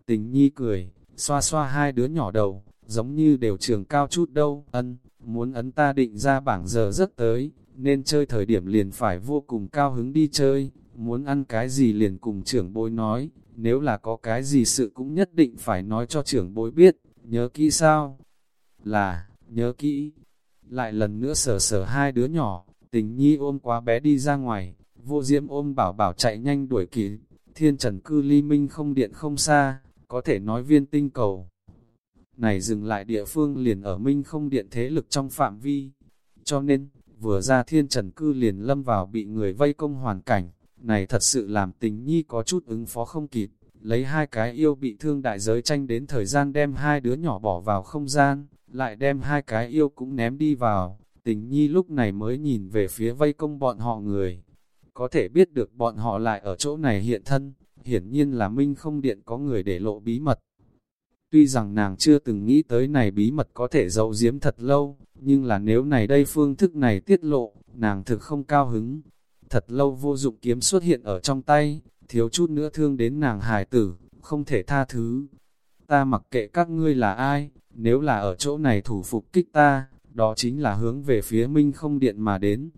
tình nhi cười, xoa xoa hai đứa nhỏ đầu, giống như đều trường cao chút đâu, ân, muốn ấn ta định ra bảng giờ rất tới, nên chơi thời điểm liền phải vô cùng cao hứng đi chơi, muốn ăn cái gì liền cùng trưởng bối nói, nếu là có cái gì sự cũng nhất định phải nói cho trưởng bối biết, nhớ kỹ sao? Là, nhớ kỹ. Lại lần nữa sờ sờ hai đứa nhỏ, tình nhi ôm quá bé đi ra ngoài, vô diễm ôm bảo bảo chạy nhanh đuổi kịp, thiên trần cư ly minh không điện không xa, có thể nói viên tinh cầu. Này dừng lại địa phương liền ở minh không điện thế lực trong phạm vi, cho nên, vừa ra thiên trần cư liền lâm vào bị người vây công hoàn cảnh, này thật sự làm tình nhi có chút ứng phó không kịp, lấy hai cái yêu bị thương đại giới tranh đến thời gian đem hai đứa nhỏ bỏ vào không gian, lại đem hai cái yêu cũng ném đi vào, tình nhi lúc này mới nhìn về phía vây công bọn họ người. Có thể biết được bọn họ lại ở chỗ này hiện thân, hiển nhiên là minh không điện có người để lộ bí mật. Tuy rằng nàng chưa từng nghĩ tới này bí mật có thể giấu giếm thật lâu, nhưng là nếu này đây phương thức này tiết lộ, nàng thực không cao hứng. Thật lâu vô dụng kiếm xuất hiện ở trong tay, thiếu chút nữa thương đến nàng hài tử, không thể tha thứ. Ta mặc kệ các ngươi là ai, nếu là ở chỗ này thủ phục kích ta, đó chính là hướng về phía minh không điện mà đến.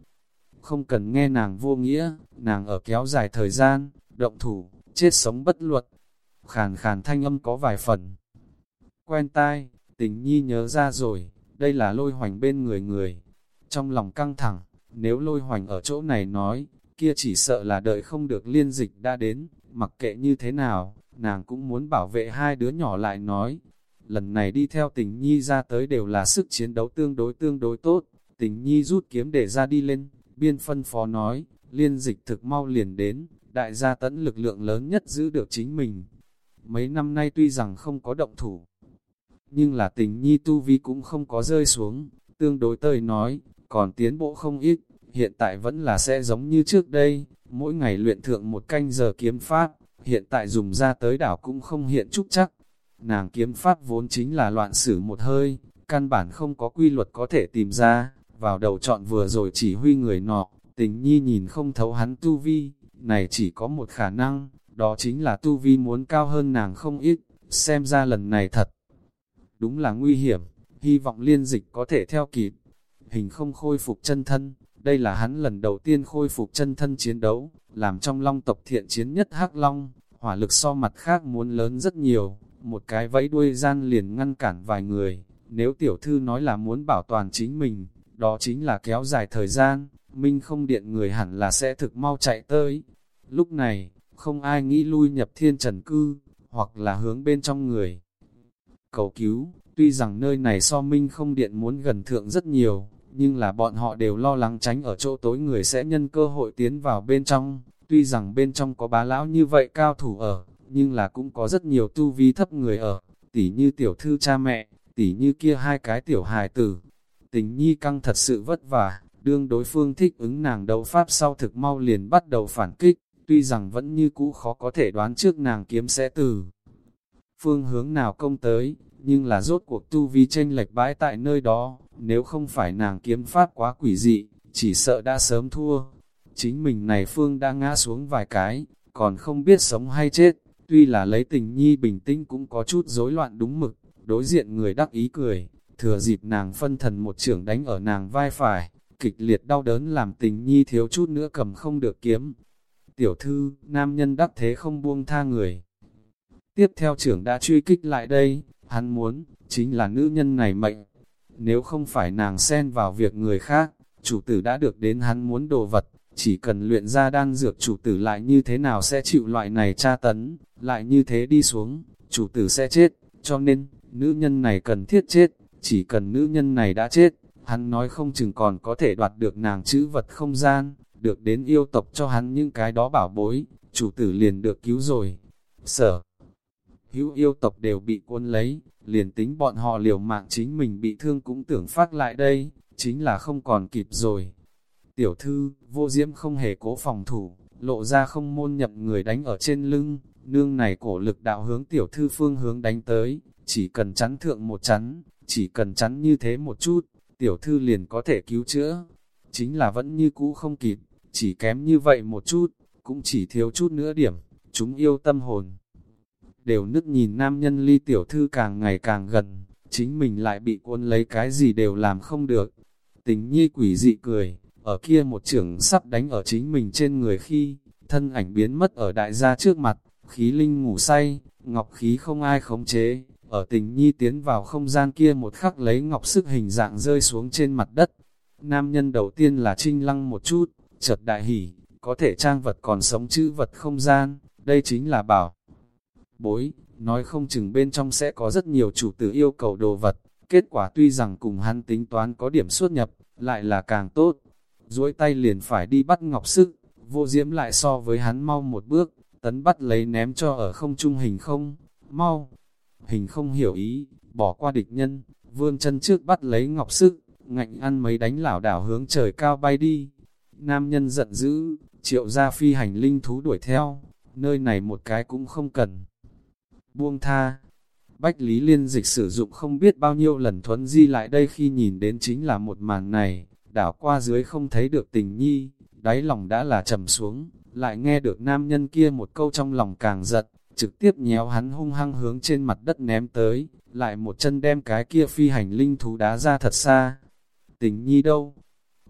Không cần nghe nàng vô nghĩa, nàng ở kéo dài thời gian, động thủ, chết sống bất luật. Khàn khàn thanh âm có vài phần. Quen tai, tình nhi nhớ ra rồi, đây là lôi hoành bên người người. Trong lòng căng thẳng, nếu lôi hoành ở chỗ này nói, kia chỉ sợ là đợi không được liên dịch đã đến, mặc kệ như thế nào, nàng cũng muốn bảo vệ hai đứa nhỏ lại nói. Lần này đi theo tình nhi ra tới đều là sức chiến đấu tương đối tương đối tốt, tình nhi rút kiếm để ra đi lên, biên phân phó nói, liên dịch thực mau liền đến, đại gia tẫn lực lượng lớn nhất giữ được chính mình. Mấy năm nay tuy rằng không có động thủ, nhưng là tình nhi tu vi cũng không có rơi xuống, tương đối tơi nói, còn tiến bộ không ít, hiện tại vẫn là sẽ giống như trước đây, mỗi ngày luyện thượng một canh giờ kiếm pháp, hiện tại dùng ra tới đảo cũng không hiện trúc chắc. Nàng kiếm pháp vốn chính là loạn sử một hơi, căn bản không có quy luật có thể tìm ra, vào đầu chọn vừa rồi chỉ huy người nọ, tình nhi nhìn không thấu hắn tu vi, này chỉ có một khả năng, đó chính là tu vi muốn cao hơn nàng không ít, xem ra lần này thật. Đúng là nguy hiểm, hy vọng liên dịch có thể theo kịp, hình không khôi phục chân thân, đây là hắn lần đầu tiên khôi phục chân thân chiến đấu, làm trong long tộc thiện chiến nhất hắc long, hỏa lực so mặt khác muốn lớn rất nhiều, một cái vẫy đuôi gian liền ngăn cản vài người, nếu tiểu thư nói là muốn bảo toàn chính mình, đó chính là kéo dài thời gian, minh không điện người hẳn là sẽ thực mau chạy tới. Lúc này, không ai nghĩ lui nhập thiên trần cư, hoặc là hướng bên trong người. Cầu cứu, tuy rằng nơi này so minh không điện muốn gần thượng rất nhiều, nhưng là bọn họ đều lo lắng tránh ở chỗ tối người sẽ nhân cơ hội tiến vào bên trong. Tuy rằng bên trong có bá lão như vậy cao thủ ở, nhưng là cũng có rất nhiều tu vi thấp người ở, tỉ như tiểu thư cha mẹ, tỉ như kia hai cái tiểu hài tử. Tình nhi căng thật sự vất vả, đương đối phương thích ứng nàng đấu pháp sau thực mau liền bắt đầu phản kích, tuy rằng vẫn như cũ khó có thể đoán trước nàng kiếm sẽ từ phương hướng nào công tới, nhưng là rốt cuộc tu vi tranh lệch bãi tại nơi đó, nếu không phải nàng kiếm pháp quá quỷ dị, chỉ sợ đã sớm thua. Chính mình này phương đã ngã xuống vài cái, còn không biết sống hay chết, tuy là lấy tình nhi bình tĩnh cũng có chút rối loạn đúng mực, đối diện người đắc ý cười, thừa dịp nàng phân thần một trưởng đánh ở nàng vai phải, kịch liệt đau đớn làm tình nhi thiếu chút nữa cầm không được kiếm. Tiểu thư, nam nhân đắc thế không buông tha người. Tiếp theo trưởng đã truy kích lại đây, hắn muốn, chính là nữ nhân này mệnh. Nếu không phải nàng xen vào việc người khác, chủ tử đã được đến hắn muốn đồ vật, chỉ cần luyện ra đan dược chủ tử lại như thế nào sẽ chịu loại này tra tấn, lại như thế đi xuống, chủ tử sẽ chết, cho nên, nữ nhân này cần thiết chết, chỉ cần nữ nhân này đã chết, hắn nói không chừng còn có thể đoạt được nàng chữ vật không gian, được đến yêu tộc cho hắn những cái đó bảo bối, chủ tử liền được cứu rồi. Sở, hữu yêu tộc đều bị cuốn lấy, liền tính bọn họ liều mạng chính mình bị thương cũng tưởng phát lại đây, chính là không còn kịp rồi. Tiểu thư, vô diễm không hề cố phòng thủ, lộ ra không môn nhậm người đánh ở trên lưng, nương này cổ lực đạo hướng tiểu thư phương hướng đánh tới, chỉ cần chắn thượng một chắn, chỉ cần chắn như thế một chút, tiểu thư liền có thể cứu chữa. Chính là vẫn như cũ không kịp, chỉ kém như vậy một chút, cũng chỉ thiếu chút nữa điểm, chúng yêu tâm hồn. Đều nức nhìn nam nhân ly tiểu thư càng ngày càng gần, chính mình lại bị cuốn lấy cái gì đều làm không được. Tình nhi quỷ dị cười, ở kia một trưởng sắp đánh ở chính mình trên người khi, thân ảnh biến mất ở đại gia trước mặt, khí linh ngủ say, ngọc khí không ai khống chế, ở tình nhi tiến vào không gian kia một khắc lấy ngọc sức hình dạng rơi xuống trên mặt đất. Nam nhân đầu tiên là trinh lăng một chút, chợt đại hỉ, có thể trang vật còn sống chữ vật không gian, đây chính là bảo. Bối, nói không chừng bên trong sẽ có rất nhiều chủ tử yêu cầu đồ vật, kết quả tuy rằng cùng hắn tính toán có điểm xuất nhập, lại là càng tốt. duỗi tay liền phải đi bắt ngọc sức, vô diễm lại so với hắn mau một bước, tấn bắt lấy ném cho ở không trung hình không, mau. Hình không hiểu ý, bỏ qua địch nhân, vươn chân trước bắt lấy ngọc sức, ngạnh ăn mấy đánh lảo đảo hướng trời cao bay đi. Nam nhân giận dữ, triệu ra phi hành linh thú đuổi theo, nơi này một cái cũng không cần. Buông tha, Bách Lý Liên dịch sử dụng không biết bao nhiêu lần thuấn di lại đây khi nhìn đến chính là một màn này, đảo qua dưới không thấy được tình nhi, đáy lòng đã là trầm xuống, lại nghe được nam nhân kia một câu trong lòng càng giật, trực tiếp nhéo hắn hung hăng hướng trên mặt đất ném tới, lại một chân đem cái kia phi hành linh thú đá ra thật xa. Tình nhi đâu?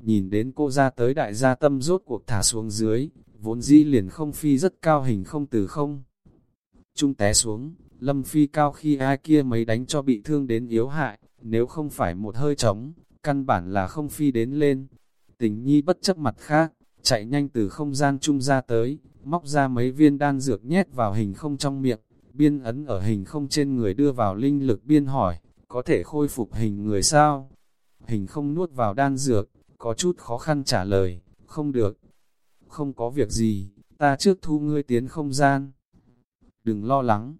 Nhìn đến cô ra tới đại gia tâm rốt cuộc thả xuống dưới, vốn dĩ liền không phi rất cao hình không từ không. Trung té xuống, lâm phi cao khi ai kia mấy đánh cho bị thương đến yếu hại, nếu không phải một hơi trống, căn bản là không phi đến lên. Tình nhi bất chấp mặt khác, chạy nhanh từ không gian trung ra tới, móc ra mấy viên đan dược nhét vào hình không trong miệng, biên ấn ở hình không trên người đưa vào linh lực biên hỏi, có thể khôi phục hình người sao? Hình không nuốt vào đan dược, có chút khó khăn trả lời, không được. Không có việc gì, ta trước thu ngươi tiến không gian. Đừng lo lắng.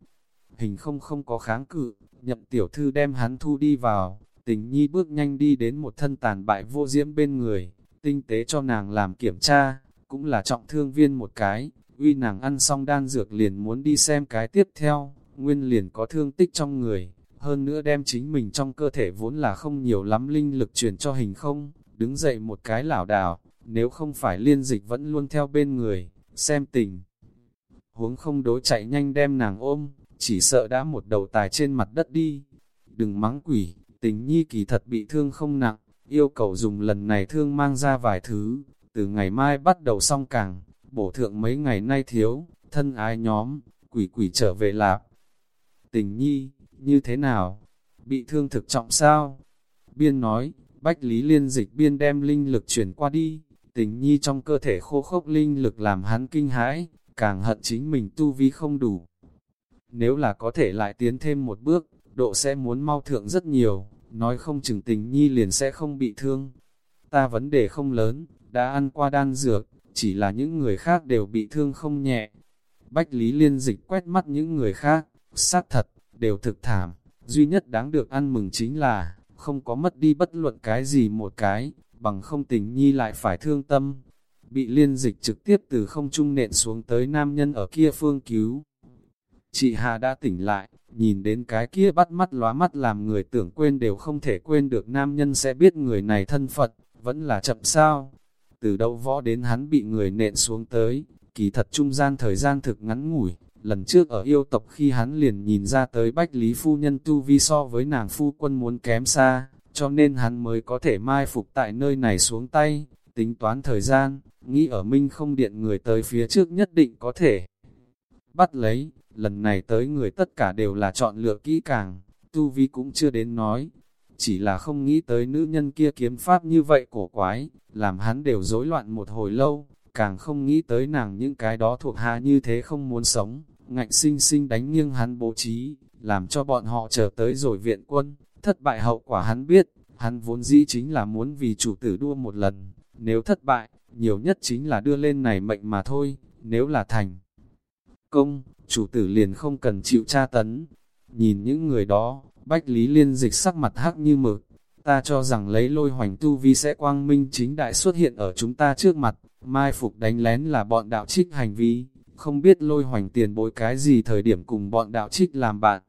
Hình không không có kháng cự, nhậm tiểu thư đem hắn thu đi vào, tình nhi bước nhanh đi đến một thân tàn bại vô diễm bên người, tinh tế cho nàng làm kiểm tra, cũng là trọng thương viên một cái, uy nàng ăn xong đan dược liền muốn đi xem cái tiếp theo, nguyên liền có thương tích trong người, hơn nữa đem chính mình trong cơ thể vốn là không nhiều lắm linh lực truyền cho hình không, đứng dậy một cái lảo đảo, nếu không phải liên dịch vẫn luôn theo bên người, xem tình. Huống không đối chạy nhanh đem nàng ôm, chỉ sợ đã một đầu tài trên mặt đất đi. Đừng mắng quỷ, tình nhi kỳ thật bị thương không nặng, yêu cầu dùng lần này thương mang ra vài thứ, từ ngày mai bắt đầu xong càng, bổ thượng mấy ngày nay thiếu, thân ái nhóm, quỷ quỷ trở về lạp. Tình nhi, như thế nào? Bị thương thực trọng sao? Biên nói, Bách Lý Liên dịch biên đem linh lực chuyển qua đi, tình nhi trong cơ thể khô khốc linh lực làm hắn kinh hãi, càng hận chính mình tu vi không đủ. Nếu là có thể lại tiến thêm một bước, độ sẽ muốn mau thượng rất nhiều, nói không chừng tình nhi liền sẽ không bị thương. Ta vấn đề không lớn, đã ăn qua đan dược, chỉ là những người khác đều bị thương không nhẹ. Bách Lý Liên dịch quét mắt những người khác, xác thật, đều thực thảm, duy nhất đáng được ăn mừng chính là, không có mất đi bất luận cái gì một cái, bằng không tình nhi lại phải thương tâm. Bị liên dịch trực tiếp từ không trung nện xuống tới nam nhân ở kia phương cứu. Chị Hà đã tỉnh lại, nhìn đến cái kia bắt mắt lóa mắt làm người tưởng quên đều không thể quên được nam nhân sẽ biết người này thân phận vẫn là chậm sao. Từ đâu võ đến hắn bị người nện xuống tới, kỳ thật trung gian thời gian thực ngắn ngủi, lần trước ở yêu tộc khi hắn liền nhìn ra tới bách lý phu nhân tu vi so với nàng phu quân muốn kém xa, cho nên hắn mới có thể mai phục tại nơi này xuống tay, tính toán thời gian, nghĩ ở minh không điện người tới phía trước nhất định có thể bắt lấy, lần này tới người tất cả đều là chọn lựa kỹ càng, tu vi cũng chưa đến nói, chỉ là không nghĩ tới nữ nhân kia kiếm pháp như vậy cổ quái, làm hắn đều rối loạn một hồi lâu, càng không nghĩ tới nàng những cái đó thuộc hạ như thế không muốn sống, ngạnh sinh sinh đánh nghiêng hắn bố trí, làm cho bọn họ chờ tới rồi viện quân, thất bại hậu quả hắn biết, hắn vốn dĩ chính là muốn vì chủ tử đua một lần, nếu thất bại, nhiều nhất chính là đưa lên này mệnh mà thôi, nếu là thành công, chủ tử liền không cần chịu tra tấn. Nhìn những người đó, Bách Lý Liên dịch sắc mặt hắc như mực, ta cho rằng lấy lôi hoành tu vi sẽ quang minh chính đại xuất hiện ở chúng ta trước mặt, mai phục đánh lén là bọn đạo trích hành vi, không biết lôi hoành tiền bối cái gì thời điểm cùng bọn đạo trích làm bạn.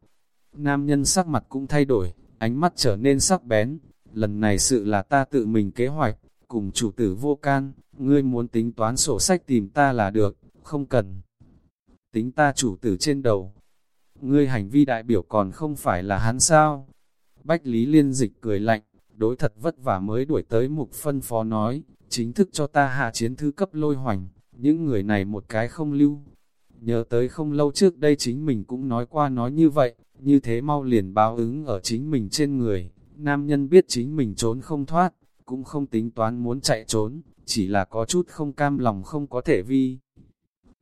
Nam nhân sắc mặt cũng thay đổi, ánh mắt trở nên sắc bén, lần này sự là ta tự mình kế hoạch, cùng chủ tử vô can, ngươi muốn tính toán sổ sách tìm ta là được, không cần. Tính ta chủ tử trên đầu, ngươi hành vi đại biểu còn không phải là hắn sao? Bách Lý Liên Dịch cười lạnh, đối thật vất vả mới đuổi tới mục phân phó nói, chính thức cho ta hạ chiến thư cấp lôi hoành, những người này một cái không lưu. Nhớ tới không lâu trước đây chính mình cũng nói qua nói như vậy, như thế mau liền báo ứng ở chính mình trên người. Nam nhân biết chính mình trốn không thoát, cũng không tính toán muốn chạy trốn, chỉ là có chút không cam lòng không có thể vi.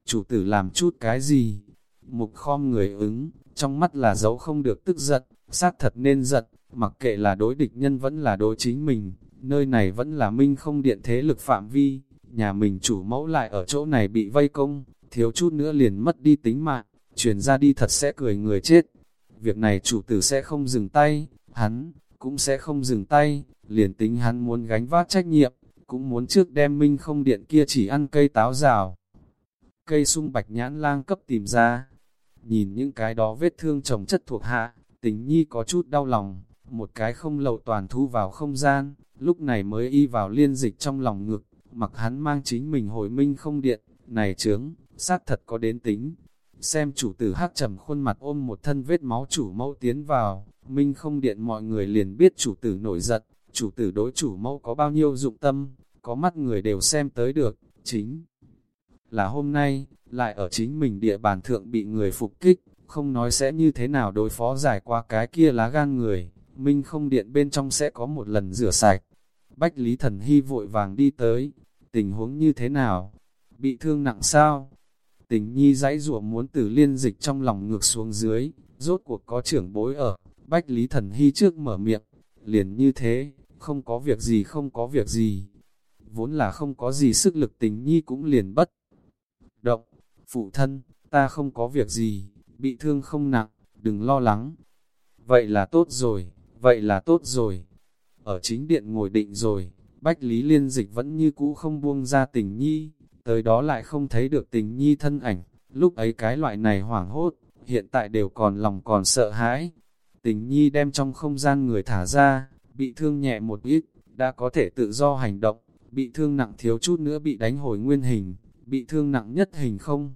Chủ tử làm chút cái gì? Mục khom người ứng, trong mắt là dấu không được tức giận, sát thật nên giận, mặc kệ là đối địch nhân vẫn là đối chính mình, nơi này vẫn là minh không điện thế lực phạm vi, nhà mình chủ mẫu lại ở chỗ này bị vây công, thiếu chút nữa liền mất đi tính mạng, truyền ra đi thật sẽ cười người chết. Việc này chủ tử sẽ không dừng tay, hắn, cũng sẽ không dừng tay, liền tính hắn muốn gánh vác trách nhiệm, cũng muốn trước đem minh không điện kia chỉ ăn cây táo rào. Cây sung bạch nhãn lang cấp tìm ra, nhìn những cái đó vết thương chồng chất thuộc hạ, tình nhi có chút đau lòng, một cái không lậu toàn thu vào không gian, lúc này mới y vào liên dịch trong lòng ngực, mặc hắn mang chính mình hồi minh không điện, này trướng, sát thật có đến tính. Xem chủ tử hắc trầm khuôn mặt ôm một thân vết máu chủ mẫu tiến vào, minh không điện mọi người liền biết chủ tử nổi giận, chủ tử đối chủ mẫu có bao nhiêu dụng tâm, có mắt người đều xem tới được, chính là hôm nay, lại ở chính mình địa bàn thượng bị người phục kích, không nói sẽ như thế nào đối phó giải qua cái kia lá gan người, minh không điện bên trong sẽ có một lần rửa sạch. Bách Lý Thần Hy vội vàng đi tới, tình huống như thế nào? Bị thương nặng sao? Tình nhi dãy rủa muốn từ liên dịch trong lòng ngược xuống dưới, rốt cuộc có trưởng bối ở, Bách Lý Thần Hy trước mở miệng, liền như thế, không có việc gì không có việc gì. Vốn là không có gì sức lực tình nhi cũng liền bất. Phụ thân, ta không có việc gì, bị thương không nặng, đừng lo lắng. Vậy là tốt rồi, vậy là tốt rồi. Ở chính điện ngồi định rồi, Bách Lý Liên Dịch vẫn như cũ không buông ra tình nhi, tới đó lại không thấy được tình nhi thân ảnh, lúc ấy cái loại này hoảng hốt, hiện tại đều còn lòng còn sợ hãi. Tình nhi đem trong không gian người thả ra, bị thương nhẹ một ít, đã có thể tự do hành động, bị thương nặng thiếu chút nữa bị đánh hồi nguyên hình, bị thương nặng nhất hình không.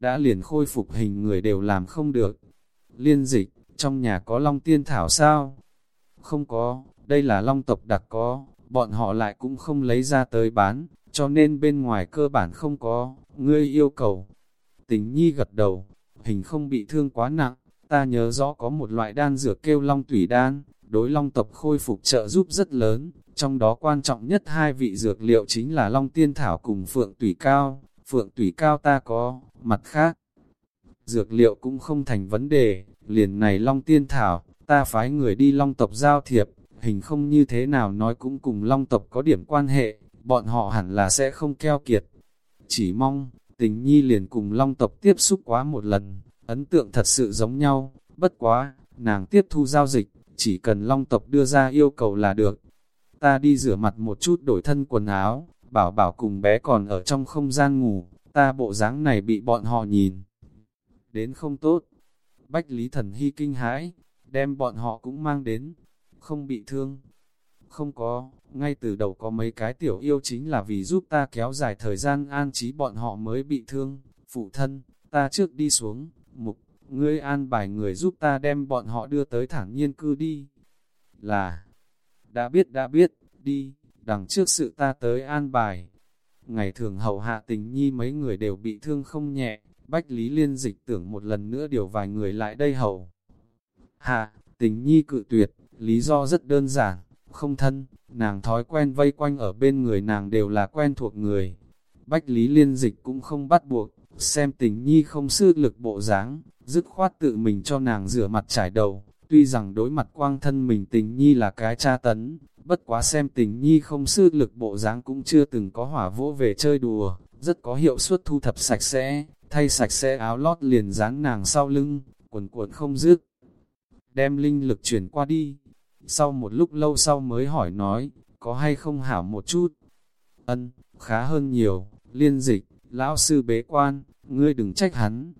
Đã liền khôi phục hình người đều làm không được. Liên dịch, trong nhà có long tiên thảo sao? Không có, đây là long tộc đặc có, bọn họ lại cũng không lấy ra tới bán, cho nên bên ngoài cơ bản không có, ngươi yêu cầu. Tình nhi gật đầu, hình không bị thương quá nặng, ta nhớ rõ có một loại đan dược kêu long tủy đan, đối long tộc khôi phục trợ giúp rất lớn, trong đó quan trọng nhất hai vị dược liệu chính là long tiên thảo cùng phượng tủy cao, phượng tủy cao ta có, mặt khác. Dược liệu cũng không thành vấn đề, liền này long tiên thảo, ta phái người đi long tộc giao thiệp, hình không như thế nào nói cũng cùng long tộc có điểm quan hệ, bọn họ hẳn là sẽ không keo kiệt. Chỉ mong, tình nhi liền cùng long tộc tiếp xúc quá một lần, ấn tượng thật sự giống nhau, bất quá, nàng tiếp thu giao dịch, chỉ cần long tộc đưa ra yêu cầu là được. Ta đi rửa mặt một chút đổi thân quần áo, bảo bảo cùng bé còn ở trong không gian ngủ, ta bộ dáng này bị bọn họ nhìn. Đến không tốt. Bách Lý Thần Hy kinh hãi, đem bọn họ cũng mang đến, không bị thương. Không có, ngay từ đầu có mấy cái tiểu yêu chính là vì giúp ta kéo dài thời gian an trí bọn họ mới bị thương. Phụ thân, ta trước đi xuống, mục, ngươi an bài người giúp ta đem bọn họ đưa tới thẳng nhiên cư đi. Là, đã biết đã biết, đi, đằng trước sự ta tới an bài. Ngày thường hậu hạ tình nhi mấy người đều bị thương không nhẹ, Bách Lý Liên dịch tưởng một lần nữa điều vài người lại đây hậu Hạ, tình nhi cự tuyệt, lý do rất đơn giản, không thân, nàng thói quen vây quanh ở bên người nàng đều là quen thuộc người. Bách Lý Liên dịch cũng không bắt buộc, xem tình nhi không sư lực bộ dáng, dứt khoát tự mình cho nàng rửa mặt trải đầu, tuy rằng đối mặt quang thân mình tình nhi là cái cha tấn, bất quá xem tình nhi không sư lực bộ dáng cũng chưa từng có hỏa vỗ về chơi đùa, rất có hiệu suất thu thập sạch sẽ, thay sạch sẽ áo lót liền dán nàng sau lưng, quần cuộn không dứt. Đem linh lực chuyển qua đi, sau một lúc lâu sau mới hỏi nói, có hay không hảo một chút? Ân, khá hơn nhiều, liên dịch, lão sư bế quan, ngươi đừng trách hắn.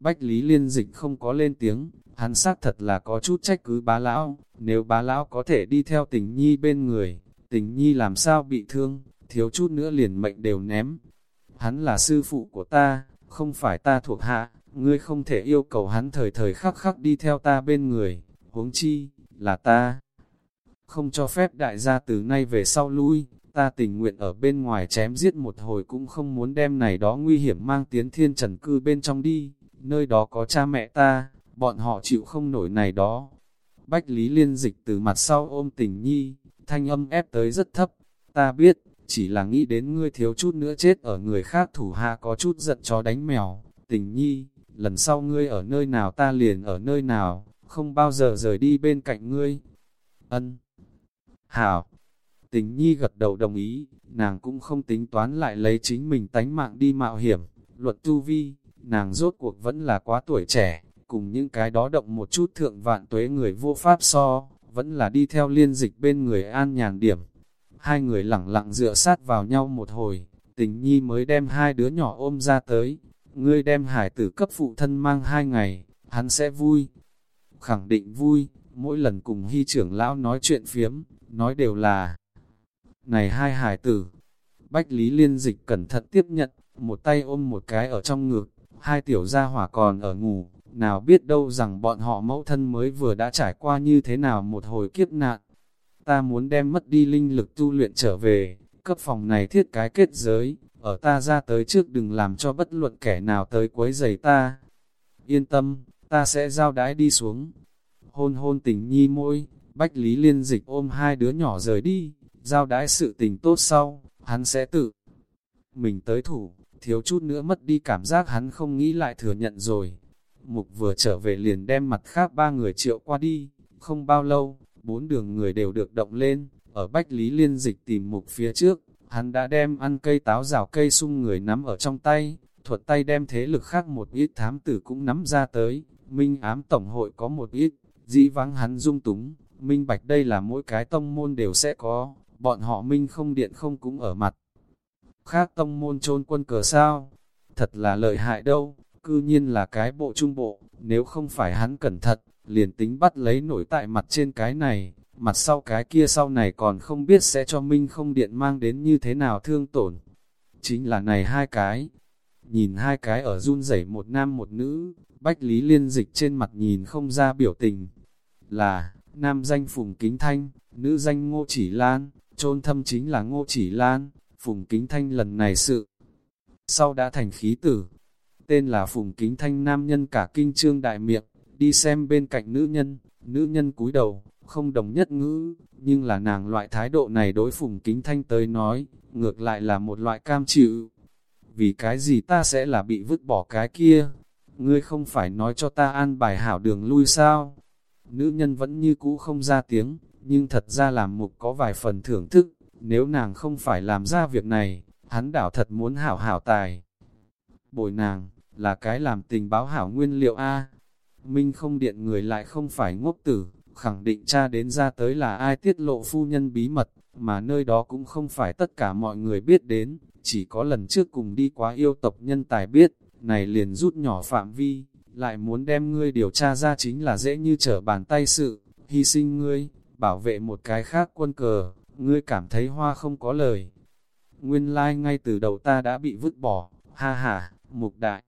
Bách Lý liên dịch không có lên tiếng, hắn xác thật là có chút trách cứ bá lão, nếu bá lão có thể đi theo tình nhi bên người, tình nhi làm sao bị thương, thiếu chút nữa liền mệnh đều ném. Hắn là sư phụ của ta, không phải ta thuộc hạ, ngươi không thể yêu cầu hắn thời thời khắc khắc đi theo ta bên người, huống chi, là ta. Không cho phép đại gia từ nay về sau lui, ta tình nguyện ở bên ngoài chém giết một hồi cũng không muốn đem này đó nguy hiểm mang tiến thiên trần cư bên trong đi, nơi đó có cha mẹ ta, bọn họ chịu không nổi này đó. Bách Lý Liên dịch từ mặt sau ôm tình nhi, thanh âm ép tới rất thấp, ta biết, chỉ là nghĩ đến ngươi thiếu chút nữa chết ở người khác thủ hạ có chút giận chó đánh mèo, tình nhi, lần sau ngươi ở nơi nào ta liền ở nơi nào, không bao giờ rời đi bên cạnh ngươi. Ân. Hảo. Tình nhi gật đầu đồng ý, nàng cũng không tính toán lại lấy chính mình tánh mạng đi mạo hiểm, luật tu vi, nàng rốt cuộc vẫn là quá tuổi trẻ, cùng những cái đó động một chút thượng vạn tuế người vô pháp so, vẫn là đi theo liên dịch bên người an nhàn điểm. Hai người lẳng lặng dựa sát vào nhau một hồi, tình nhi mới đem hai đứa nhỏ ôm ra tới, ngươi đem hải tử cấp phụ thân mang hai ngày, hắn sẽ vui. Khẳng định vui, mỗi lần cùng hy trưởng lão nói chuyện phiếm, nói đều là Này hai hải tử, Bách Lý Liên Dịch cẩn thận tiếp nhận, một tay ôm một cái ở trong ngực, hai tiểu gia hỏa còn ở ngủ, nào biết đâu rằng bọn họ mẫu thân mới vừa đã trải qua như thế nào một hồi kiếp nạn. Ta muốn đem mất đi linh lực tu luyện trở về, cấp phòng này thiết cái kết giới, ở ta ra tới trước đừng làm cho bất luận kẻ nào tới quấy giày ta. Yên tâm, ta sẽ giao đái đi xuống. Hôn hôn tình nhi môi, Bách Lý Liên Dịch ôm hai đứa nhỏ rời đi, giao đái sự tình tốt sau, hắn sẽ tự mình tới thủ, thiếu chút nữa mất đi cảm giác hắn không nghĩ lại thừa nhận rồi. Mục vừa trở về liền đem mặt khác ba người triệu qua đi, không bao lâu, bốn đường người đều được động lên, ở Bách Lý Liên Dịch tìm mục phía trước, hắn đã đem ăn cây táo rào cây sung người nắm ở trong tay, thuật tay đem thế lực khác một ít thám tử cũng nắm ra tới, minh ám tổng hội có một ít, dĩ vắng hắn dung túng, minh bạch đây là mỗi cái tông môn đều sẽ có, bọn họ minh không điện không cũng ở mặt. Khác tông môn trôn quân cờ sao, thật là lợi hại đâu, cư nhiên là cái bộ trung bộ, nếu không phải hắn cẩn thận, liền tính bắt lấy nổi tại mặt trên cái này, mặt sau cái kia sau này còn không biết sẽ cho Minh không điện mang đến như thế nào thương tổn. Chính là này hai cái, nhìn hai cái ở run rẩy một nam một nữ, Bách Lý Liên Dịch trên mặt nhìn không ra biểu tình, là, nam danh Phùng Kính Thanh, nữ danh Ngô Chỉ Lan, trôn thâm chính là Ngô Chỉ Lan, Phùng Kính Thanh lần này sự. Sau đã thành khí tử, tên là Phùng Kính Thanh nam nhân cả kinh trương đại miệng, đi xem bên cạnh nữ nhân, nữ nhân cúi đầu, không đồng nhất ngữ, nhưng là nàng loại thái độ này đối Phùng Kính Thanh tới nói, ngược lại là một loại cam chịu. Vì cái gì ta sẽ là bị vứt bỏ cái kia? Ngươi không phải nói cho ta an bài hảo đường lui sao? Nữ nhân vẫn như cũ không ra tiếng, nhưng thật ra làm mục có vài phần thưởng thức, nếu nàng không phải làm ra việc này, hắn đảo thật muốn hảo hảo tài. Bồi nàng, là cái làm tình báo hảo nguyên liệu A. Minh không điện người lại không phải ngốc tử, khẳng định cha đến ra tới là ai tiết lộ phu nhân bí mật, mà nơi đó cũng không phải tất cả mọi người biết đến, chỉ có lần trước cùng đi quá yêu tộc nhân tài biết, này liền rút nhỏ phạm vi, lại muốn đem ngươi điều tra ra chính là dễ như trở bàn tay sự, hy sinh ngươi, bảo vệ một cái khác quân cờ, ngươi cảm thấy hoa không có lời. Nguyên lai like ngay từ đầu ta đã bị vứt bỏ, ha ha, mục đại.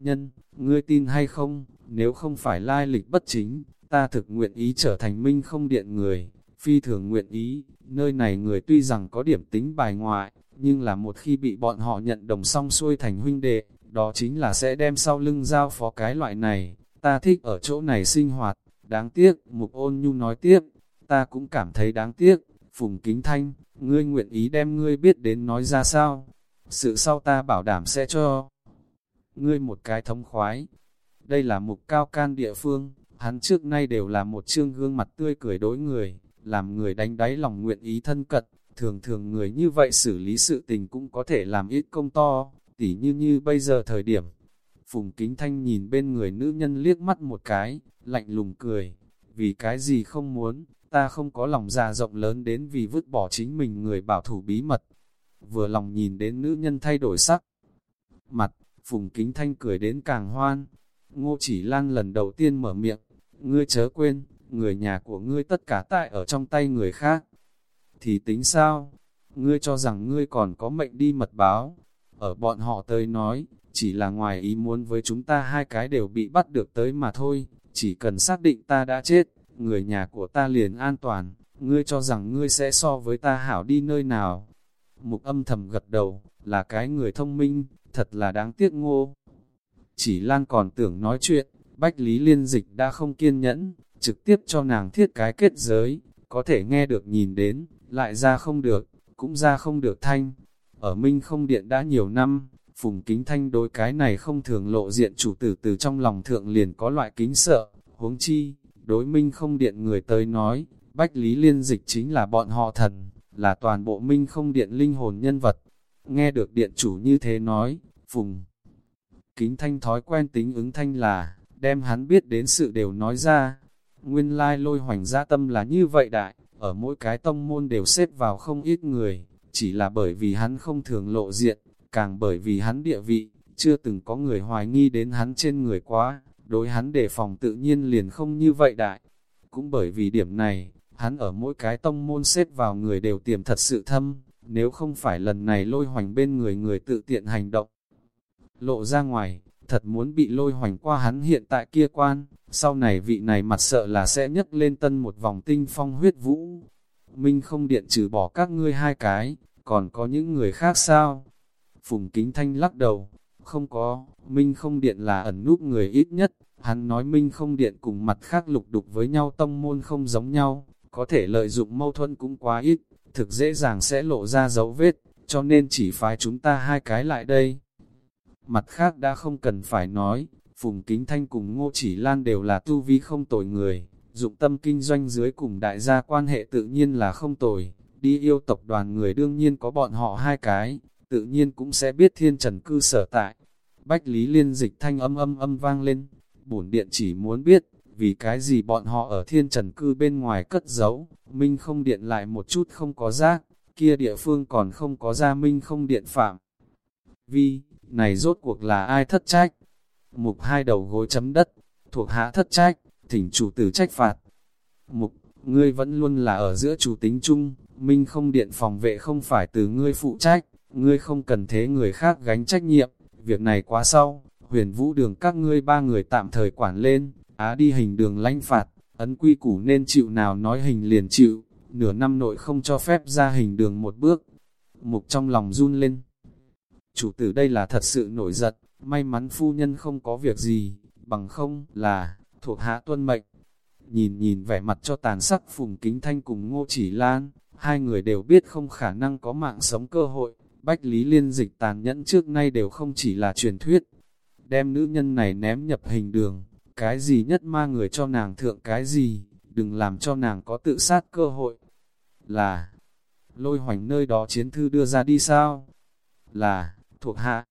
Nhân, ngươi tin hay không, nếu không phải lai lịch bất chính, ta thực nguyện ý trở thành minh không điện người, phi thường nguyện ý, nơi này người tuy rằng có điểm tính bài ngoại, nhưng là một khi bị bọn họ nhận đồng song xuôi thành huynh đệ, đó chính là sẽ đem sau lưng giao phó cái loại này, ta thích ở chỗ này sinh hoạt, đáng tiếc, mục ôn nhu nói tiếp, ta cũng cảm thấy đáng tiếc, phùng kính thanh, ngươi nguyện ý đem ngươi biết đến nói ra sao, sự sau ta bảo đảm sẽ cho ngươi một cái thống khoái. Đây là mục cao can địa phương, hắn trước nay đều là một trương gương mặt tươi cười đối người, làm người đánh đáy lòng nguyện ý thân cật, thường thường người như vậy xử lý sự tình cũng có thể làm ít công to, tỉ như như bây giờ thời điểm. Phùng Kính Thanh nhìn bên người nữ nhân liếc mắt một cái, lạnh lùng cười, vì cái gì không muốn, ta không có lòng già rộng lớn đến vì vứt bỏ chính mình người bảo thủ bí mật. Vừa lòng nhìn đến nữ nhân thay đổi sắc. Mặt, Phùng Kính Thanh cười đến càng hoan. Ngô chỉ lan lần đầu tiên mở miệng, ngươi chớ quên, người nhà của ngươi tất cả tại ở trong tay người khác. Thì tính sao? Ngươi cho rằng ngươi còn có mệnh đi mật báo. Ở bọn họ tới nói, chỉ là ngoài ý muốn với chúng ta hai cái đều bị bắt được tới mà thôi, chỉ cần xác định ta đã chết, người nhà của ta liền an toàn, ngươi cho rằng ngươi sẽ so với ta hảo đi nơi nào. Mục âm thầm gật đầu, là cái người thông minh, thật là đáng tiếc ngô. Chỉ Lan còn tưởng nói chuyện, Bách Lý Liên Dịch đã không kiên nhẫn, trực tiếp cho nàng thiết cái kết giới, có thể nghe được nhìn đến, lại ra không được, cũng ra không được thanh. Ở Minh không điện đã nhiều năm, Phùng Kính Thanh đối cái này không thường lộ diện chủ tử từ trong lòng thượng liền có loại kính sợ, huống chi, đối Minh không điện người tới nói, Bách Lý Liên Dịch chính là bọn họ thần, là toàn bộ Minh không điện linh hồn nhân vật. Nghe được điện chủ như thế nói, Phùng Kính Thanh thói quen tính ứng thanh là, đem hắn biết đến sự đều nói ra. Nguyên lai lôi hoành gia tâm là như vậy đại, ở mỗi cái tông môn đều xếp vào không ít người, chỉ là bởi vì hắn không thường lộ diện, càng bởi vì hắn địa vị, chưa từng có người hoài nghi đến hắn trên người quá, đối hắn đề phòng tự nhiên liền không như vậy đại. Cũng bởi vì điểm này, hắn ở mỗi cái tông môn xếp vào người đều tiềm thật sự thâm, nếu không phải lần này lôi hoành bên người người tự tiện hành động. Lộ ra ngoài, thật muốn bị lôi hoành qua hắn hiện tại kia quan, sau này vị này mặt sợ là sẽ nhấc lên tân một vòng tinh phong huyết vũ. Minh không điện trừ bỏ các ngươi hai cái, còn có những người khác sao? Phùng Kính Thanh lắc đầu, không có, Minh không điện là ẩn núp người ít nhất, hắn nói Minh không điện cùng mặt khác lục đục với nhau tông môn không giống nhau, có thể lợi dụng mâu thuẫn cũng quá ít, thực dễ dàng sẽ lộ ra dấu vết, cho nên chỉ phái chúng ta hai cái lại đây. Mặt khác đã không cần phải nói, Phùng Kính Thanh cùng Ngô Chỉ Lan đều là tu vi không tồi người, dụng tâm kinh doanh dưới cùng đại gia quan hệ tự nhiên là không tồi, đi yêu tộc đoàn người đương nhiên có bọn họ hai cái, tự nhiên cũng sẽ biết thiên trần cư sở tại. Bách Lý Liên dịch thanh âm âm âm vang lên, bổn điện chỉ muốn biết, vì cái gì bọn họ ở thiên trần cư bên ngoài cất giấu, minh không điện lại một chút không có rác, kia địa phương còn không có ra minh không điện phạm. Vì, này rốt cuộc là ai thất trách? Mục hai đầu gối chấm đất, thuộc hạ thất trách, thỉnh chủ tử trách phạt. Mục, ngươi vẫn luôn là ở giữa chủ tính chung, minh không điện phòng vệ không phải từ ngươi phụ trách, ngươi không cần thế người khác gánh trách nhiệm, việc này quá sau, huyền vũ đường các ngươi ba người tạm thời quản lên, á đi hình đường lãnh phạt, ấn quy củ nên chịu nào nói hình liền chịu, nửa năm nội không cho phép ra hình đường một bước. Mục trong lòng run lên. Chủ tử đây là thật sự nổi giật, may mắn phu nhân không có việc gì, bằng không là, thuộc hạ tuân mệnh. Nhìn nhìn vẻ mặt cho tàn sắc phùng kính thanh cùng ngô chỉ lan, hai người đều biết không khả năng có mạng sống cơ hội, Bách Lý Liên dịch tàn nhẫn trước nay đều không chỉ là truyền thuyết. Đem nữ nhân này ném nhập hình đường, cái gì nhất ma người cho nàng thượng cái gì, đừng làm cho nàng có tự sát cơ hội. Là, lôi hoành nơi đó chiến thư đưa ra đi sao? Là, thuộc hạ.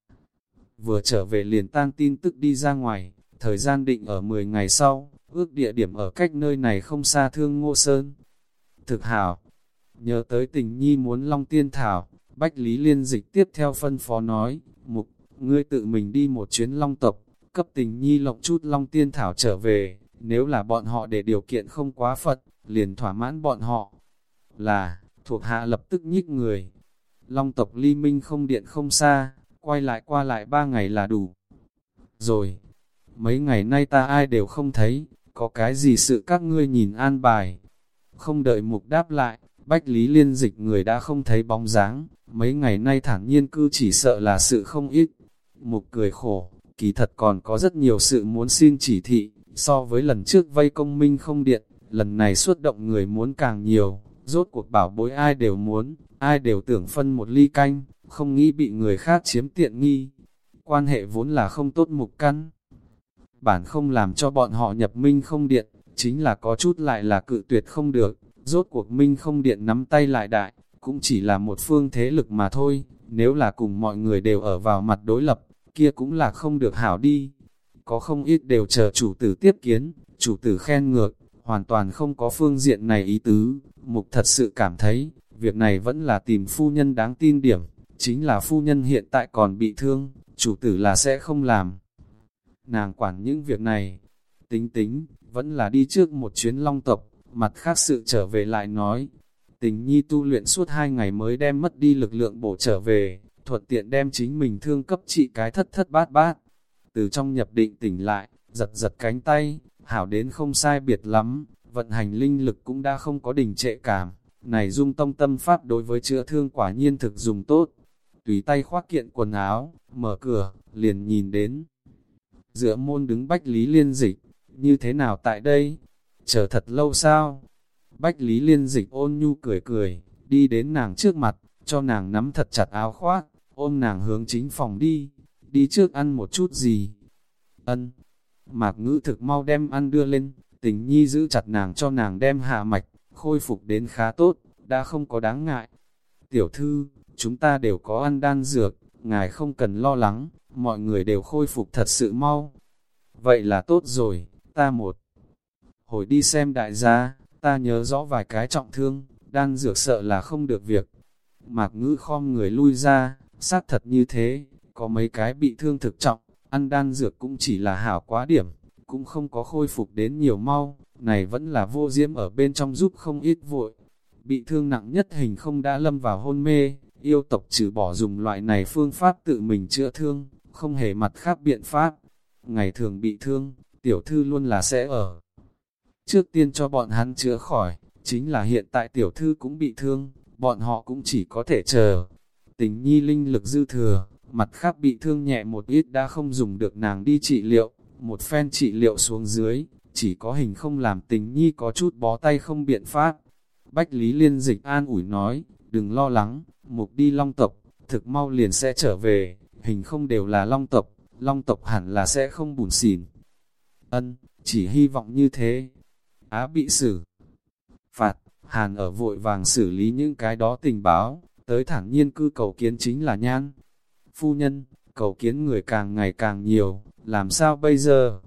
Vừa trở về liền tan tin tức đi ra ngoài, thời gian định ở 10 ngày sau, ước địa điểm ở cách nơi này không xa thương ngô sơn. Thực hảo, nhớ tới tình nhi muốn long tiên thảo, Bách Lý Liên Dịch tiếp theo phân phó nói, Mục, ngươi tự mình đi một chuyến long tộc, cấp tình nhi lộng chút long tiên thảo trở về, nếu là bọn họ để điều kiện không quá phật, liền thỏa mãn bọn họ. Là, thuộc hạ lập tức nhích người. Long tộc ly minh không điện không xa, quay lại qua lại ba ngày là đủ. Rồi, mấy ngày nay ta ai đều không thấy, có cái gì sự các ngươi nhìn an bài. Không đợi mục đáp lại, Bách Lý Liên dịch người đã không thấy bóng dáng, mấy ngày nay thản nhiên cư chỉ sợ là sự không ít. Mục cười khổ, kỳ thật còn có rất nhiều sự muốn xin chỉ thị, so với lần trước vây công minh không điện, lần này xuất động người muốn càng nhiều, rốt cuộc bảo bối ai đều muốn, ai đều tưởng phân một ly canh, không nghĩ bị người khác chiếm tiện nghi. Quan hệ vốn là không tốt mục căn. Bản không làm cho bọn họ nhập minh không điện, chính là có chút lại là cự tuyệt không được, rốt cuộc minh không điện nắm tay lại đại, cũng chỉ là một phương thế lực mà thôi, nếu là cùng mọi người đều ở vào mặt đối lập, kia cũng là không được hảo đi. Có không ít đều chờ chủ tử tiếp kiến, chủ tử khen ngược, hoàn toàn không có phương diện này ý tứ, mục thật sự cảm thấy, việc này vẫn là tìm phu nhân đáng tin điểm, chính là phu nhân hiện tại còn bị thương, chủ tử là sẽ không làm. Nàng quản những việc này, tính tính, vẫn là đi trước một chuyến long tộc, mặt khác sự trở về lại nói, tình nhi tu luyện suốt hai ngày mới đem mất đi lực lượng bổ trở về, thuận tiện đem chính mình thương cấp trị cái thất thất bát bát. Từ trong nhập định tỉnh lại, giật giật cánh tay, hảo đến không sai biệt lắm, vận hành linh lực cũng đã không có đình trệ cảm. Này dung tông tâm pháp đối với chữa thương quả nhiên thực dùng tốt. Tùy tay khoác kiện quần áo, mở cửa, liền nhìn đến. Giữa môn đứng Bách Lý Liên Dịch, như thế nào tại đây? Chờ thật lâu sao? Bách Lý Liên Dịch ôn nhu cười cười, đi đến nàng trước mặt, cho nàng nắm thật chặt áo khoác, ôm nàng hướng chính phòng đi, đi trước ăn một chút gì. Ân, mạc ngữ thực mau đem ăn đưa lên, tình nhi giữ chặt nàng cho nàng đem hạ mạch, khôi phục đến khá tốt, đã không có đáng ngại. Tiểu thư, chúng ta đều có ăn đan dược, ngài không cần lo lắng, mọi người đều khôi phục thật sự mau. Vậy là tốt rồi, ta một. Hồi đi xem đại gia, ta nhớ rõ vài cái trọng thương, đan dược sợ là không được việc. Mạc ngữ khom người lui ra, sát thật như thế, có mấy cái bị thương thực trọng, ăn đan dược cũng chỉ là hảo quá điểm, cũng không có khôi phục đến nhiều mau, này vẫn là vô diễm ở bên trong giúp không ít vội. Bị thương nặng nhất hình không đã lâm vào hôn mê, yêu tộc trừ bỏ dùng loại này phương pháp tự mình chữa thương, không hề mặt khác biện pháp. Ngày thường bị thương, tiểu thư luôn là sẽ ở. Trước tiên cho bọn hắn chữa khỏi, chính là hiện tại tiểu thư cũng bị thương, bọn họ cũng chỉ có thể chờ. Tình nhi linh lực dư thừa, mặt khác bị thương nhẹ một ít đã không dùng được nàng đi trị liệu, một phen trị liệu xuống dưới, chỉ có hình không làm tình nhi có chút bó tay không biện pháp. Bách Lý Liên Dịch an ủi nói, đừng lo lắng, mục đi long tộc, thực mau liền sẽ trở về, hình không đều là long tộc, long tộc hẳn là sẽ không bùn xỉn. Ân, chỉ hy vọng như thế. Á bị xử. Phạt, Hàn ở vội vàng xử lý những cái đó tình báo, tới thẳng nhiên cư cầu kiến chính là nhan. Phu nhân, cầu kiến người càng ngày càng nhiều, làm sao bây giờ?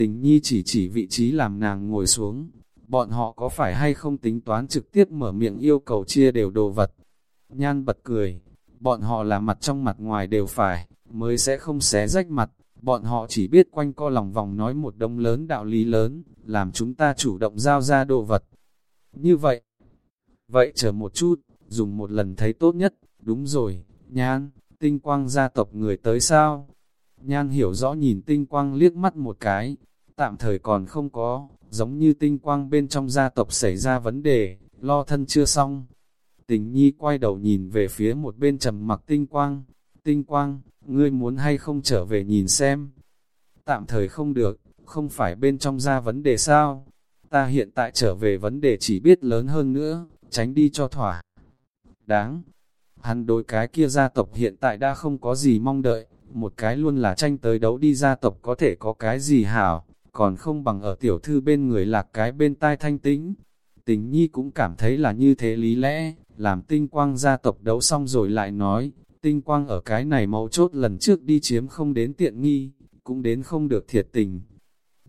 Tình nhi chỉ chỉ vị trí làm nàng ngồi xuống, bọn họ có phải hay không tính toán trực tiếp mở miệng yêu cầu chia đều đồ vật. Nhan bật cười, bọn họ là mặt trong mặt ngoài đều phải, mới sẽ không xé rách mặt, bọn họ chỉ biết quanh co lòng vòng nói một đông lớn đạo lý lớn, làm chúng ta chủ động giao ra đồ vật. Như vậy, vậy chờ một chút, dùng một lần thấy tốt nhất, đúng rồi, nhan, tinh quang gia tộc người tới sao? Nhan hiểu rõ nhìn tinh quang liếc mắt một cái, tạm thời còn không có, giống như tinh quang bên trong gia tộc xảy ra vấn đề, lo thân chưa xong. Tình nhi quay đầu nhìn về phía một bên trầm mặc tinh quang, tinh quang, ngươi muốn hay không trở về nhìn xem. Tạm thời không được, không phải bên trong ra vấn đề sao? Ta hiện tại trở về vấn đề chỉ biết lớn hơn nữa, tránh đi cho thỏa. Đáng, hắn đối cái kia gia tộc hiện tại đã không có gì mong đợi, một cái luôn là tranh tới đấu đi gia tộc có thể có cái gì hảo, còn không bằng ở tiểu thư bên người lạc cái bên tai thanh tĩnh. Tình nhi cũng cảm thấy là như thế lý lẽ, làm tinh quang gia tộc đấu xong rồi lại nói, tinh quang ở cái này mấu chốt lần trước đi chiếm không đến tiện nghi, cũng đến không được thiệt tình.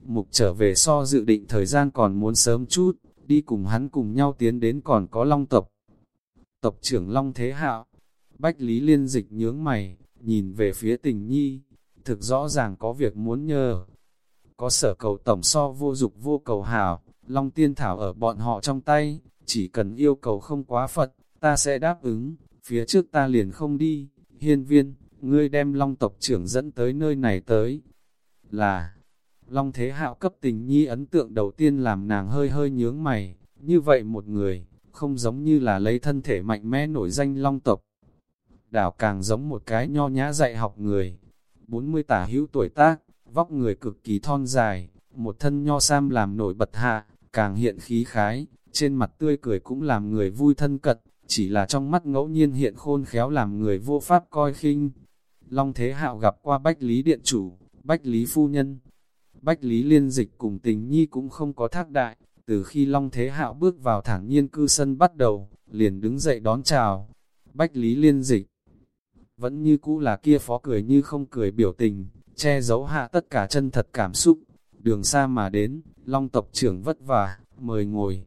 Mục trở về so dự định thời gian còn muốn sớm chút, đi cùng hắn cùng nhau tiến đến còn có long tộc. Tộc trưởng Long Thế Hạo, Bách Lý Liên Dịch nhướng mày, nhìn về phía tình nhi, thực rõ ràng có việc muốn nhờ. Có sở cầu tổng so vô dục vô cầu hảo, Long Tiên Thảo ở bọn họ trong tay, chỉ cần yêu cầu không quá Phật, ta sẽ đáp ứng, phía trước ta liền không đi, hiên viên, ngươi đem Long tộc trưởng dẫn tới nơi này tới. Là, Long Thế Hạo cấp tình nhi ấn tượng đầu tiên làm nàng hơi hơi nhướng mày, như vậy một người, không giống như là lấy thân thể mạnh mẽ nổi danh Long tộc. Đảo càng giống một cái nho nhã dạy học người. 40 tả hữu tuổi tác, vóc người cực kỳ thon dài, một thân nho sam làm nổi bật hạ, càng hiện khí khái, trên mặt tươi cười cũng làm người vui thân cận, chỉ là trong mắt ngẫu nhiên hiện khôn khéo làm người vô pháp coi khinh. Long Thế Hạo gặp qua Bách Lý Điện Chủ, Bách Lý Phu Nhân. Bách Lý Liên Dịch cùng tình nhi cũng không có thác đại, từ khi Long Thế Hạo bước vào thẳng nhiên cư sân bắt đầu, liền đứng dậy đón chào. Bách Lý Liên Dịch vẫn như cũ là kia phó cười như không cười biểu tình, che giấu hạ tất cả chân thật cảm xúc. Đường xa mà đến, Long tộc trưởng vất vả, mời ngồi.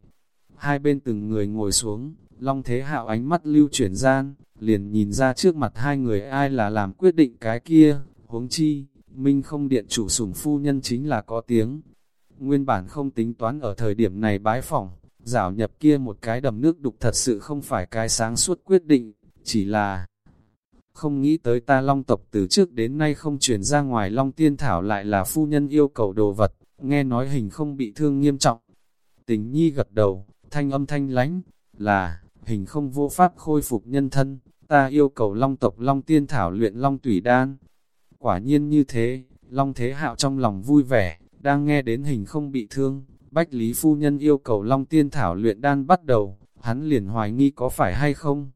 Hai bên từng người ngồi xuống, Long Thế Hạo ánh mắt lưu chuyển gian, liền nhìn ra trước mặt hai người ai là làm quyết định cái kia, huống chi, Minh không điện chủ sủng phu nhân chính là có tiếng. Nguyên bản không tính toán ở thời điểm này bái phỏng, rảo nhập kia một cái đầm nước đục thật sự không phải cái sáng suốt quyết định, chỉ là không nghĩ tới ta long tộc từ trước đến nay không truyền ra ngoài long tiên thảo lại là phu nhân yêu cầu đồ vật, nghe nói hình không bị thương nghiêm trọng. Tình nhi gật đầu, thanh âm thanh lánh, là, hình không vô pháp khôi phục nhân thân, ta yêu cầu long tộc long tiên thảo luyện long tủy đan. Quả nhiên như thế, long thế hạo trong lòng vui vẻ, đang nghe đến hình không bị thương, bách lý phu nhân yêu cầu long tiên thảo luyện đan bắt đầu, hắn liền hoài nghi có phải hay không.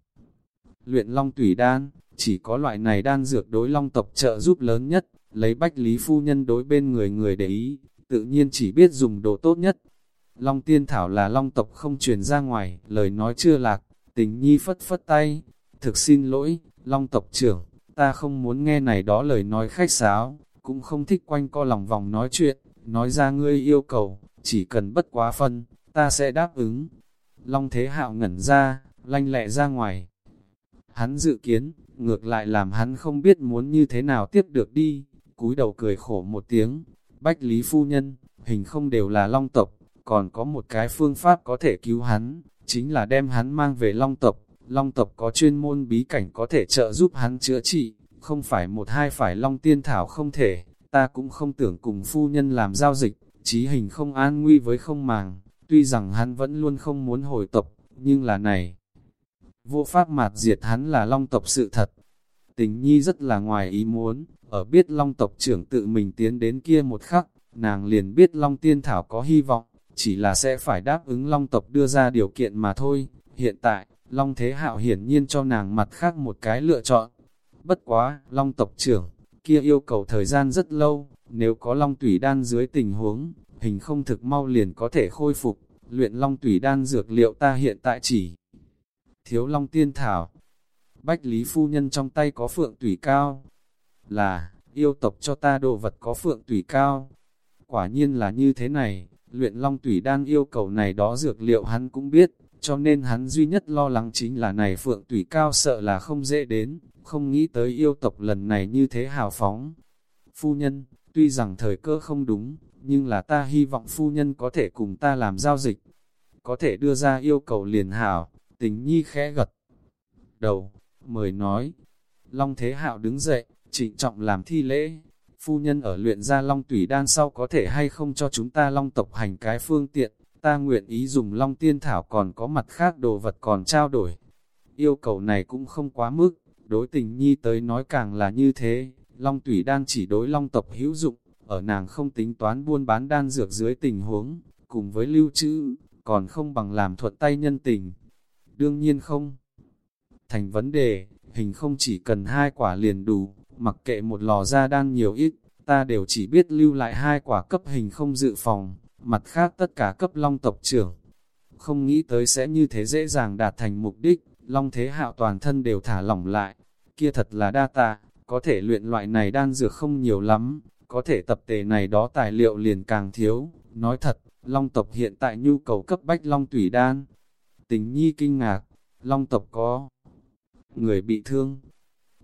Luyện long tủy đan, chỉ có loại này đan dược đối long tộc trợ giúp lớn nhất, lấy bách lý phu nhân đối bên người người để ý, tự nhiên chỉ biết dùng đồ tốt nhất. Long tiên thảo là long tộc không truyền ra ngoài, lời nói chưa lạc, tình nhi phất phất tay, thực xin lỗi, long tộc trưởng, ta không muốn nghe này đó lời nói khách sáo, cũng không thích quanh co lòng vòng nói chuyện, nói ra ngươi yêu cầu, chỉ cần bất quá phân, ta sẽ đáp ứng. Long thế hạo ngẩn ra, lanh lẹ ra ngoài. Hắn dự kiến, ngược lại làm hắn không biết muốn như thế nào tiếp được đi, cúi đầu cười khổ một tiếng, bách lý phu nhân, hình không đều là long tộc, còn có một cái phương pháp có thể cứu hắn, chính là đem hắn mang về long tộc, long tộc có chuyên môn bí cảnh có thể trợ giúp hắn chữa trị, không phải một hai phải long tiên thảo không thể, ta cũng không tưởng cùng phu nhân làm giao dịch, trí hình không an nguy với không màng, tuy rằng hắn vẫn luôn không muốn hồi tộc, nhưng là này, vô pháp mạt diệt hắn là long tộc sự thật. Tình nhi rất là ngoài ý muốn, ở biết long tộc trưởng tự mình tiến đến kia một khắc, nàng liền biết long tiên thảo có hy vọng, chỉ là sẽ phải đáp ứng long tộc đưa ra điều kiện mà thôi. Hiện tại, long thế hạo hiển nhiên cho nàng mặt khác một cái lựa chọn. Bất quá, long tộc trưởng, kia yêu cầu thời gian rất lâu, nếu có long tủy đan dưới tình huống, hình không thực mau liền có thể khôi phục, luyện long tủy đan dược liệu ta hiện tại chỉ thiếu long tiên thảo. Bách Lý Phu Nhân trong tay có phượng tủy cao, là, yêu tộc cho ta đồ vật có phượng tủy cao. Quả nhiên là như thế này, luyện long tủy đan yêu cầu này đó dược liệu hắn cũng biết, cho nên hắn duy nhất lo lắng chính là này phượng tủy cao sợ là không dễ đến, không nghĩ tới yêu tộc lần này như thế hào phóng. Phu nhân, tuy rằng thời cơ không đúng, nhưng là ta hy vọng phu nhân có thể cùng ta làm giao dịch, có thể đưa ra yêu cầu liền hảo, tình nhi khẽ gật. Đầu, mời nói, Long Thế Hạo đứng dậy, trịnh trọng làm thi lễ, phu nhân ở luyện ra Long Tủy Đan sau có thể hay không cho chúng ta Long tộc hành cái phương tiện, ta nguyện ý dùng Long Tiên Thảo còn có mặt khác đồ vật còn trao đổi. Yêu cầu này cũng không quá mức, đối tình nhi tới nói càng là như thế, Long Tủy Đan chỉ đối Long tộc hữu dụng, ở nàng không tính toán buôn bán đan dược dưới tình huống, cùng với lưu trữ, còn không bằng làm thuận tay nhân tình. Đương nhiên không. Thành vấn đề, hình không chỉ cần hai quả liền đủ, mặc kệ một lò ra đang nhiều ít, ta đều chỉ biết lưu lại hai quả cấp hình không dự phòng, mặt khác tất cả cấp long tộc trưởng. Không nghĩ tới sẽ như thế dễ dàng đạt thành mục đích, long thế hạo toàn thân đều thả lỏng lại, kia thật là đa tạ, có thể luyện loại này đan dược không nhiều lắm, có thể tập tề này đó tài liệu liền càng thiếu, nói thật, long tộc hiện tại nhu cầu cấp bách long tủy đan. Tình nhi kinh ngạc, long tộc có người bị thương,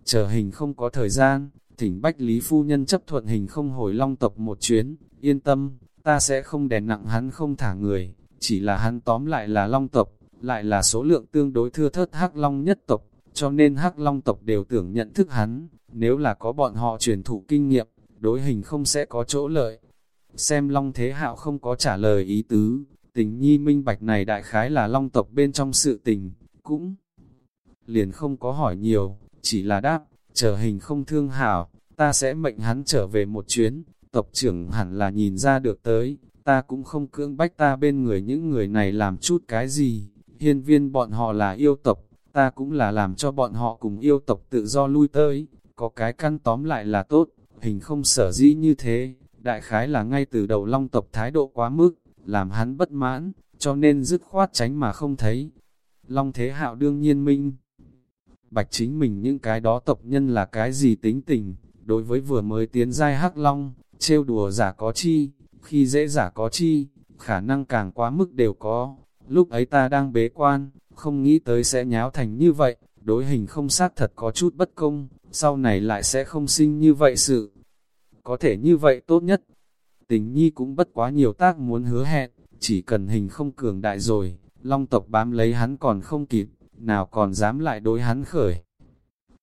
chờ hình không có thời gian, thỉnh Bách Lý Phu Nhân chấp thuận hình không hồi long tộc một chuyến, yên tâm, ta sẽ không đè nặng hắn không thả người, chỉ là hắn tóm lại là long tộc, lại là số lượng tương đối thưa thớt hắc long nhất tộc, cho nên hắc long tộc đều tưởng nhận thức hắn, nếu là có bọn họ truyền thụ kinh nghiệm, đối hình không sẽ có chỗ lợi. Xem long thế hạo không có trả lời ý tứ, tình nhi minh bạch này đại khái là long tộc bên trong sự tình, cũng liền không có hỏi nhiều, chỉ là đáp, chờ hình không thương hảo, ta sẽ mệnh hắn trở về một chuyến, tộc trưởng hẳn là nhìn ra được tới, ta cũng không cưỡng bách ta bên người những người này làm chút cái gì, hiên viên bọn họ là yêu tộc, ta cũng là làm cho bọn họ cùng yêu tộc tự do lui tới, có cái căn tóm lại là tốt, hình không sở dĩ như thế, đại khái là ngay từ đầu long tộc thái độ quá mức, làm hắn bất mãn, cho nên dứt khoát tránh mà không thấy. Long thế hạo đương nhiên minh, bạch chính mình những cái đó tộc nhân là cái gì tính tình, đối với vừa mới tiến giai hắc long, trêu đùa giả có chi, khi dễ giả có chi, khả năng càng quá mức đều có. Lúc ấy ta đang bế quan, không nghĩ tới sẽ nháo thành như vậy, đối hình không xác thật có chút bất công, sau này lại sẽ không sinh như vậy sự. Có thể như vậy tốt nhất. Tình nhi cũng bất quá nhiều tác muốn hứa hẹn, chỉ cần hình không cường đại rồi, long tộc bám lấy hắn còn không kịp, nào còn dám lại đối hắn khởi.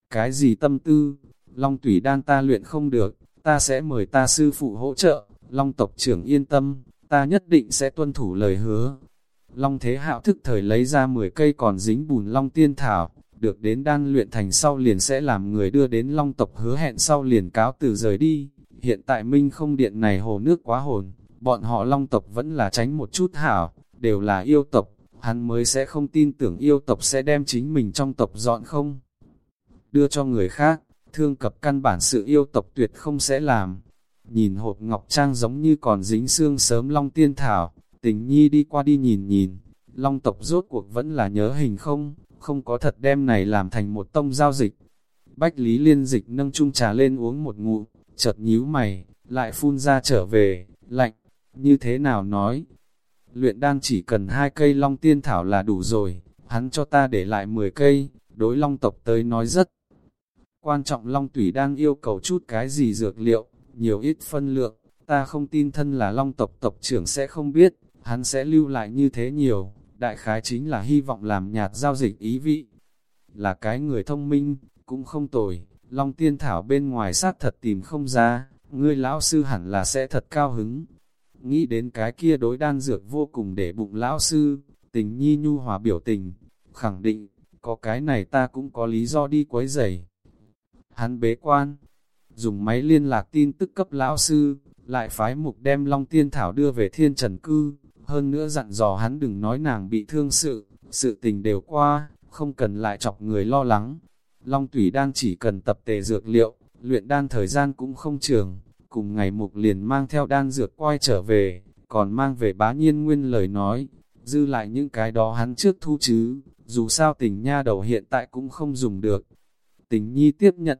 Cái gì tâm tư, long tủy đan ta luyện không được, ta sẽ mời ta sư phụ hỗ trợ, long tộc trưởng yên tâm, ta nhất định sẽ tuân thủ lời hứa. Long thế hạo thức thời lấy ra 10 cây còn dính bùn long tiên thảo, được đến đan luyện thành sau liền sẽ làm người đưa đến long tộc hứa hẹn sau liền cáo từ rời đi. Hiện tại minh không điện này hồ nước quá hồn, bọn họ long tộc vẫn là tránh một chút hảo, đều là yêu tộc, hắn mới sẽ không tin tưởng yêu tộc sẽ đem chính mình trong tộc dọn không. Đưa cho người khác, thương cập căn bản sự yêu tộc tuyệt không sẽ làm. Nhìn hộp ngọc trang giống như còn dính xương sớm long tiên thảo, tình nhi đi qua đi nhìn nhìn, long tộc rốt cuộc vẫn là nhớ hình không, không có thật đem này làm thành một tông giao dịch. Bách Lý Liên dịch nâng chung trà lên uống một ngụ, chợt nhíu mày, lại phun ra trở về, lạnh, như thế nào nói. Luyện đan chỉ cần hai cây long tiên thảo là đủ rồi, hắn cho ta để lại 10 cây, đối long tộc tới nói rất quan trọng long tủy đang yêu cầu chút cái gì dược liệu, nhiều ít phân lượng, ta không tin thân là long tộc tộc trưởng sẽ không biết, hắn sẽ lưu lại như thế nhiều, đại khái chính là hy vọng làm nhạt giao dịch ý vị. Là cái người thông minh, cũng không tồi, long tiên thảo bên ngoài sát thật tìm không ra, ngươi lão sư hẳn là sẽ thật cao hứng. Nghĩ đến cái kia đối đan dược vô cùng để bụng lão sư, tình nhi nhu hòa biểu tình, khẳng định, có cái này ta cũng có lý do đi quấy rầy. Hắn bế quan, dùng máy liên lạc tin tức cấp lão sư, lại phái mục đem Long Tiên Thảo đưa về thiên trần cư, hơn nữa dặn dò hắn đừng nói nàng bị thương sự, sự tình đều qua, không cần lại chọc người lo lắng. Long Tủy đang chỉ cần tập tề dược liệu, luyện đan thời gian cũng không trường, cùng ngày mục liền mang theo đan dược quay trở về, còn mang về bá nhiên nguyên lời nói, dư lại những cái đó hắn trước thu chứ, dù sao tình nha đầu hiện tại cũng không dùng được. Tình nhi tiếp nhận.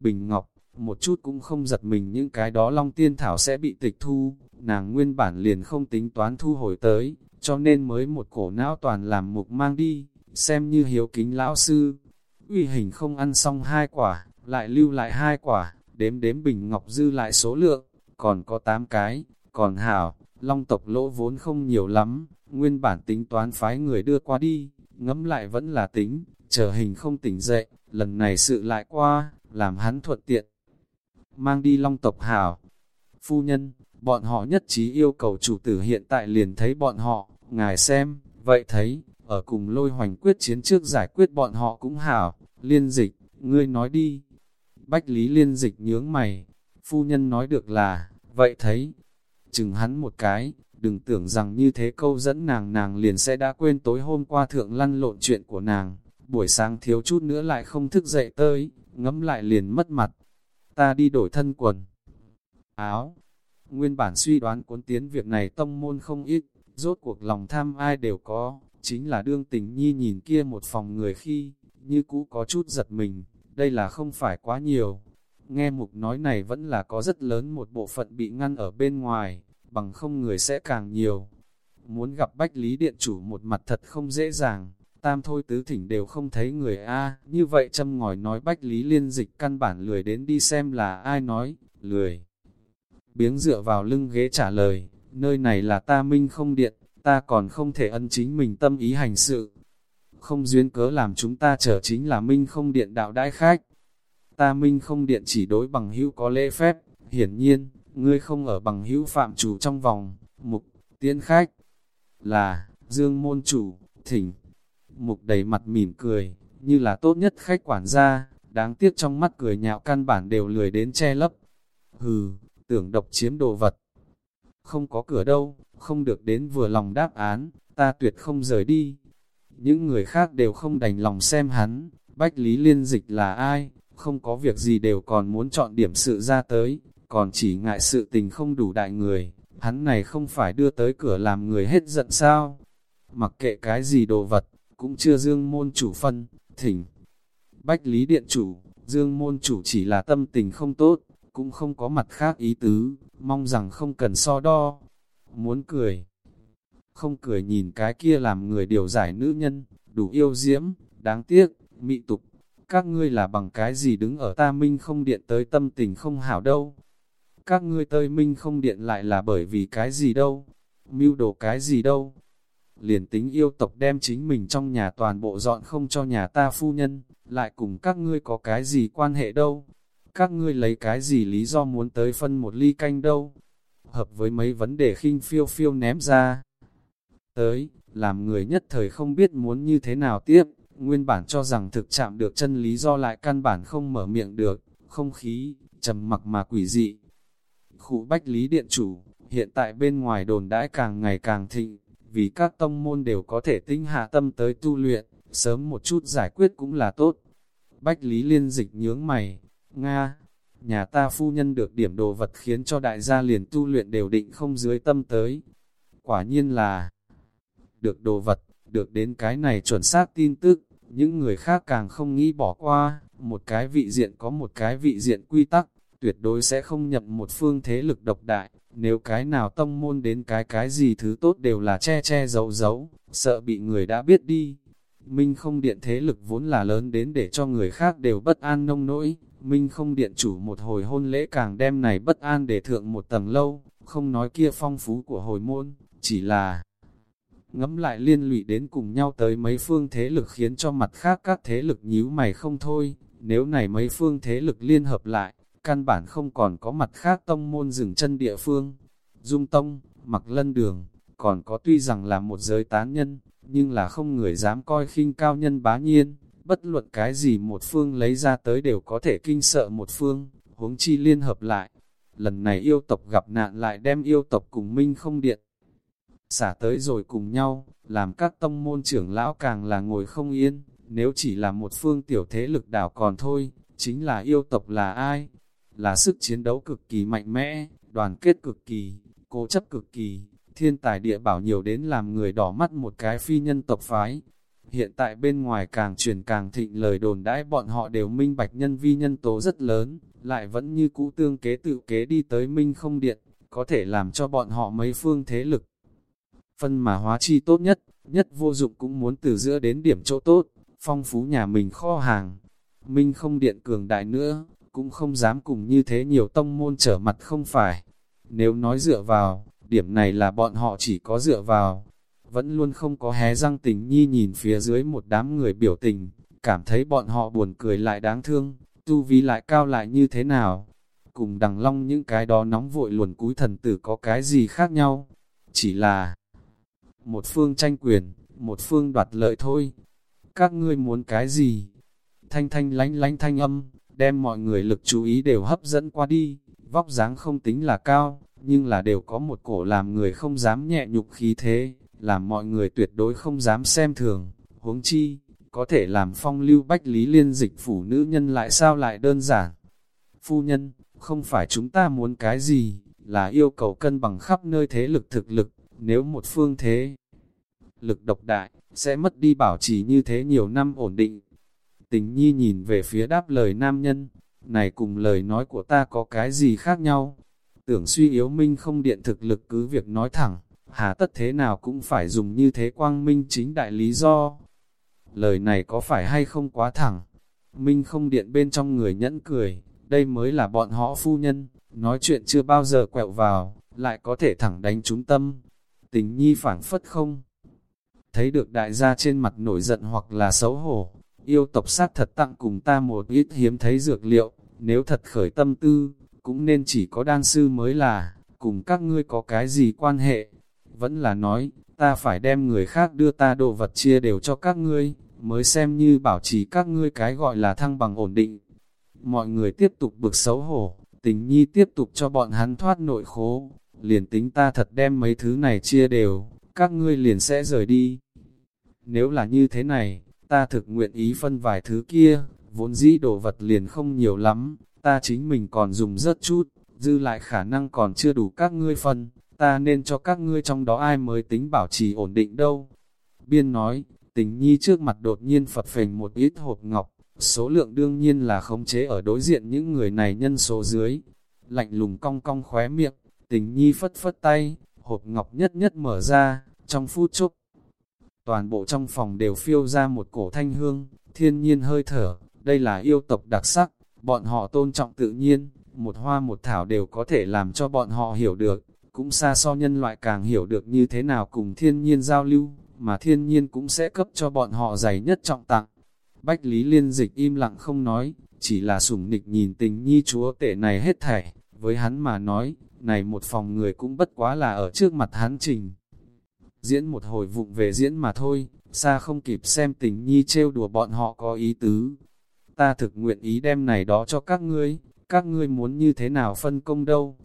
Bình Ngọc, một chút cũng không giật mình những cái đó long tiên thảo sẽ bị tịch thu, nàng nguyên bản liền không tính toán thu hồi tới, cho nên mới một cổ não toàn làm mục mang đi, xem như hiếu kính lão sư. Uy hình không ăn xong hai quả, lại lưu lại hai quả, đếm đếm bình ngọc dư lại số lượng, còn có tám cái, còn hảo, long tộc lỗ vốn không nhiều lắm, nguyên bản tính toán phái người đưa qua đi, ngẫm lại vẫn là tính, chờ hình không tỉnh dậy, lần này sự lại qua, làm hắn thuận tiện. Mang đi long tộc hảo. Phu nhân, bọn họ nhất trí yêu cầu chủ tử hiện tại liền thấy bọn họ, ngài xem, vậy thấy, ở cùng lôi hoành quyết chiến trước giải quyết bọn họ cũng hảo, liên dịch, ngươi nói đi. Bách lý liên dịch nhướng mày, phu nhân nói được là, vậy thấy, chừng hắn một cái, đừng tưởng rằng như thế câu dẫn nàng nàng liền sẽ đã quên tối hôm qua thượng lăn lộn chuyện của nàng, buổi sáng thiếu chút nữa lại không thức dậy tới, ngẫm lại liền mất mặt. Ta đi đổi thân quần, áo. Nguyên bản suy đoán cuốn tiến việc này tông môn không ít, rốt cuộc lòng tham ai đều có, chính là đương tình nhi nhìn kia một phòng người khi, như cũ có chút giật mình, đây là không phải quá nhiều. Nghe mục nói này vẫn là có rất lớn một bộ phận bị ngăn ở bên ngoài, bằng không người sẽ càng nhiều. Muốn gặp Bách Lý Điện Chủ một mặt thật không dễ dàng, tam thôi tứ thỉnh đều không thấy người A, như vậy châm ngòi nói Bách Lý Liên dịch căn bản lười đến đi xem là ai nói, lười. Biếng dựa vào lưng ghế trả lời, nơi này là ta minh không điện, ta còn không thể ân chính mình tâm ý hành sự. Không duyên cớ làm chúng ta trở chính là minh không điện đạo đãi khách. Ta minh không điện chỉ đối bằng hữu có lễ phép, hiển nhiên, ngươi không ở bằng hữu phạm chủ trong vòng, mục, tiến khách, là, dương môn chủ, thỉnh. Mục đầy mặt mỉm cười, như là tốt nhất khách quản gia, đáng tiếc trong mắt cười nhạo căn bản đều lười đến che lấp. Hừ, tưởng độc chiếm đồ vật. Không có cửa đâu, không được đến vừa lòng đáp án, ta tuyệt không rời đi. Những người khác đều không đành lòng xem hắn, Bách Lý Liên Dịch là ai, không có việc gì đều còn muốn chọn điểm sự ra tới, còn chỉ ngại sự tình không đủ đại người, hắn này không phải đưa tới cửa làm người hết giận sao. Mặc kệ cái gì đồ vật, cũng chưa dương môn chủ phân, thỉnh. Bách Lý Điện Chủ, dương môn chủ chỉ là tâm tình không tốt, cũng không có mặt khác ý tứ, mong rằng không cần so đo. Muốn cười, không cười nhìn cái kia làm người điều giải nữ nhân, đủ yêu diễm, đáng tiếc, mị tục. Các ngươi là bằng cái gì đứng ở ta minh không điện tới tâm tình không hảo đâu. Các ngươi tơi minh không điện lại là bởi vì cái gì đâu, mưu đồ cái gì đâu. Liền tính yêu tộc đem chính mình trong nhà toàn bộ dọn không cho nhà ta phu nhân, lại cùng các ngươi có cái gì quan hệ đâu. Các ngươi lấy cái gì lý do muốn tới phân một ly canh đâu. Hợp với mấy vấn đề khinh phiêu phiêu ném ra. Tới, làm người nhất thời không biết muốn như thế nào tiếp, nguyên bản cho rằng thực chạm được chân lý do lại căn bản không mở miệng được, không khí, trầm mặc mà quỷ dị. Khu Bách Lý Điện Chủ, hiện tại bên ngoài đồn đãi càng ngày càng thịnh, vì các tông môn đều có thể tinh hạ tâm tới tu luyện, sớm một chút giải quyết cũng là tốt. Bách Lý Liên dịch nhướng mày, Nga, nhà ta phu nhân được điểm đồ vật khiến cho đại gia liền tu luyện đều định không dưới tâm tới. Quả nhiên là được đồ vật, được đến cái này chuẩn xác tin tức, những người khác càng không nghĩ bỏ qua, một cái vị diện có một cái vị diện quy tắc, tuyệt đối sẽ không nhập một phương thế lực độc đại, nếu cái nào tông môn đến cái cái gì thứ tốt đều là che che giấu giấu, sợ bị người đã biết đi. Minh không điện thế lực vốn là lớn đến để cho người khác đều bất an nông nỗi, Minh không điện chủ một hồi hôn lễ càng đem này bất an để thượng một tầng lâu, không nói kia phong phú của hồi môn, chỉ là ngẫm lại liên lụy đến cùng nhau tới mấy phương thế lực khiến cho mặt khác các thế lực nhíu mày không thôi, nếu này mấy phương thế lực liên hợp lại, căn bản không còn có mặt khác tông môn dừng chân địa phương. Dung Tông, mặc lân đường, còn có tuy rằng là một giới tán nhân, nhưng là không người dám coi khinh cao nhân bá nhiên, bất luận cái gì một phương lấy ra tới đều có thể kinh sợ một phương, huống chi liên hợp lại. Lần này yêu tộc gặp nạn lại đem yêu tộc cùng minh không điện. Xả tới rồi cùng nhau, làm các tông môn trưởng lão càng là ngồi không yên, nếu chỉ là một phương tiểu thế lực đảo còn thôi, chính là yêu tộc là ai? Là sức chiến đấu cực kỳ mạnh mẽ, đoàn kết cực kỳ, cố chấp cực kỳ, thiên tài địa bảo nhiều đến làm người đỏ mắt một cái phi nhân tộc phái. Hiện tại bên ngoài càng truyền càng thịnh lời đồn đãi bọn họ đều minh bạch nhân vi nhân tố rất lớn, lại vẫn như cũ tương kế tự kế đi tới minh không điện, có thể làm cho bọn họ mấy phương thế lực. Phân mà hóa chi tốt nhất, nhất vô dụng cũng muốn từ giữa đến điểm chỗ tốt, phong phú nhà mình kho hàng. Minh không điện cường đại nữa, cũng không dám cùng như thế nhiều tông môn trở mặt không phải. Nếu nói dựa vào, điểm này là bọn họ chỉ có dựa vào. Vẫn luôn không có hé răng tình nhi nhìn phía dưới một đám người biểu tình, cảm thấy bọn họ buồn cười lại đáng thương, tu vi lại cao lại như thế nào. Cùng đằng long những cái đó nóng vội luồn cúi thần tử có cái gì khác nhau. Chỉ là một phương tranh quyền, một phương đoạt lợi thôi. Các ngươi muốn cái gì? Thanh thanh lánh lánh thanh âm, đem mọi người lực chú ý đều hấp dẫn qua đi, vóc dáng không tính là cao, nhưng là đều có một cổ làm người không dám nhẹ nhục khí thế, làm mọi người tuyệt đối không dám xem thường, huống chi, có thể làm phong lưu bách lý liên dịch phủ nữ nhân lại sao lại đơn giản. Phu nhân, không phải chúng ta muốn cái gì, là yêu cầu cân bằng khắp nơi thế lực thực lực, nếu một phương thế lực độc đại, sẽ mất đi bảo trì như thế nhiều năm ổn định, Tình nhi nhìn về phía đáp lời nam nhân, này cùng lời nói của ta có cái gì khác nhau? Tưởng suy yếu minh không điện thực lực cứ việc nói thẳng, hà tất thế nào cũng phải dùng như thế quang minh chính đại lý do. Lời này có phải hay không quá thẳng? Minh không điện bên trong người nhẫn cười, đây mới là bọn họ phu nhân, nói chuyện chưa bao giờ quẹo vào, lại có thể thẳng đánh chúng tâm. Tình nhi phản phất không? Thấy được đại gia trên mặt nổi giận hoặc là xấu hổ, Yêu tộc sát thật tặng cùng ta một ít hiếm thấy dược liệu, nếu thật khởi tâm tư, cũng nên chỉ có đan sư mới là, cùng các ngươi có cái gì quan hệ. Vẫn là nói, ta phải đem người khác đưa ta đồ vật chia đều cho các ngươi, mới xem như bảo trì các ngươi cái gọi là thăng bằng ổn định. mọi người tiếp tục bực xấu hổ, tình nhi tiếp tục cho bọn hắn thoát nội khố, liền tính ta thật đem mấy thứ này chia đều, các ngươi liền sẽ rời đi. Nếu là như thế này, ta thực nguyện ý phân vài thứ kia, vốn dĩ đồ vật liền không nhiều lắm, ta chính mình còn dùng rất chút, dư lại khả năng còn chưa đủ các ngươi phân, ta nên cho các ngươi trong đó ai mới tính bảo trì ổn định đâu. Biên nói, tình nhi trước mặt đột nhiên phật phình một ít hộp ngọc, số lượng đương nhiên là khống chế ở đối diện những người này nhân số dưới. Lạnh lùng cong cong khóe miệng, tình nhi phất phất tay, hộp ngọc nhất nhất mở ra, trong phút chốc. Toàn bộ trong phòng đều phiêu ra một cổ thanh hương, thiên nhiên hơi thở, đây là yêu tộc đặc sắc, bọn họ tôn trọng tự nhiên, một hoa một thảo đều có thể làm cho bọn họ hiểu được, cũng xa so nhân loại càng hiểu được như thế nào cùng thiên nhiên giao lưu, mà thiên nhiên cũng sẽ cấp cho bọn họ dày nhất trọng tặng. Bách Lý Liên Dịch im lặng không nói, chỉ là sủng nịch nhìn tình nhi chúa tể này hết thảy, với hắn mà nói, này một phòng người cũng bất quá là ở trước mặt hắn trình. Diễn một hồi vụng về diễn mà thôi, xa không kịp xem tình nhi trêu đùa bọn họ có ý tứ. Ta thực nguyện ý đem này đó cho các ngươi, các ngươi muốn như thế nào phân công đâu.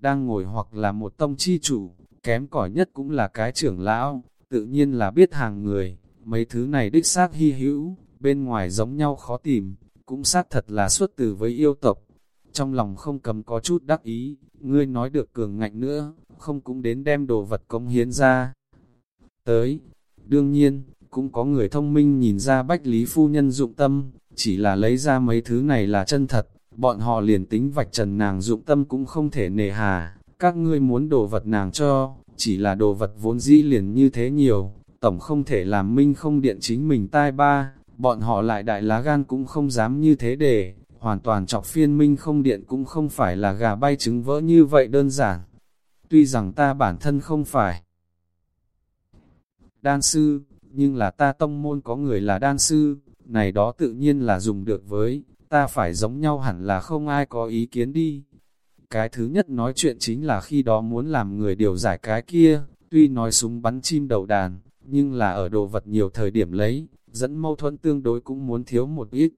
Đang ngồi hoặc là một tông chi chủ, kém cỏi nhất cũng là cái trưởng lão, tự nhiên là biết hàng người, mấy thứ này đích xác hy hữu, bên ngoài giống nhau khó tìm, cũng xác thật là xuất từ với yêu tộc. Trong lòng không cầm có chút đắc ý, ngươi nói được cường ngạnh nữa, không cũng đến đem đồ vật công hiến ra. Tới, đương nhiên, cũng có người thông minh nhìn ra bách lý phu nhân dụng tâm, chỉ là lấy ra mấy thứ này là chân thật, bọn họ liền tính vạch trần nàng dụng tâm cũng không thể nề hà, các ngươi muốn đồ vật nàng cho, chỉ là đồ vật vốn dĩ liền như thế nhiều, tổng không thể làm minh không điện chính mình tai ba, bọn họ lại đại lá gan cũng không dám như thế để, hoàn toàn chọc phiên minh không điện cũng không phải là gà bay trứng vỡ như vậy đơn giản. Tuy rằng ta bản thân không phải đan sư, nhưng là ta tông môn có người là đan sư, này đó tự nhiên là dùng được với, ta phải giống nhau hẳn là không ai có ý kiến đi. Cái thứ nhất nói chuyện chính là khi đó muốn làm người điều giải cái kia, tuy nói súng bắn chim đầu đàn, nhưng là ở đồ vật nhiều thời điểm lấy, dẫn mâu thuẫn tương đối cũng muốn thiếu một ít.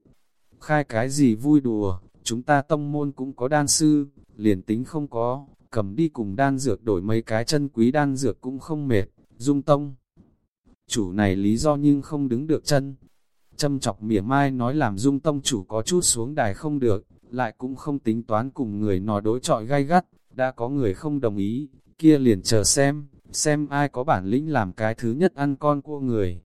Khai cái gì vui đùa, chúng ta tông môn cũng có đan sư, liền tính không có, cầm đi cùng đan dược đổi mấy cái chân quý đan dược cũng không mệt, dung tông. Chủ này lý do nhưng không đứng được chân. Châm chọc mỉa mai nói làm dung tông chủ có chút xuống đài không được, lại cũng không tính toán cùng người nói đối trọi gay gắt, đã có người không đồng ý, kia liền chờ xem, xem ai có bản lĩnh làm cái thứ nhất ăn con cua người.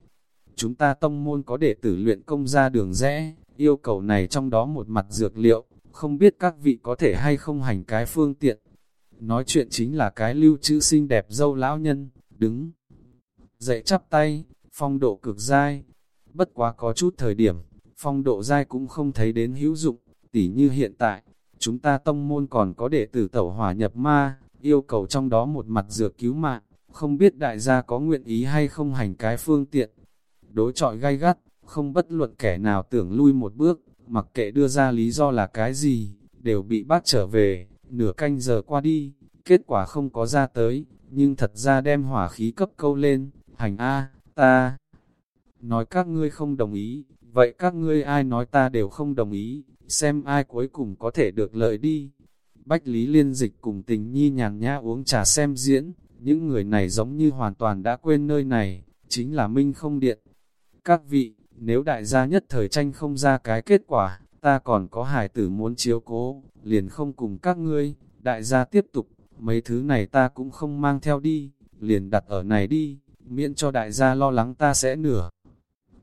Chúng ta tông môn có đệ tử luyện công ra đường rẽ, yêu cầu này trong đó một mặt dược liệu, không biết các vị có thể hay không hành cái phương tiện. Nói chuyện chính là cái lưu trữ xinh đẹp dâu lão nhân, đứng, dậy chắp tay, phong độ cực dai. Bất quá có chút thời điểm, phong độ dai cũng không thấy đến hữu dụng, tỉ như hiện tại, chúng ta tông môn còn có đệ tử tẩu hỏa nhập ma, yêu cầu trong đó một mặt dược cứu mạng, không biết đại gia có nguyện ý hay không hành cái phương tiện. Đối trọi gay gắt, không bất luận kẻ nào tưởng lui một bước, mặc kệ đưa ra lý do là cái gì, đều bị bắt trở về, nửa canh giờ qua đi, kết quả không có ra tới, nhưng thật ra đem hỏa khí cấp câu lên, hành A, ta. Nói các ngươi không đồng ý, vậy các ngươi ai nói ta đều không đồng ý, xem ai cuối cùng có thể được lợi đi. Bách Lý Liên Dịch cùng tình nhi nhàn nhã uống trà xem diễn, những người này giống như hoàn toàn đã quên nơi này, chính là Minh không điện. Các vị, nếu đại gia nhất thời tranh không ra cái kết quả, ta còn có hài tử muốn chiếu cố, liền không cùng các ngươi, đại gia tiếp tục, mấy thứ này ta cũng không mang theo đi, liền đặt ở này đi, miễn cho đại gia lo lắng ta sẽ nửa.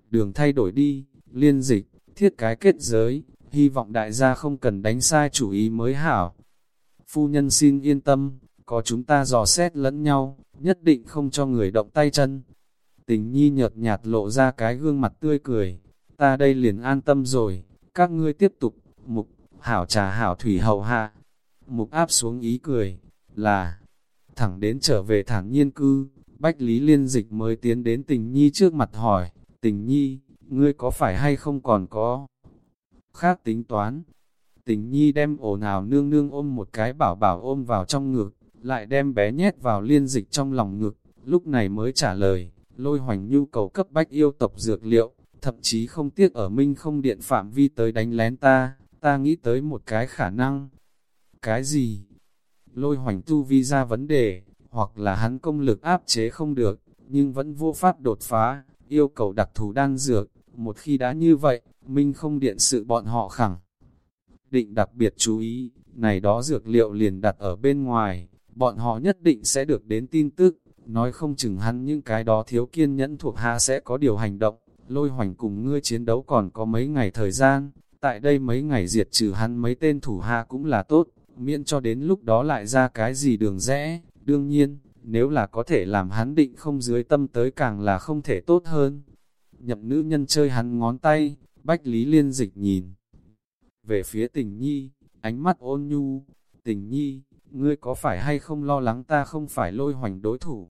Đường thay đổi đi, liên dịch, thiết cái kết giới, hy vọng đại gia không cần đánh sai chủ ý mới hảo. Phu nhân xin yên tâm, có chúng ta dò xét lẫn nhau, nhất định không cho người động tay chân. Tình nhi nhợt nhạt lộ ra cái gương mặt tươi cười, ta đây liền an tâm rồi, các ngươi tiếp tục, mục, hảo trà hảo thủy hậu hạ. Mục áp xuống ý cười, là, thẳng đến trở về thản nhiên cư, Bách Lý Liên Dịch mới tiến đến tình nhi trước mặt hỏi, tình nhi, ngươi có phải hay không còn có khác tính toán. Tình nhi đem ổ nào nương nương ôm một cái bảo bảo ôm vào trong ngực, lại đem bé nhét vào liên dịch trong lòng ngực, lúc này mới trả lời, lôi hoành nhu cầu cấp bách yêu tộc dược liệu, thậm chí không tiếc ở minh không điện phạm vi tới đánh lén ta, ta nghĩ tới một cái khả năng. Cái gì? Lôi hoành tu vi ra vấn đề, hoặc là hắn công lực áp chế không được, nhưng vẫn vô pháp đột phá, yêu cầu đặc thù đan dược. Một khi đã như vậy, Minh không điện sự bọn họ khẳng. Định đặc biệt chú ý, này đó dược liệu liền đặt ở bên ngoài, bọn họ nhất định sẽ được đến tin tức, nói không chừng hắn những cái đó thiếu kiên nhẫn thuộc hạ sẽ có điều hành động, lôi hoành cùng ngươi chiến đấu còn có mấy ngày thời gian, tại đây mấy ngày diệt trừ hắn mấy tên thủ hạ cũng là tốt, miễn cho đến lúc đó lại ra cái gì đường rẽ, đương nhiên, nếu là có thể làm hắn định không dưới tâm tới càng là không thể tốt hơn. Nhậm nữ nhân chơi hắn ngón tay, bách lý liên dịch nhìn. Về phía tình nhi, ánh mắt ôn nhu, tình nhi, ngươi có phải hay không lo lắng ta không phải lôi hoành đối thủ?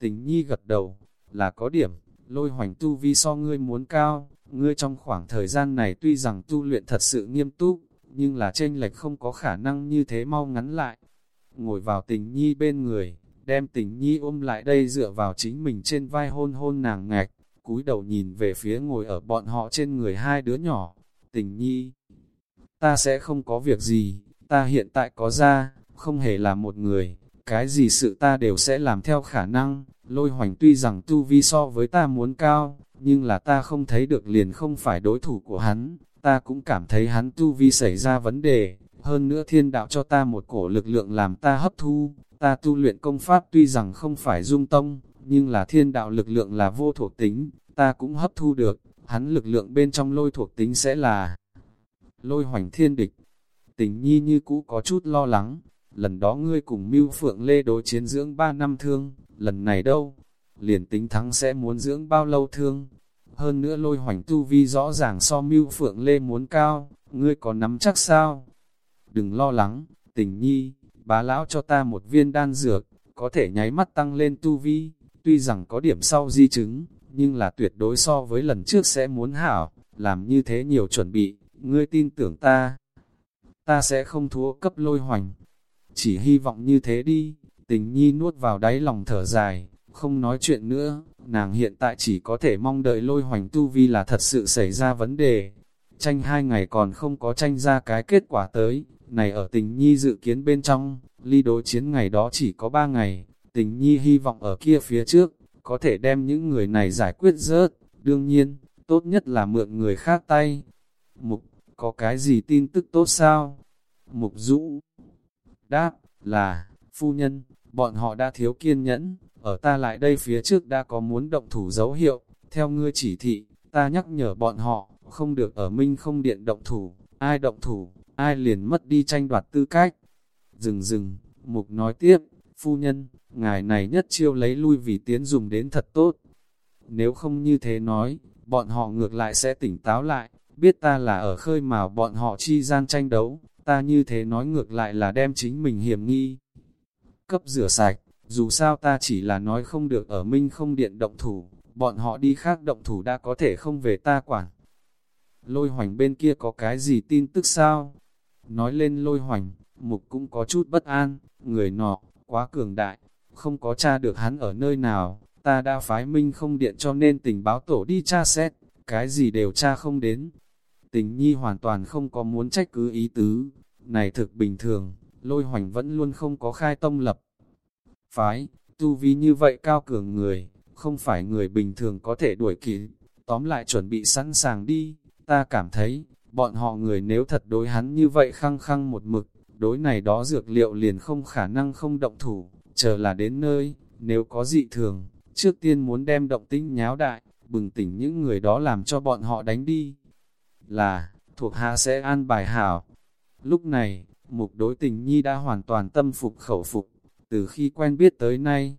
Tình nhi gật đầu, là có điểm, lôi hoành tu vi so ngươi muốn cao, ngươi trong khoảng thời gian này tuy rằng tu luyện thật sự nghiêm túc, nhưng là tranh lệch không có khả năng như thế mau ngắn lại. Ngồi vào tình nhi bên người, đem tình nhi ôm lại đây dựa vào chính mình trên vai hôn hôn nàng ngạch, cúi đầu nhìn về phía ngồi ở bọn họ trên người hai đứa nhỏ. Tình nhi, ta sẽ không có việc gì, ta hiện tại có ra, không hề là một người, cái gì sự ta đều sẽ làm theo khả năng, lôi hoành tuy rằng tu vi so với ta muốn cao, nhưng là ta không thấy được liền không phải đối thủ của hắn, ta cũng cảm thấy hắn tu vi xảy ra vấn đề, hơn nữa thiên đạo cho ta một cổ lực lượng làm ta hấp thu, ta tu luyện công pháp tuy rằng không phải dung tông, nhưng là thiên đạo lực lượng là vô thuộc tính, ta cũng hấp thu được, hắn lực lượng bên trong lôi thuộc tính sẽ là lôi hoành thiên địch. Tình nhi như cũ có chút lo lắng, lần đó ngươi cùng mưu phượng lê đối chiến dưỡng 3 năm thương, lần này đâu, liền tính thắng sẽ muốn dưỡng bao lâu thương. Hơn nữa lôi hoành tu vi rõ ràng so mưu phượng lê muốn cao, ngươi có nắm chắc sao? Đừng lo lắng, tình nhi, bá lão cho ta một viên đan dược, có thể nháy mắt tăng lên tu vi, tuy rằng có điểm sau di chứng, nhưng là tuyệt đối so với lần trước sẽ muốn hảo, làm như thế nhiều chuẩn bị, ngươi tin tưởng ta. Ta sẽ không thua cấp lôi hoành, chỉ hy vọng như thế đi, tình nhi nuốt vào đáy lòng thở dài, không nói chuyện nữa, nàng hiện tại chỉ có thể mong đợi lôi hoành tu vi là thật sự xảy ra vấn đề. Tranh hai ngày còn không có tranh ra cái kết quả tới, này ở tình nhi dự kiến bên trong, ly đối chiến ngày đó chỉ có ba ngày, tình nhi hy vọng ở kia phía trước, có thể đem những người này giải quyết rớt, đương nhiên, tốt nhất là mượn người khác tay. Mục, có cái gì tin tức tốt sao? Mục dũ đáp, là, phu nhân, bọn họ đã thiếu kiên nhẫn, ở ta lại đây phía trước đã có muốn động thủ dấu hiệu, theo ngươi chỉ thị, ta nhắc nhở bọn họ, không được ở minh không điện động thủ, ai động thủ, ai liền mất đi tranh đoạt tư cách. Dừng dừng, mục nói tiếp, phu nhân, ngài này nhất chiêu lấy lui vì tiến dùng đến thật tốt. Nếu không như thế nói, bọn họ ngược lại sẽ tỉnh táo lại, biết ta là ở khơi mà bọn họ chi gian tranh đấu, ta như thế nói ngược lại là đem chính mình hiểm nghi. Cấp rửa sạch, dù sao ta chỉ là nói không được ở minh không điện động thủ, bọn họ đi khác động thủ đã có thể không về ta quản. Lôi hoành bên kia có cái gì tin tức sao? Nói lên lôi hoành, mục cũng có chút bất an, người nọ, quá cường đại, không có tra được hắn ở nơi nào, ta đã phái minh không điện cho nên tình báo tổ đi tra xét, cái gì đều tra không đến. Tình nhi hoàn toàn không có muốn trách cứ ý tứ, này thực bình thường, lôi hoành vẫn luôn không có khai tông lập. Phái, tu vi như vậy cao cường người, không phải người bình thường có thể đuổi kịp, tóm lại chuẩn bị sẵn sàng đi, ta cảm thấy, bọn họ người nếu thật đối hắn như vậy khăng khăng một mực, đối này đó dược liệu liền không khả năng không động thủ, chờ là đến nơi, nếu có dị thường, trước tiên muốn đem động tinh nháo đại, bừng tỉnh những người đó làm cho bọn họ đánh đi. Là, thuộc hạ sẽ an bài hảo, Lúc này, mục đối tình nhi đã hoàn toàn tâm phục khẩu phục, từ khi quen biết tới nay.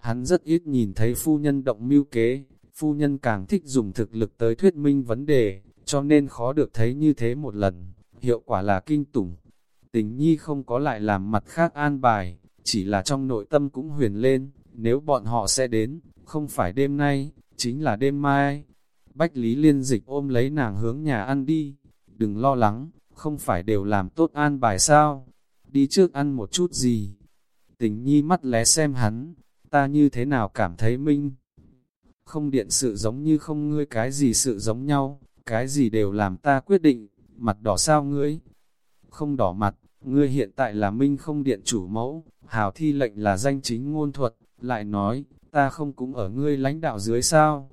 Hắn rất ít nhìn thấy phu nhân động mưu kế, phu nhân càng thích dùng thực lực tới thuyết minh vấn đề, cho nên khó được thấy như thế một lần, hiệu quả là kinh tủng. Tình nhi không có lại làm mặt khác an bài, chỉ là trong nội tâm cũng huyền lên, nếu bọn họ sẽ đến, không phải đêm nay, chính là đêm mai. Bách Lý Liên Dịch ôm lấy nàng hướng nhà ăn đi, đừng lo lắng, không phải đều làm tốt an bài sao, đi trước ăn một chút gì. Tình nhi mắt lé xem hắn, ta như thế nào cảm thấy minh. Không điện sự giống như không ngươi cái gì sự giống nhau, cái gì đều làm ta quyết định, mặt đỏ sao ngươi? Không đỏ mặt, ngươi hiện tại là minh không điện chủ mẫu, hào thi lệnh là danh chính ngôn thuật, lại nói, ta không cũng ở ngươi lãnh đạo dưới sao?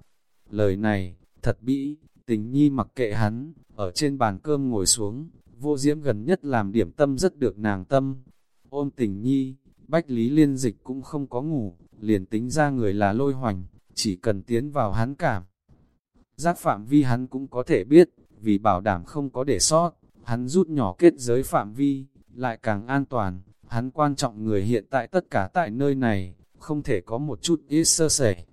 Lời này, thật bĩ, tình nhi mặc kệ hắn, ở trên bàn cơm ngồi xuống, vô diễm gần nhất làm điểm tâm rất được nàng tâm. Ôm tình nhi, bách lý liên dịch cũng không có ngủ, liền tính ra người là lôi hoành, chỉ cần tiến vào hắn cảm. Giác phạm vi hắn cũng có thể biết, vì bảo đảm không có để sót, hắn rút nhỏ kết giới phạm vi, lại càng an toàn, hắn quan trọng người hiện tại tất cả tại nơi này, không thể có một chút ít sơ sẩy.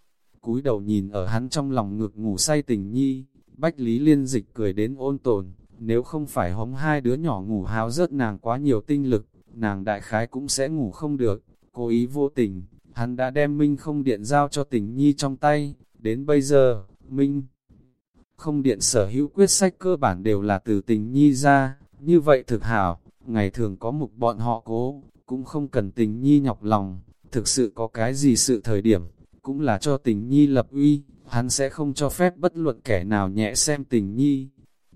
Cúi đầu nhìn ở hắn trong lòng ngực ngủ say tình nhi, Bách Lý Liên Dịch cười đến ôn tồn, nếu không phải hống hai đứa nhỏ ngủ háo rớt nàng quá nhiều tinh lực, nàng đại khái cũng sẽ ngủ không được, cố ý vô tình, hắn đã đem Minh không điện giao cho tình nhi trong tay, đến bây giờ, Minh không điện sở hữu quyết sách cơ bản đều là từ tình nhi ra, như vậy thực hảo, ngày thường có mục bọn họ cố, cũng không cần tình nhi nhọc lòng, thực sự có cái gì sự thời điểm, cũng là cho tình nhi lập uy, hắn sẽ không cho phép bất luận kẻ nào nhẹ xem tình nhi.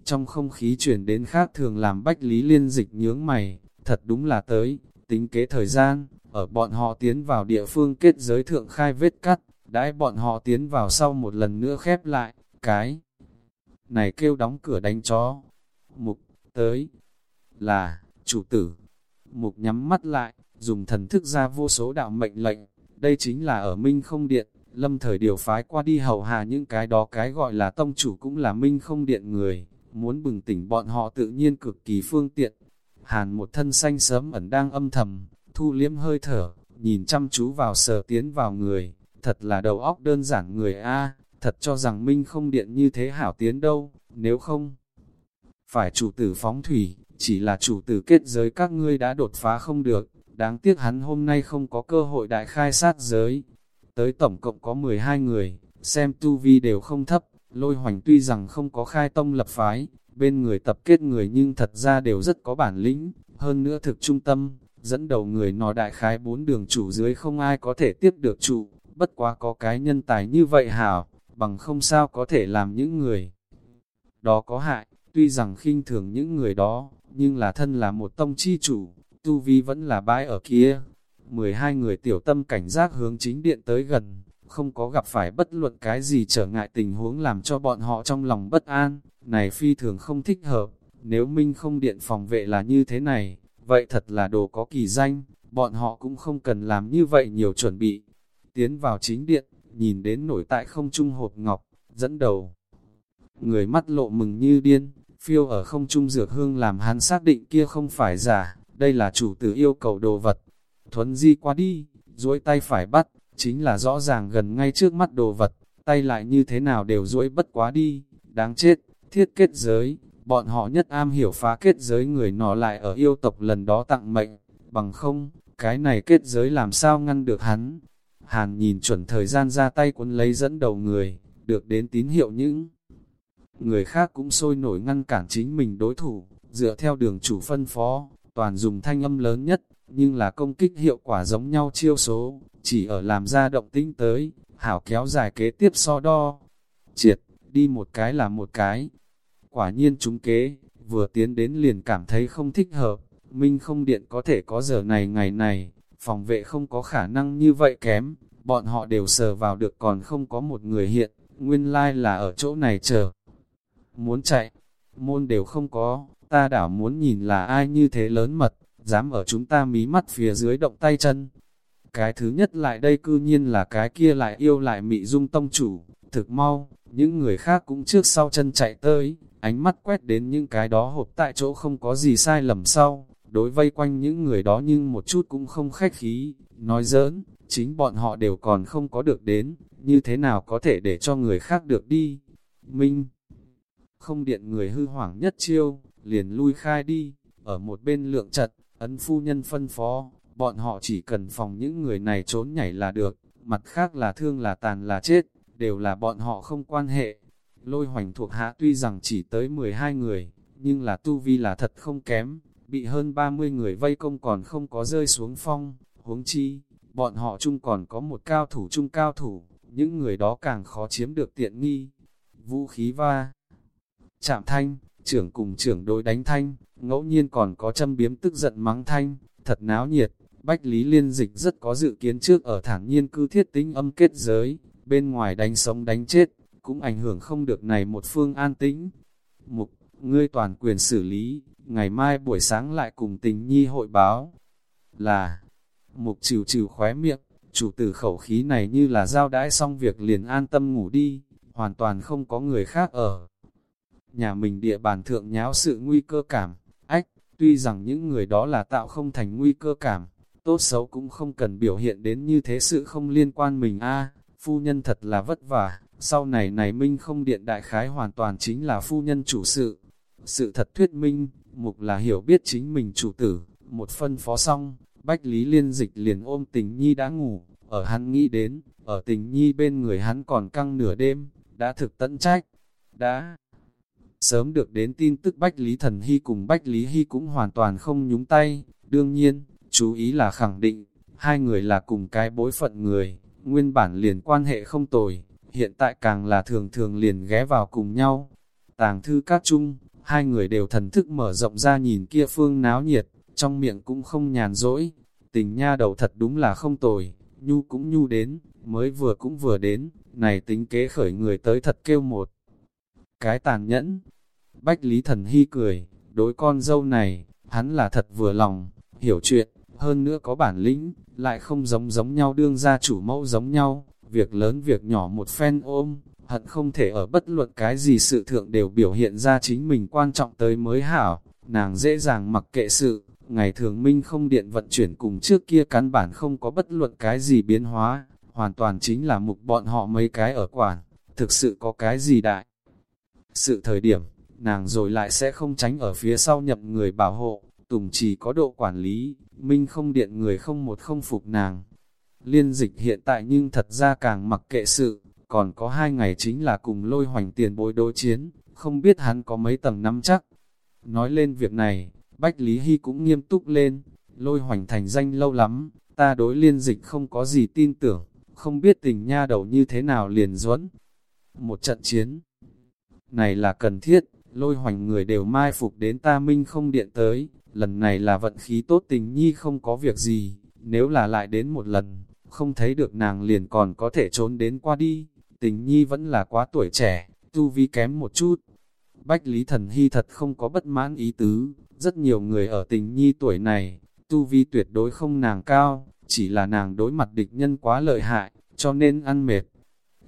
Trong không khí chuyển đến khác thường làm Bách Lý Liên Dịch nhướng mày, thật đúng là tới, tính kế thời gian, ở bọn họ tiến vào địa phương kết giới thượng khai vết cắt, đãi bọn họ tiến vào sau một lần nữa khép lại, cái này kêu đóng cửa đánh chó. Mục, tới, là, chủ tử. Mục nhắm mắt lại, dùng thần thức ra vô số đạo mệnh lệnh, đây chính là ở Minh không điện, lâm thời điều phái qua đi hầu hạ những cái đó cái gọi là tông chủ cũng là Minh không điện người, muốn bừng tỉnh bọn họ tự nhiên cực kỳ phương tiện. Hàn một thân xanh sớm ẩn đang âm thầm, thu liếm hơi thở, nhìn chăm chú vào sờ tiến vào người, thật là đầu óc đơn giản người A, thật cho rằng Minh không điện như thế hảo tiến đâu, nếu không. Phải chủ tử phóng thủy, chỉ là chủ tử kết giới các ngươi đã đột phá không được, đáng tiếc hắn hôm nay không có cơ hội đại khai sát giới. Tới tổng cộng có 12 người, xem tu vi đều không thấp, lôi hoành tuy rằng không có khai tông lập phái, bên người tập kết người nhưng thật ra đều rất có bản lĩnh, hơn nữa thực trung tâm, dẫn đầu người nó đại khái bốn đường chủ dưới không ai có thể tiếp được trụ. bất quá có cái nhân tài như vậy hảo, bằng không sao có thể làm những người đó có hại, tuy rằng khinh thường những người đó, nhưng là thân là một tông chi chủ, tu vi vẫn là bãi ở kia. 12 người tiểu tâm cảnh giác hướng chính điện tới gần, không có gặp phải bất luận cái gì trở ngại tình huống làm cho bọn họ trong lòng bất an, này phi thường không thích hợp, nếu Minh không điện phòng vệ là như thế này, vậy thật là đồ có kỳ danh, bọn họ cũng không cần làm như vậy nhiều chuẩn bị. Tiến vào chính điện, nhìn đến nổi tại không trung hộp ngọc, dẫn đầu. Người mắt lộ mừng như điên, phiêu ở không trung dược hương làm hắn xác định kia không phải giả, đây là chủ tử yêu cầu đồ vật. Thuấn di qua đi, duỗi tay phải bắt, chính là rõ ràng gần ngay trước mắt đồ vật, tay lại như thế nào đều duỗi bất quá đi, đáng chết, thiết kết giới, bọn họ nhất am hiểu phá kết giới người nọ lại ở yêu tộc lần đó tặng mệnh, bằng không, cái này kết giới làm sao ngăn được hắn. Hàn nhìn chuẩn thời gian ra tay cuốn lấy dẫn đầu người, được đến tín hiệu những người khác cũng sôi nổi ngăn cản chính mình đối thủ, dựa theo đường chủ phân phó, toàn dùng thanh âm lớn nhất, nhưng là công kích hiệu quả giống nhau chiêu số, chỉ ở làm ra động tinh tới, hảo kéo dài kế tiếp so đo. Triệt, đi một cái là một cái. Quả nhiên chúng kế, vừa tiến đến liền cảm thấy không thích hợp, Minh không điện có thể có giờ này ngày này, phòng vệ không có khả năng như vậy kém, bọn họ đều sờ vào được còn không có một người hiện, nguyên lai like là ở chỗ này chờ. Muốn chạy, môn đều không có, ta đảo muốn nhìn là ai như thế lớn mật, dám ở chúng ta mí mắt phía dưới động tay chân. Cái thứ nhất lại đây cư nhiên là cái kia lại yêu lại mị dung tông chủ, thực mau, những người khác cũng trước sau chân chạy tới, ánh mắt quét đến những cái đó hộp tại chỗ không có gì sai lầm sau, đối vây quanh những người đó nhưng một chút cũng không khách khí, nói giỡn, chính bọn họ đều còn không có được đến, như thế nào có thể để cho người khác được đi. Minh không điện người hư hoảng nhất chiêu, liền lui khai đi, ở một bên lượng chặt ấn phu nhân phân phó, bọn họ chỉ cần phòng những người này trốn nhảy là được, mặt khác là thương là tàn là chết, đều là bọn họ không quan hệ. Lôi hoành thuộc hạ tuy rằng chỉ tới 12 người, nhưng là tu vi là thật không kém, bị hơn 30 người vây công còn không có rơi xuống phong, huống chi, bọn họ chung còn có một cao thủ chung cao thủ, những người đó càng khó chiếm được tiện nghi. Vũ khí va, chạm thanh, trưởng cùng trưởng đối đánh thanh, ngẫu nhiên còn có châm biếm tức giận mắng thanh, thật náo nhiệt. Bách Lý Liên Dịch rất có dự kiến trước ở thẳng nhiên cư thiết tính âm kết giới, bên ngoài đánh sống đánh chết, cũng ảnh hưởng không được này một phương an tĩnh. Mục, ngươi toàn quyền xử lý, ngày mai buổi sáng lại cùng tình nhi hội báo. Là, mục trừ trừ khóe miệng, chủ tử khẩu khí này như là giao đãi xong việc liền an tâm ngủ đi, hoàn toàn không có người khác ở. Nhà mình địa bàn thượng nháo sự nguy cơ cảm, ách, tuy rằng những người đó là tạo không thành nguy cơ cảm, tốt xấu cũng không cần biểu hiện đến như thế sự không liên quan mình a. Phu nhân thật là vất vả, sau này này minh không điện đại khái hoàn toàn chính là phu nhân chủ sự. Sự thật thuyết minh, mục là hiểu biết chính mình chủ tử, một phân phó xong, Bách Lý Liên Dịch liền ôm tình nhi đã ngủ, ở hắn nghĩ đến, ở tình nhi bên người hắn còn căng nửa đêm, đã thực tận trách, đã sớm được đến tin tức Bách Lý Thần Hy cùng Bách Lý Hy cũng hoàn toàn không nhúng tay, đương nhiên, chú ý là khẳng định, hai người là cùng cái bối phận người, nguyên bản liền quan hệ không tồi, hiện tại càng là thường thường liền ghé vào cùng nhau. Tàng thư các chung, hai người đều thần thức mở rộng ra nhìn kia phương náo nhiệt, trong miệng cũng không nhàn rỗi. Tình nha đầu thật đúng là không tồi, nhu cũng nhu đến, mới vừa cũng vừa đến, này tính kế khởi người tới thật kêu một. Cái tàn nhẫn, Bách Lý Thần Hy cười, đối con dâu này, hắn là thật vừa lòng, hiểu chuyện, hơn nữa có bản lĩnh, lại không giống giống nhau đương ra chủ mẫu giống nhau, việc lớn việc nhỏ một phen ôm, hận không thể ở bất luận cái gì sự thượng đều biểu hiện ra chính mình quan trọng tới mới hảo, nàng dễ dàng mặc kệ sự, ngày thường minh không điện vận chuyển cùng trước kia căn bản không có bất luận cái gì biến hóa, hoàn toàn chính là mục bọn họ mấy cái ở quản, thực sự có cái gì đại. Sự thời điểm, nàng rồi lại sẽ không tránh ở phía sau nhậm người bảo hộ, Tùng chỉ có độ quản lý, Minh không điện người không một không phục nàng. Liên dịch hiện tại nhưng thật ra càng mặc kệ sự, còn có hai ngày chính là cùng lôi hoành tiền bối đối chiến, không biết hắn có mấy tầng nắm chắc. Nói lên việc này, Bách Lý Hy cũng nghiêm túc lên, lôi hoành thành danh lâu lắm, ta đối liên dịch không có gì tin tưởng, không biết tình nha đầu như thế nào liền duẫn Một trận chiến này là cần thiết, lôi hoành người đều mai phục đến ta minh không điện tới, lần này là vận khí tốt tình nhi không có việc gì, nếu là lại đến một lần, không thấy được nàng liền còn có thể trốn đến qua đi, tình nhi vẫn là quá tuổi trẻ, tu vi kém một chút. Bách Lý Thần Hy thật không có bất mãn ý tứ, rất nhiều người ở tình nhi tuổi này, tu vi tuyệt đối không nàng cao, chỉ là nàng đối mặt địch nhân quá lợi hại, cho nên ăn mệt.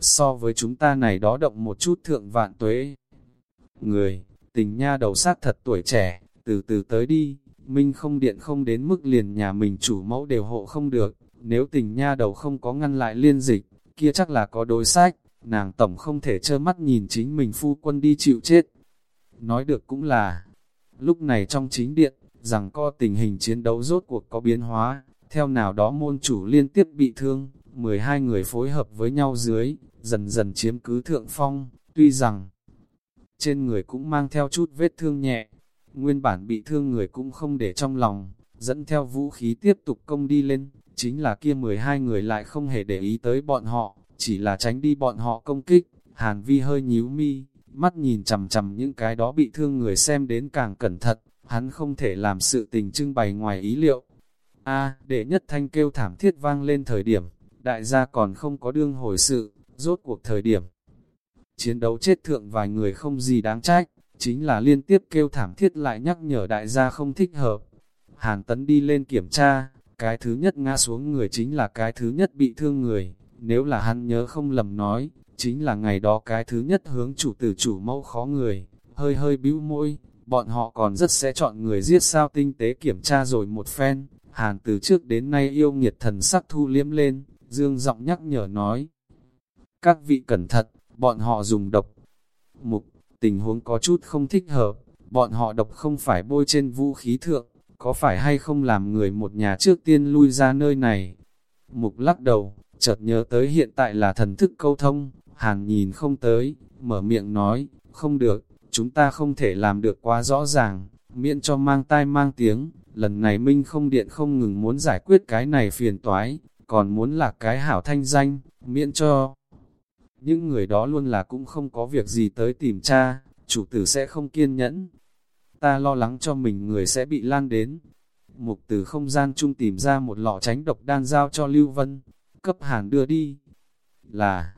So với chúng ta này đó động một chút thượng vạn tuế. Người, tình nha đầu sát thật tuổi trẻ, từ từ tới đi, Minh không điện không đến mức liền nhà mình chủ mẫu đều hộ không được, nếu tình nha đầu không có ngăn lại liên dịch, kia chắc là có đối sách, nàng tổng không thể trơ mắt nhìn chính mình phu quân đi chịu chết. Nói được cũng là, lúc này trong chính điện, rằng co tình hình chiến đấu rốt cuộc có biến hóa, theo nào đó môn chủ liên tiếp bị thương, 12 người phối hợp với nhau dưới, dần dần chiếm cứ thượng phong, tuy rằng trên người cũng mang theo chút vết thương nhẹ, nguyên bản bị thương người cũng không để trong lòng, dẫn theo vũ khí tiếp tục công đi lên, chính là kia 12 người lại không hề để ý tới bọn họ, chỉ là tránh đi bọn họ công kích, Hàn Vi hơi nhíu mi, mắt nhìn chầm chầm những cái đó bị thương người xem đến càng cẩn thận, hắn không thể làm sự tình trưng bày ngoài ý liệu. A, để nhất thanh kêu thảm thiết vang lên thời điểm, đại gia còn không có đương hồi sự, rốt cuộc thời điểm. Chiến đấu chết thượng vài người không gì đáng trách, chính là liên tiếp kêu thảm thiết lại nhắc nhở đại gia không thích hợp. Hàn tấn đi lên kiểm tra, cái thứ nhất ngã xuống người chính là cái thứ nhất bị thương người, nếu là hắn nhớ không lầm nói, chính là ngày đó cái thứ nhất hướng chủ tử chủ mẫu khó người, hơi hơi bĩu môi, bọn họ còn rất sẽ chọn người giết sao tinh tế kiểm tra rồi một phen, hàn từ trước đến nay yêu nghiệt thần sắc thu liếm lên, dương giọng nhắc nhở nói. Các vị cẩn thận, bọn họ dùng độc. Mục, tình huống có chút không thích hợp, bọn họ độc không phải bôi trên vũ khí thượng, có phải hay không làm người một nhà trước tiên lui ra nơi này. Mục lắc đầu, chợt nhớ tới hiện tại là thần thức câu thông, hàn nhìn không tới, mở miệng nói, không được, chúng ta không thể làm được quá rõ ràng, miễn cho mang tai mang tiếng, lần này Minh không điện không ngừng muốn giải quyết cái này phiền toái, còn muốn là cái hảo thanh danh, miễn cho những người đó luôn là cũng không có việc gì tới tìm cha, chủ tử sẽ không kiên nhẫn. Ta lo lắng cho mình người sẽ bị lan đến. Mục từ không gian chung tìm ra một lọ tránh độc đan giao cho Lưu Vân, cấp Hàn đưa đi. Là,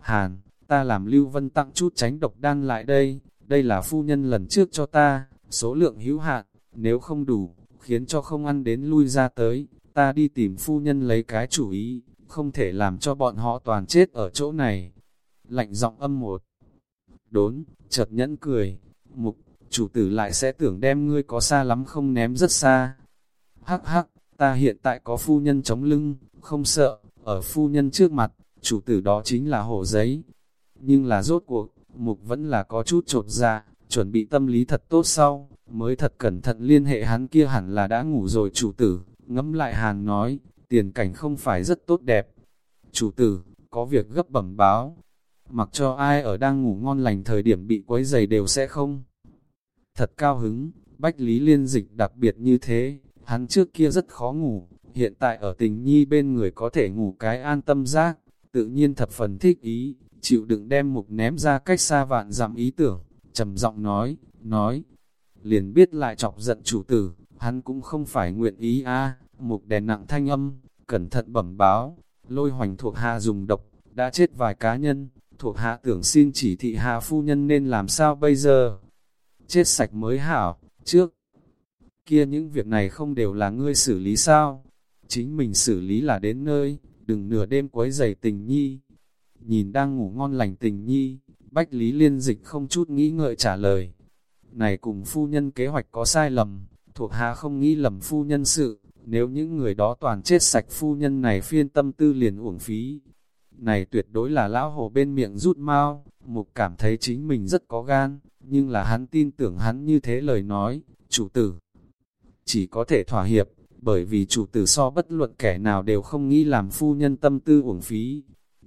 Hàn, ta làm Lưu Vân tặng chút tránh độc đan lại đây, đây là phu nhân lần trước cho ta, số lượng hữu hạn, nếu không đủ, khiến cho không ăn đến lui ra tới, ta đi tìm phu nhân lấy cái chủ ý, không thể làm cho bọn họ toàn chết ở chỗ này. Lạnh giọng âm một, đốn, chợt nhẫn cười, mục, chủ tử lại sẽ tưởng đem ngươi có xa lắm không ném rất xa. Hắc hắc, ta hiện tại có phu nhân chống lưng, không sợ, ở phu nhân trước mặt, chủ tử đó chính là hổ giấy. Nhưng là rốt cuộc, mục vẫn là có chút trột dạ, chuẩn bị tâm lý thật tốt sau, mới thật cẩn thận liên hệ hắn kia hẳn là đã ngủ rồi chủ tử, ngẫm lại hàn nói, tiền cảnh không phải rất tốt đẹp. Chủ tử, có việc gấp bẩm báo, mặc cho ai ở đang ngủ ngon lành thời điểm bị quấy giày đều sẽ không. Thật cao hứng, Bách Lý Liên Dịch đặc biệt như thế, hắn trước kia rất khó ngủ, hiện tại ở tình nhi bên người có thể ngủ cái an tâm giác, tự nhiên thập phần thích ý, chịu đựng đem mục ném ra cách xa vạn dặm ý tưởng, trầm giọng nói, nói, liền biết lại chọc giận chủ tử, hắn cũng không phải nguyện ý a. Mục đèn nặng thanh âm, cẩn thận bẩm báo, lôi hoành thuộc hạ dùng độc, đã chết vài cá nhân, thuộc hạ tưởng xin chỉ thị hạ phu nhân nên làm sao bây giờ, chết sạch mới hảo, trước, kia những việc này không đều là ngươi xử lý sao, chính mình xử lý là đến nơi, đừng nửa đêm quấy giày tình nhi, nhìn đang ngủ ngon lành tình nhi, Bách Lý Liên Dịch không chút nghĩ ngợi trả lời. Này cùng phu nhân kế hoạch có sai lầm, thuộc hạ không nghĩ lầm phu nhân sự, nếu những người đó toàn chết sạch phu nhân này phiên tâm tư liền uổng phí. Này tuyệt đối là lão hồ bên miệng rút mau, mục cảm thấy chính mình rất có gan, nhưng là hắn tin tưởng hắn như thế lời nói, chủ tử. Chỉ có thể thỏa hiệp, bởi vì chủ tử so bất luận kẻ nào đều không nghĩ làm phu nhân tâm tư uổng phí.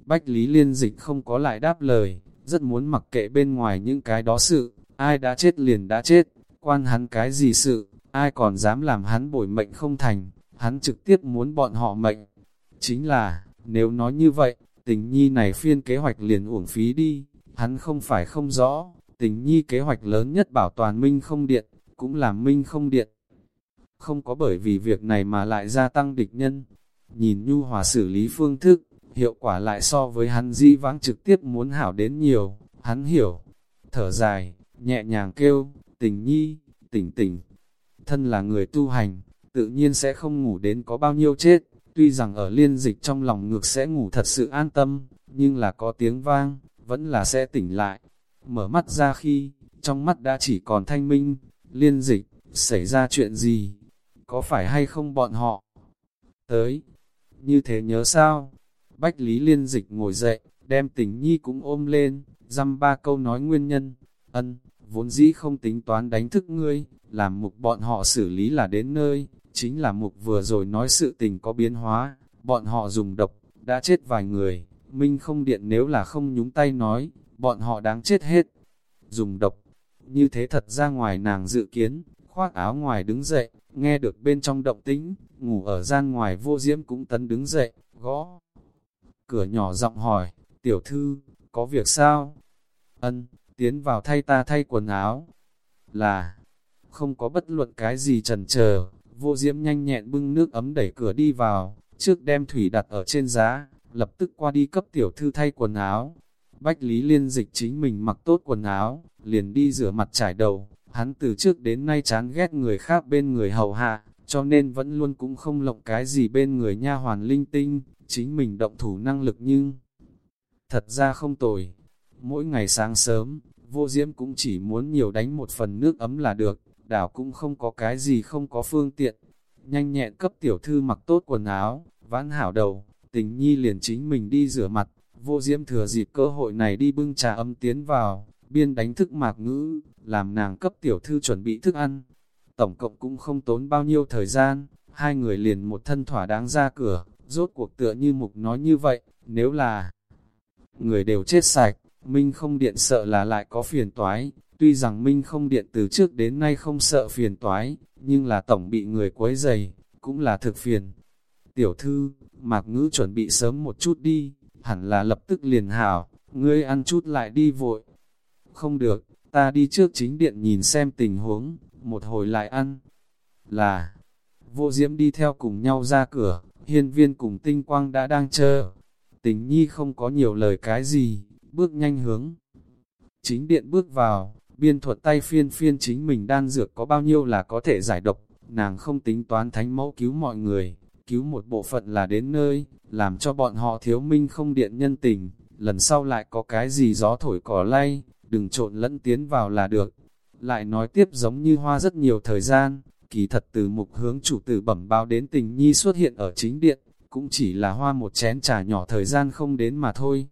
Bách Lý Liên Dịch không có lại đáp lời, rất muốn mặc kệ bên ngoài những cái đó sự, ai đã chết liền đã chết, quan hắn cái gì sự, ai còn dám làm hắn bồi mệnh không thành, hắn trực tiếp muốn bọn họ mệnh. Chính là, nếu nói như vậy, tình nhi này phiên kế hoạch liền uổng phí đi, hắn không phải không rõ, tình nhi kế hoạch lớn nhất bảo toàn minh không điện, cũng là minh không điện. Không có bởi vì việc này mà lại gia tăng địch nhân, nhìn nhu hòa xử lý phương thức, hiệu quả lại so với hắn di vãng trực tiếp muốn hảo đến nhiều, hắn hiểu, thở dài, nhẹ nhàng kêu, tình nhi, tỉnh tỉnh. Thân là người tu hành, tự nhiên sẽ không ngủ đến có bao nhiêu chết, tuy rằng ở liên dịch trong lòng ngược sẽ ngủ thật sự an tâm, nhưng là có tiếng vang, vẫn là sẽ tỉnh lại. Mở mắt ra khi, trong mắt đã chỉ còn thanh minh, liên dịch, xảy ra chuyện gì? Có phải hay không bọn họ? Tới, như thế nhớ sao? Bách Lý Liên Dịch ngồi dậy, đem tình nhi cũng ôm lên, dăm ba câu nói nguyên nhân, ân, vốn dĩ không tính toán đánh thức ngươi, làm mục bọn họ xử lý là đến nơi, chính là mục vừa rồi nói sự tình có biến hóa, bọn họ dùng độc, đã chết vài người, minh không điện nếu là không nhúng tay nói, bọn họ đáng chết hết. Dùng độc, như thế thật ra ngoài nàng dự kiến, khoác áo ngoài đứng dậy, nghe được bên trong động tĩnh, ngủ ở gian ngoài vô diễm cũng tấn đứng dậy, gõ cửa nhỏ giọng hỏi, tiểu thư, có việc sao? Ân, tiến vào thay ta thay quần áo. Là, không có bất luận cái gì trần chờ vô diễm nhanh nhẹn bưng nước ấm đẩy cửa đi vào, trước đem thủy đặt ở trên giá, lập tức qua đi cấp tiểu thư thay quần áo. Bách Lý Liên dịch chính mình mặc tốt quần áo, liền đi rửa mặt trải đầu, hắn từ trước đến nay chán ghét người khác bên người hầu hạ, cho nên vẫn luôn cũng không lộng cái gì bên người nha hoàn linh tinh, chính mình động thủ năng lực nhưng thật ra không tồi. Mỗi ngày sáng sớm, vô diễm cũng chỉ muốn nhiều đánh một phần nước ấm là được, đảo cũng không có cái gì không có phương tiện. Nhanh nhẹn cấp tiểu thư mặc tốt quần áo, vãn hảo đầu, tình nhi liền chính mình đi rửa mặt, vô diễm thừa dịp cơ hội này đi bưng trà âm tiến vào, biên đánh thức mạc ngữ, làm nàng cấp tiểu thư chuẩn bị thức ăn. Tổng cộng cũng không tốn bao nhiêu thời gian, hai người liền một thân thỏa đáng ra cửa, Rốt cuộc tựa như mục nói như vậy, nếu là người đều chết sạch, Minh không điện sợ là lại có phiền toái. Tuy rằng Minh không điện từ trước đến nay không sợ phiền toái, nhưng là tổng bị người quấy dày, cũng là thực phiền. Tiểu thư, mạc ngữ chuẩn bị sớm một chút đi, hẳn là lập tức liền hảo, ngươi ăn chút lại đi vội. Không được, ta đi trước chính điện nhìn xem tình huống, một hồi lại ăn. Là, vô diễm đi theo cùng nhau ra cửa, hiên viên cùng tinh quang đã đang chờ. Tình nhi không có nhiều lời cái gì, bước nhanh hướng. Chính điện bước vào, biên thuật tay phiên phiên chính mình đan dược có bao nhiêu là có thể giải độc, nàng không tính toán thánh mẫu cứu mọi người, cứu một bộ phận là đến nơi, làm cho bọn họ thiếu minh không điện nhân tình, lần sau lại có cái gì gió thổi cỏ lay, đừng trộn lẫn tiến vào là được. Lại nói tiếp giống như hoa rất nhiều thời gian, kỳ thật từ mục hướng chủ tử bẩm báo đến tình nhi xuất hiện ở chính điện, cũng chỉ là hoa một chén trà nhỏ thời gian không đến mà thôi.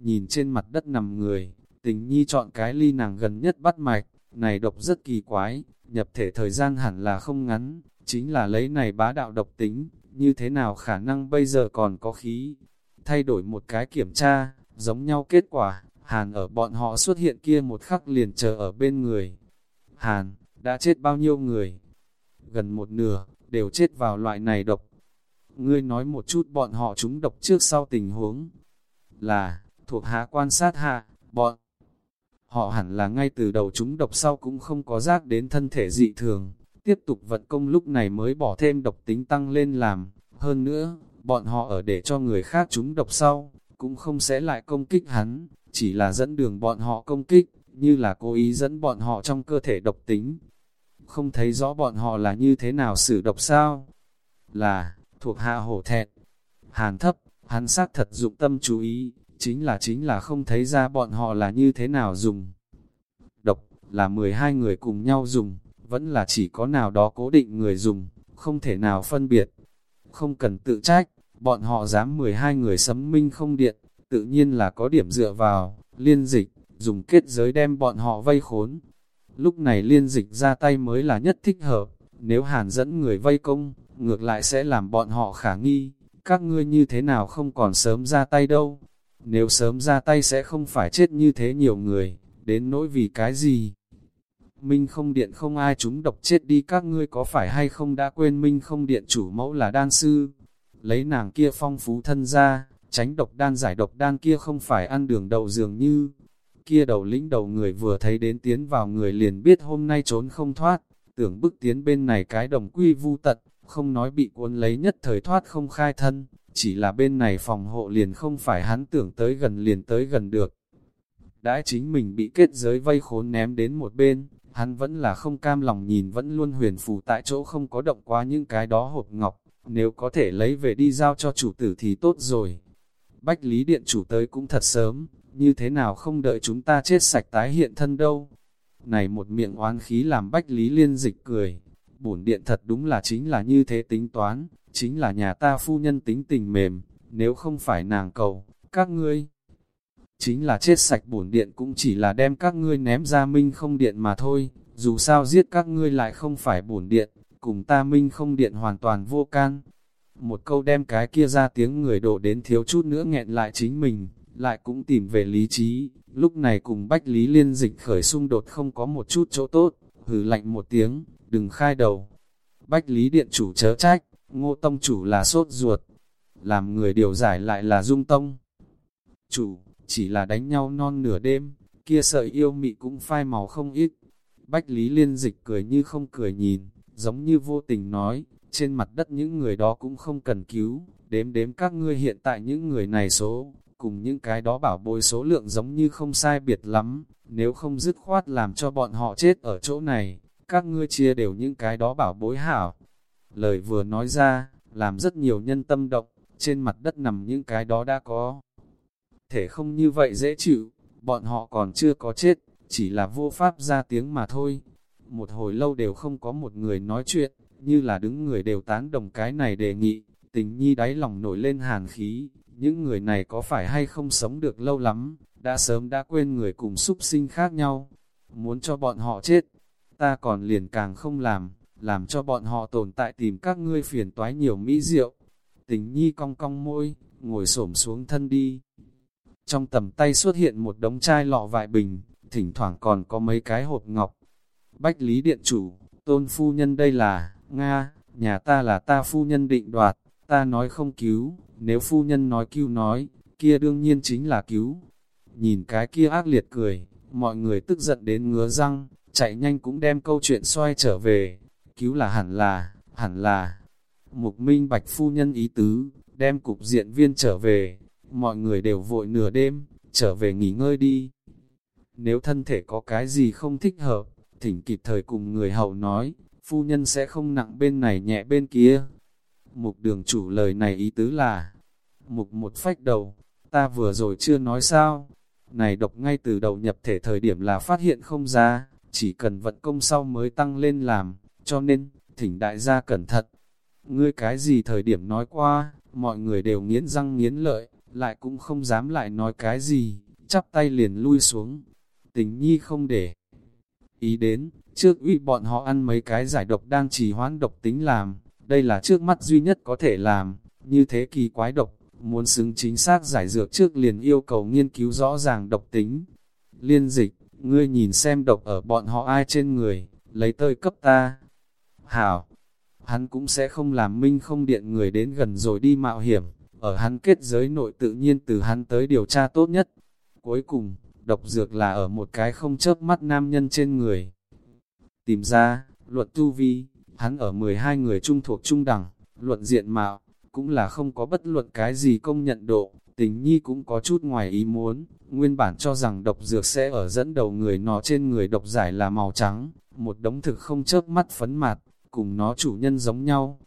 Nhìn trên mặt đất nằm người, tình nhi chọn cái ly nàng gần nhất bắt mạch, này độc rất kỳ quái, nhập thể thời gian hẳn là không ngắn, chính là lấy này bá đạo độc tính, như thế nào khả năng bây giờ còn có khí. Thay đổi một cái kiểm tra, giống nhau kết quả, Hàn ở bọn họ xuất hiện kia một khắc liền chờ ở bên người. Hàn, đã chết bao nhiêu người? Gần một nửa, đều chết vào loại này độc. Ngươi nói một chút bọn họ chúng độc trước sau tình huống. Là, thuộc hạ quan sát hạ, bọn họ hẳn là ngay từ đầu chúng độc sau cũng không có giác đến thân thể dị thường, tiếp tục vận công lúc này mới bỏ thêm độc tính tăng lên làm, hơn nữa, bọn họ ở để cho người khác chúng độc sau, cũng không sẽ lại công kích hắn, chỉ là dẫn đường bọn họ công kích, như là cố ý dẫn bọn họ trong cơ thể độc tính. Không thấy rõ bọn họ là như thế nào xử độc sao? Là, thuộc hạ hổ thẹn. Hàn thấp, hắn xác thật dụng tâm chú ý, chính là chính là không thấy ra bọn họ là như thế nào dùng. Độc, là 12 người cùng nhau dùng, vẫn là chỉ có nào đó cố định người dùng, không thể nào phân biệt. Không cần tự trách, bọn họ dám 12 người sấm minh không điện, tự nhiên là có điểm dựa vào, liên dịch, dùng kết giới đem bọn họ vây khốn. Lúc này liên dịch ra tay mới là nhất thích hợp, nếu hàn dẫn người vây công, ngược lại sẽ làm bọn họ khả nghi, các ngươi như thế nào không còn sớm ra tay đâu. Nếu sớm ra tay sẽ không phải chết như thế nhiều người, đến nỗi vì cái gì. Minh không điện không ai chúng độc chết đi các ngươi có phải hay không đã quên Minh không điện chủ mẫu là đan sư. Lấy nàng kia phong phú thân ra, tránh độc đan giải độc đan kia không phải ăn đường đầu dường như. Kia đầu lĩnh đầu người vừa thấy đến tiến vào người liền biết hôm nay trốn không thoát, tưởng bức tiến bên này cái đồng quy vu tận, không nói bị cuốn lấy nhất thời thoát không khai thân, chỉ là bên này phòng hộ liền không phải hắn tưởng tới gần liền tới gần được. Đãi chính mình bị kết giới vây khốn ném đến một bên, hắn vẫn là không cam lòng nhìn vẫn luôn huyền phù tại chỗ không có động qua những cái đó hộp ngọc, nếu có thể lấy về đi giao cho chủ tử thì tốt rồi. Bách Lý Điện chủ tới cũng thật sớm, như thế nào không đợi chúng ta chết sạch tái hiện thân đâu. Này một miệng oán khí làm Bách Lý Liên dịch cười, bổn điện thật đúng là chính là như thế tính toán, chính là nhà ta phu nhân tính tình mềm, nếu không phải nàng cầu, các ngươi chính là chết sạch bổn điện cũng chỉ là đem các ngươi ném ra minh không điện mà thôi, dù sao giết các ngươi lại không phải bổn điện, cùng ta minh không điện hoàn toàn vô can. Một câu đem cái kia ra tiếng người đổ đến thiếu chút nữa nghẹn lại chính mình, lại cũng tìm về lý trí, lúc này cùng Bách Lý Liên dịch khởi xung đột không có một chút chỗ tốt, hừ lạnh một tiếng, đừng khai đầu. Bách Lý Điện chủ chớ trách, ngô tông chủ là sốt ruột, làm người điều giải lại là dung tông. Chủ, chỉ là đánh nhau non nửa đêm, kia sợi yêu mị cũng phai màu không ít. Bách Lý Liên dịch cười như không cười nhìn, giống như vô tình nói, trên mặt đất những người đó cũng không cần cứu, đếm đếm các ngươi hiện tại những người này số, cùng những cái đó bảo bối số lượng giống như không sai biệt lắm, nếu không dứt khoát làm cho bọn họ chết ở chỗ này, các ngươi chia đều những cái đó bảo bối hảo. Lời vừa nói ra, làm rất nhiều nhân tâm động, trên mặt đất nằm những cái đó đã có. Thể không như vậy dễ chịu, bọn họ còn chưa có chết, chỉ là vô pháp ra tiếng mà thôi. Một hồi lâu đều không có một người nói chuyện, như là đứng người đều tán đồng cái này đề nghị, tình nhi đáy lòng nổi lên hàn khí, những người này có phải hay không sống được lâu lắm, đã sớm đã quên người cùng súc sinh khác nhau, muốn cho bọn họ chết, ta còn liền càng không làm, làm cho bọn họ tồn tại tìm các ngươi phiền toái nhiều mỹ rượu. Tình nhi cong cong môi, ngồi xổm xuống thân đi. Trong tầm tay xuất hiện một đống chai lọ vại bình, thỉnh thoảng còn có mấy cái hộp ngọc. Bách Lý Điện Chủ, tôn phu nhân đây là, Nga, nhà ta là ta phu nhân định đoạt, ta nói không cứu, nếu phu nhân nói cứu nói, kia đương nhiên chính là cứu. Nhìn cái kia ác liệt cười, mọi người tức giận đến ngứa răng, chạy nhanh cũng đem câu chuyện xoay trở về, cứu là hẳn là, hẳn là. Mục minh bạch phu nhân ý tứ, đem cục diện viên trở về, mọi người đều vội nửa đêm, trở về nghỉ ngơi đi. Nếu thân thể có cái gì không thích hợp, thỉnh kịp thời cùng người hậu nói, phu nhân sẽ không nặng bên này nhẹ bên kia. Mục đường chủ lời này ý tứ là, mục một phách đầu, ta vừa rồi chưa nói sao, này độc ngay từ đầu nhập thể thời điểm là phát hiện không ra, chỉ cần vận công sau mới tăng lên làm, cho nên, thỉnh đại gia cẩn thận. Ngươi cái gì thời điểm nói qua, mọi người đều nghiến răng nghiến lợi, lại cũng không dám lại nói cái gì, chắp tay liền lui xuống. Tình nhi không để ý đến, trước uy bọn họ ăn mấy cái giải độc đang trì hoãn độc tính làm, đây là trước mắt duy nhất có thể làm, như thế kỳ quái độc, muốn xứng chính xác giải dược trước liền yêu cầu nghiên cứu rõ ràng độc tính. Liên dịch, ngươi nhìn xem độc ở bọn họ ai trên người, lấy tơi cấp ta. Hảo, hắn cũng sẽ không làm minh không điện người đến gần rồi đi mạo hiểm, ở hắn kết giới nội tự nhiên từ hắn tới điều tra tốt nhất. Cuối cùng, độc dược là ở một cái không chớp mắt nam nhân trên người. Tìm ra, luật tu vi, hắn ở 12 người trung thuộc trung đẳng, luận diện mạo, cũng là không có bất luận cái gì công nhận độ, tình nhi cũng có chút ngoài ý muốn, nguyên bản cho rằng độc dược sẽ ở dẫn đầu người nó trên người độc giải là màu trắng, một đống thực không chớp mắt phấn mạt, cùng nó chủ nhân giống nhau.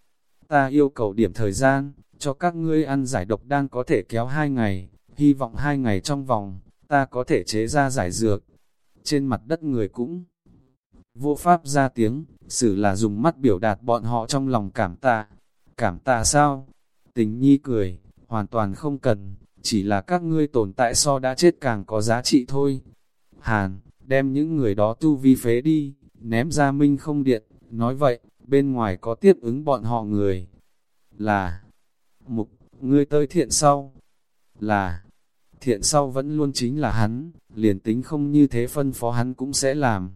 Ta yêu cầu điểm thời gian, cho các ngươi ăn giải độc đang có thể kéo hai ngày, hy vọng hai ngày trong vòng, ta có thể chế ra giải dược. Trên mặt đất người cũng vô pháp ra tiếng, xử là dùng mắt biểu đạt bọn họ trong lòng cảm tạ. Cảm tạ sao? Tình nhi cười, hoàn toàn không cần, chỉ là các ngươi tồn tại so đã chết càng có giá trị thôi. Hàn, đem những người đó tu vi phế đi, ném ra minh không điện, nói vậy, bên ngoài có tiếp ứng bọn họ người. Là, mục, ngươi tới thiện sau. Là, thiện sau vẫn luôn chính là hắn, liền tính không như thế phân phó hắn cũng sẽ làm.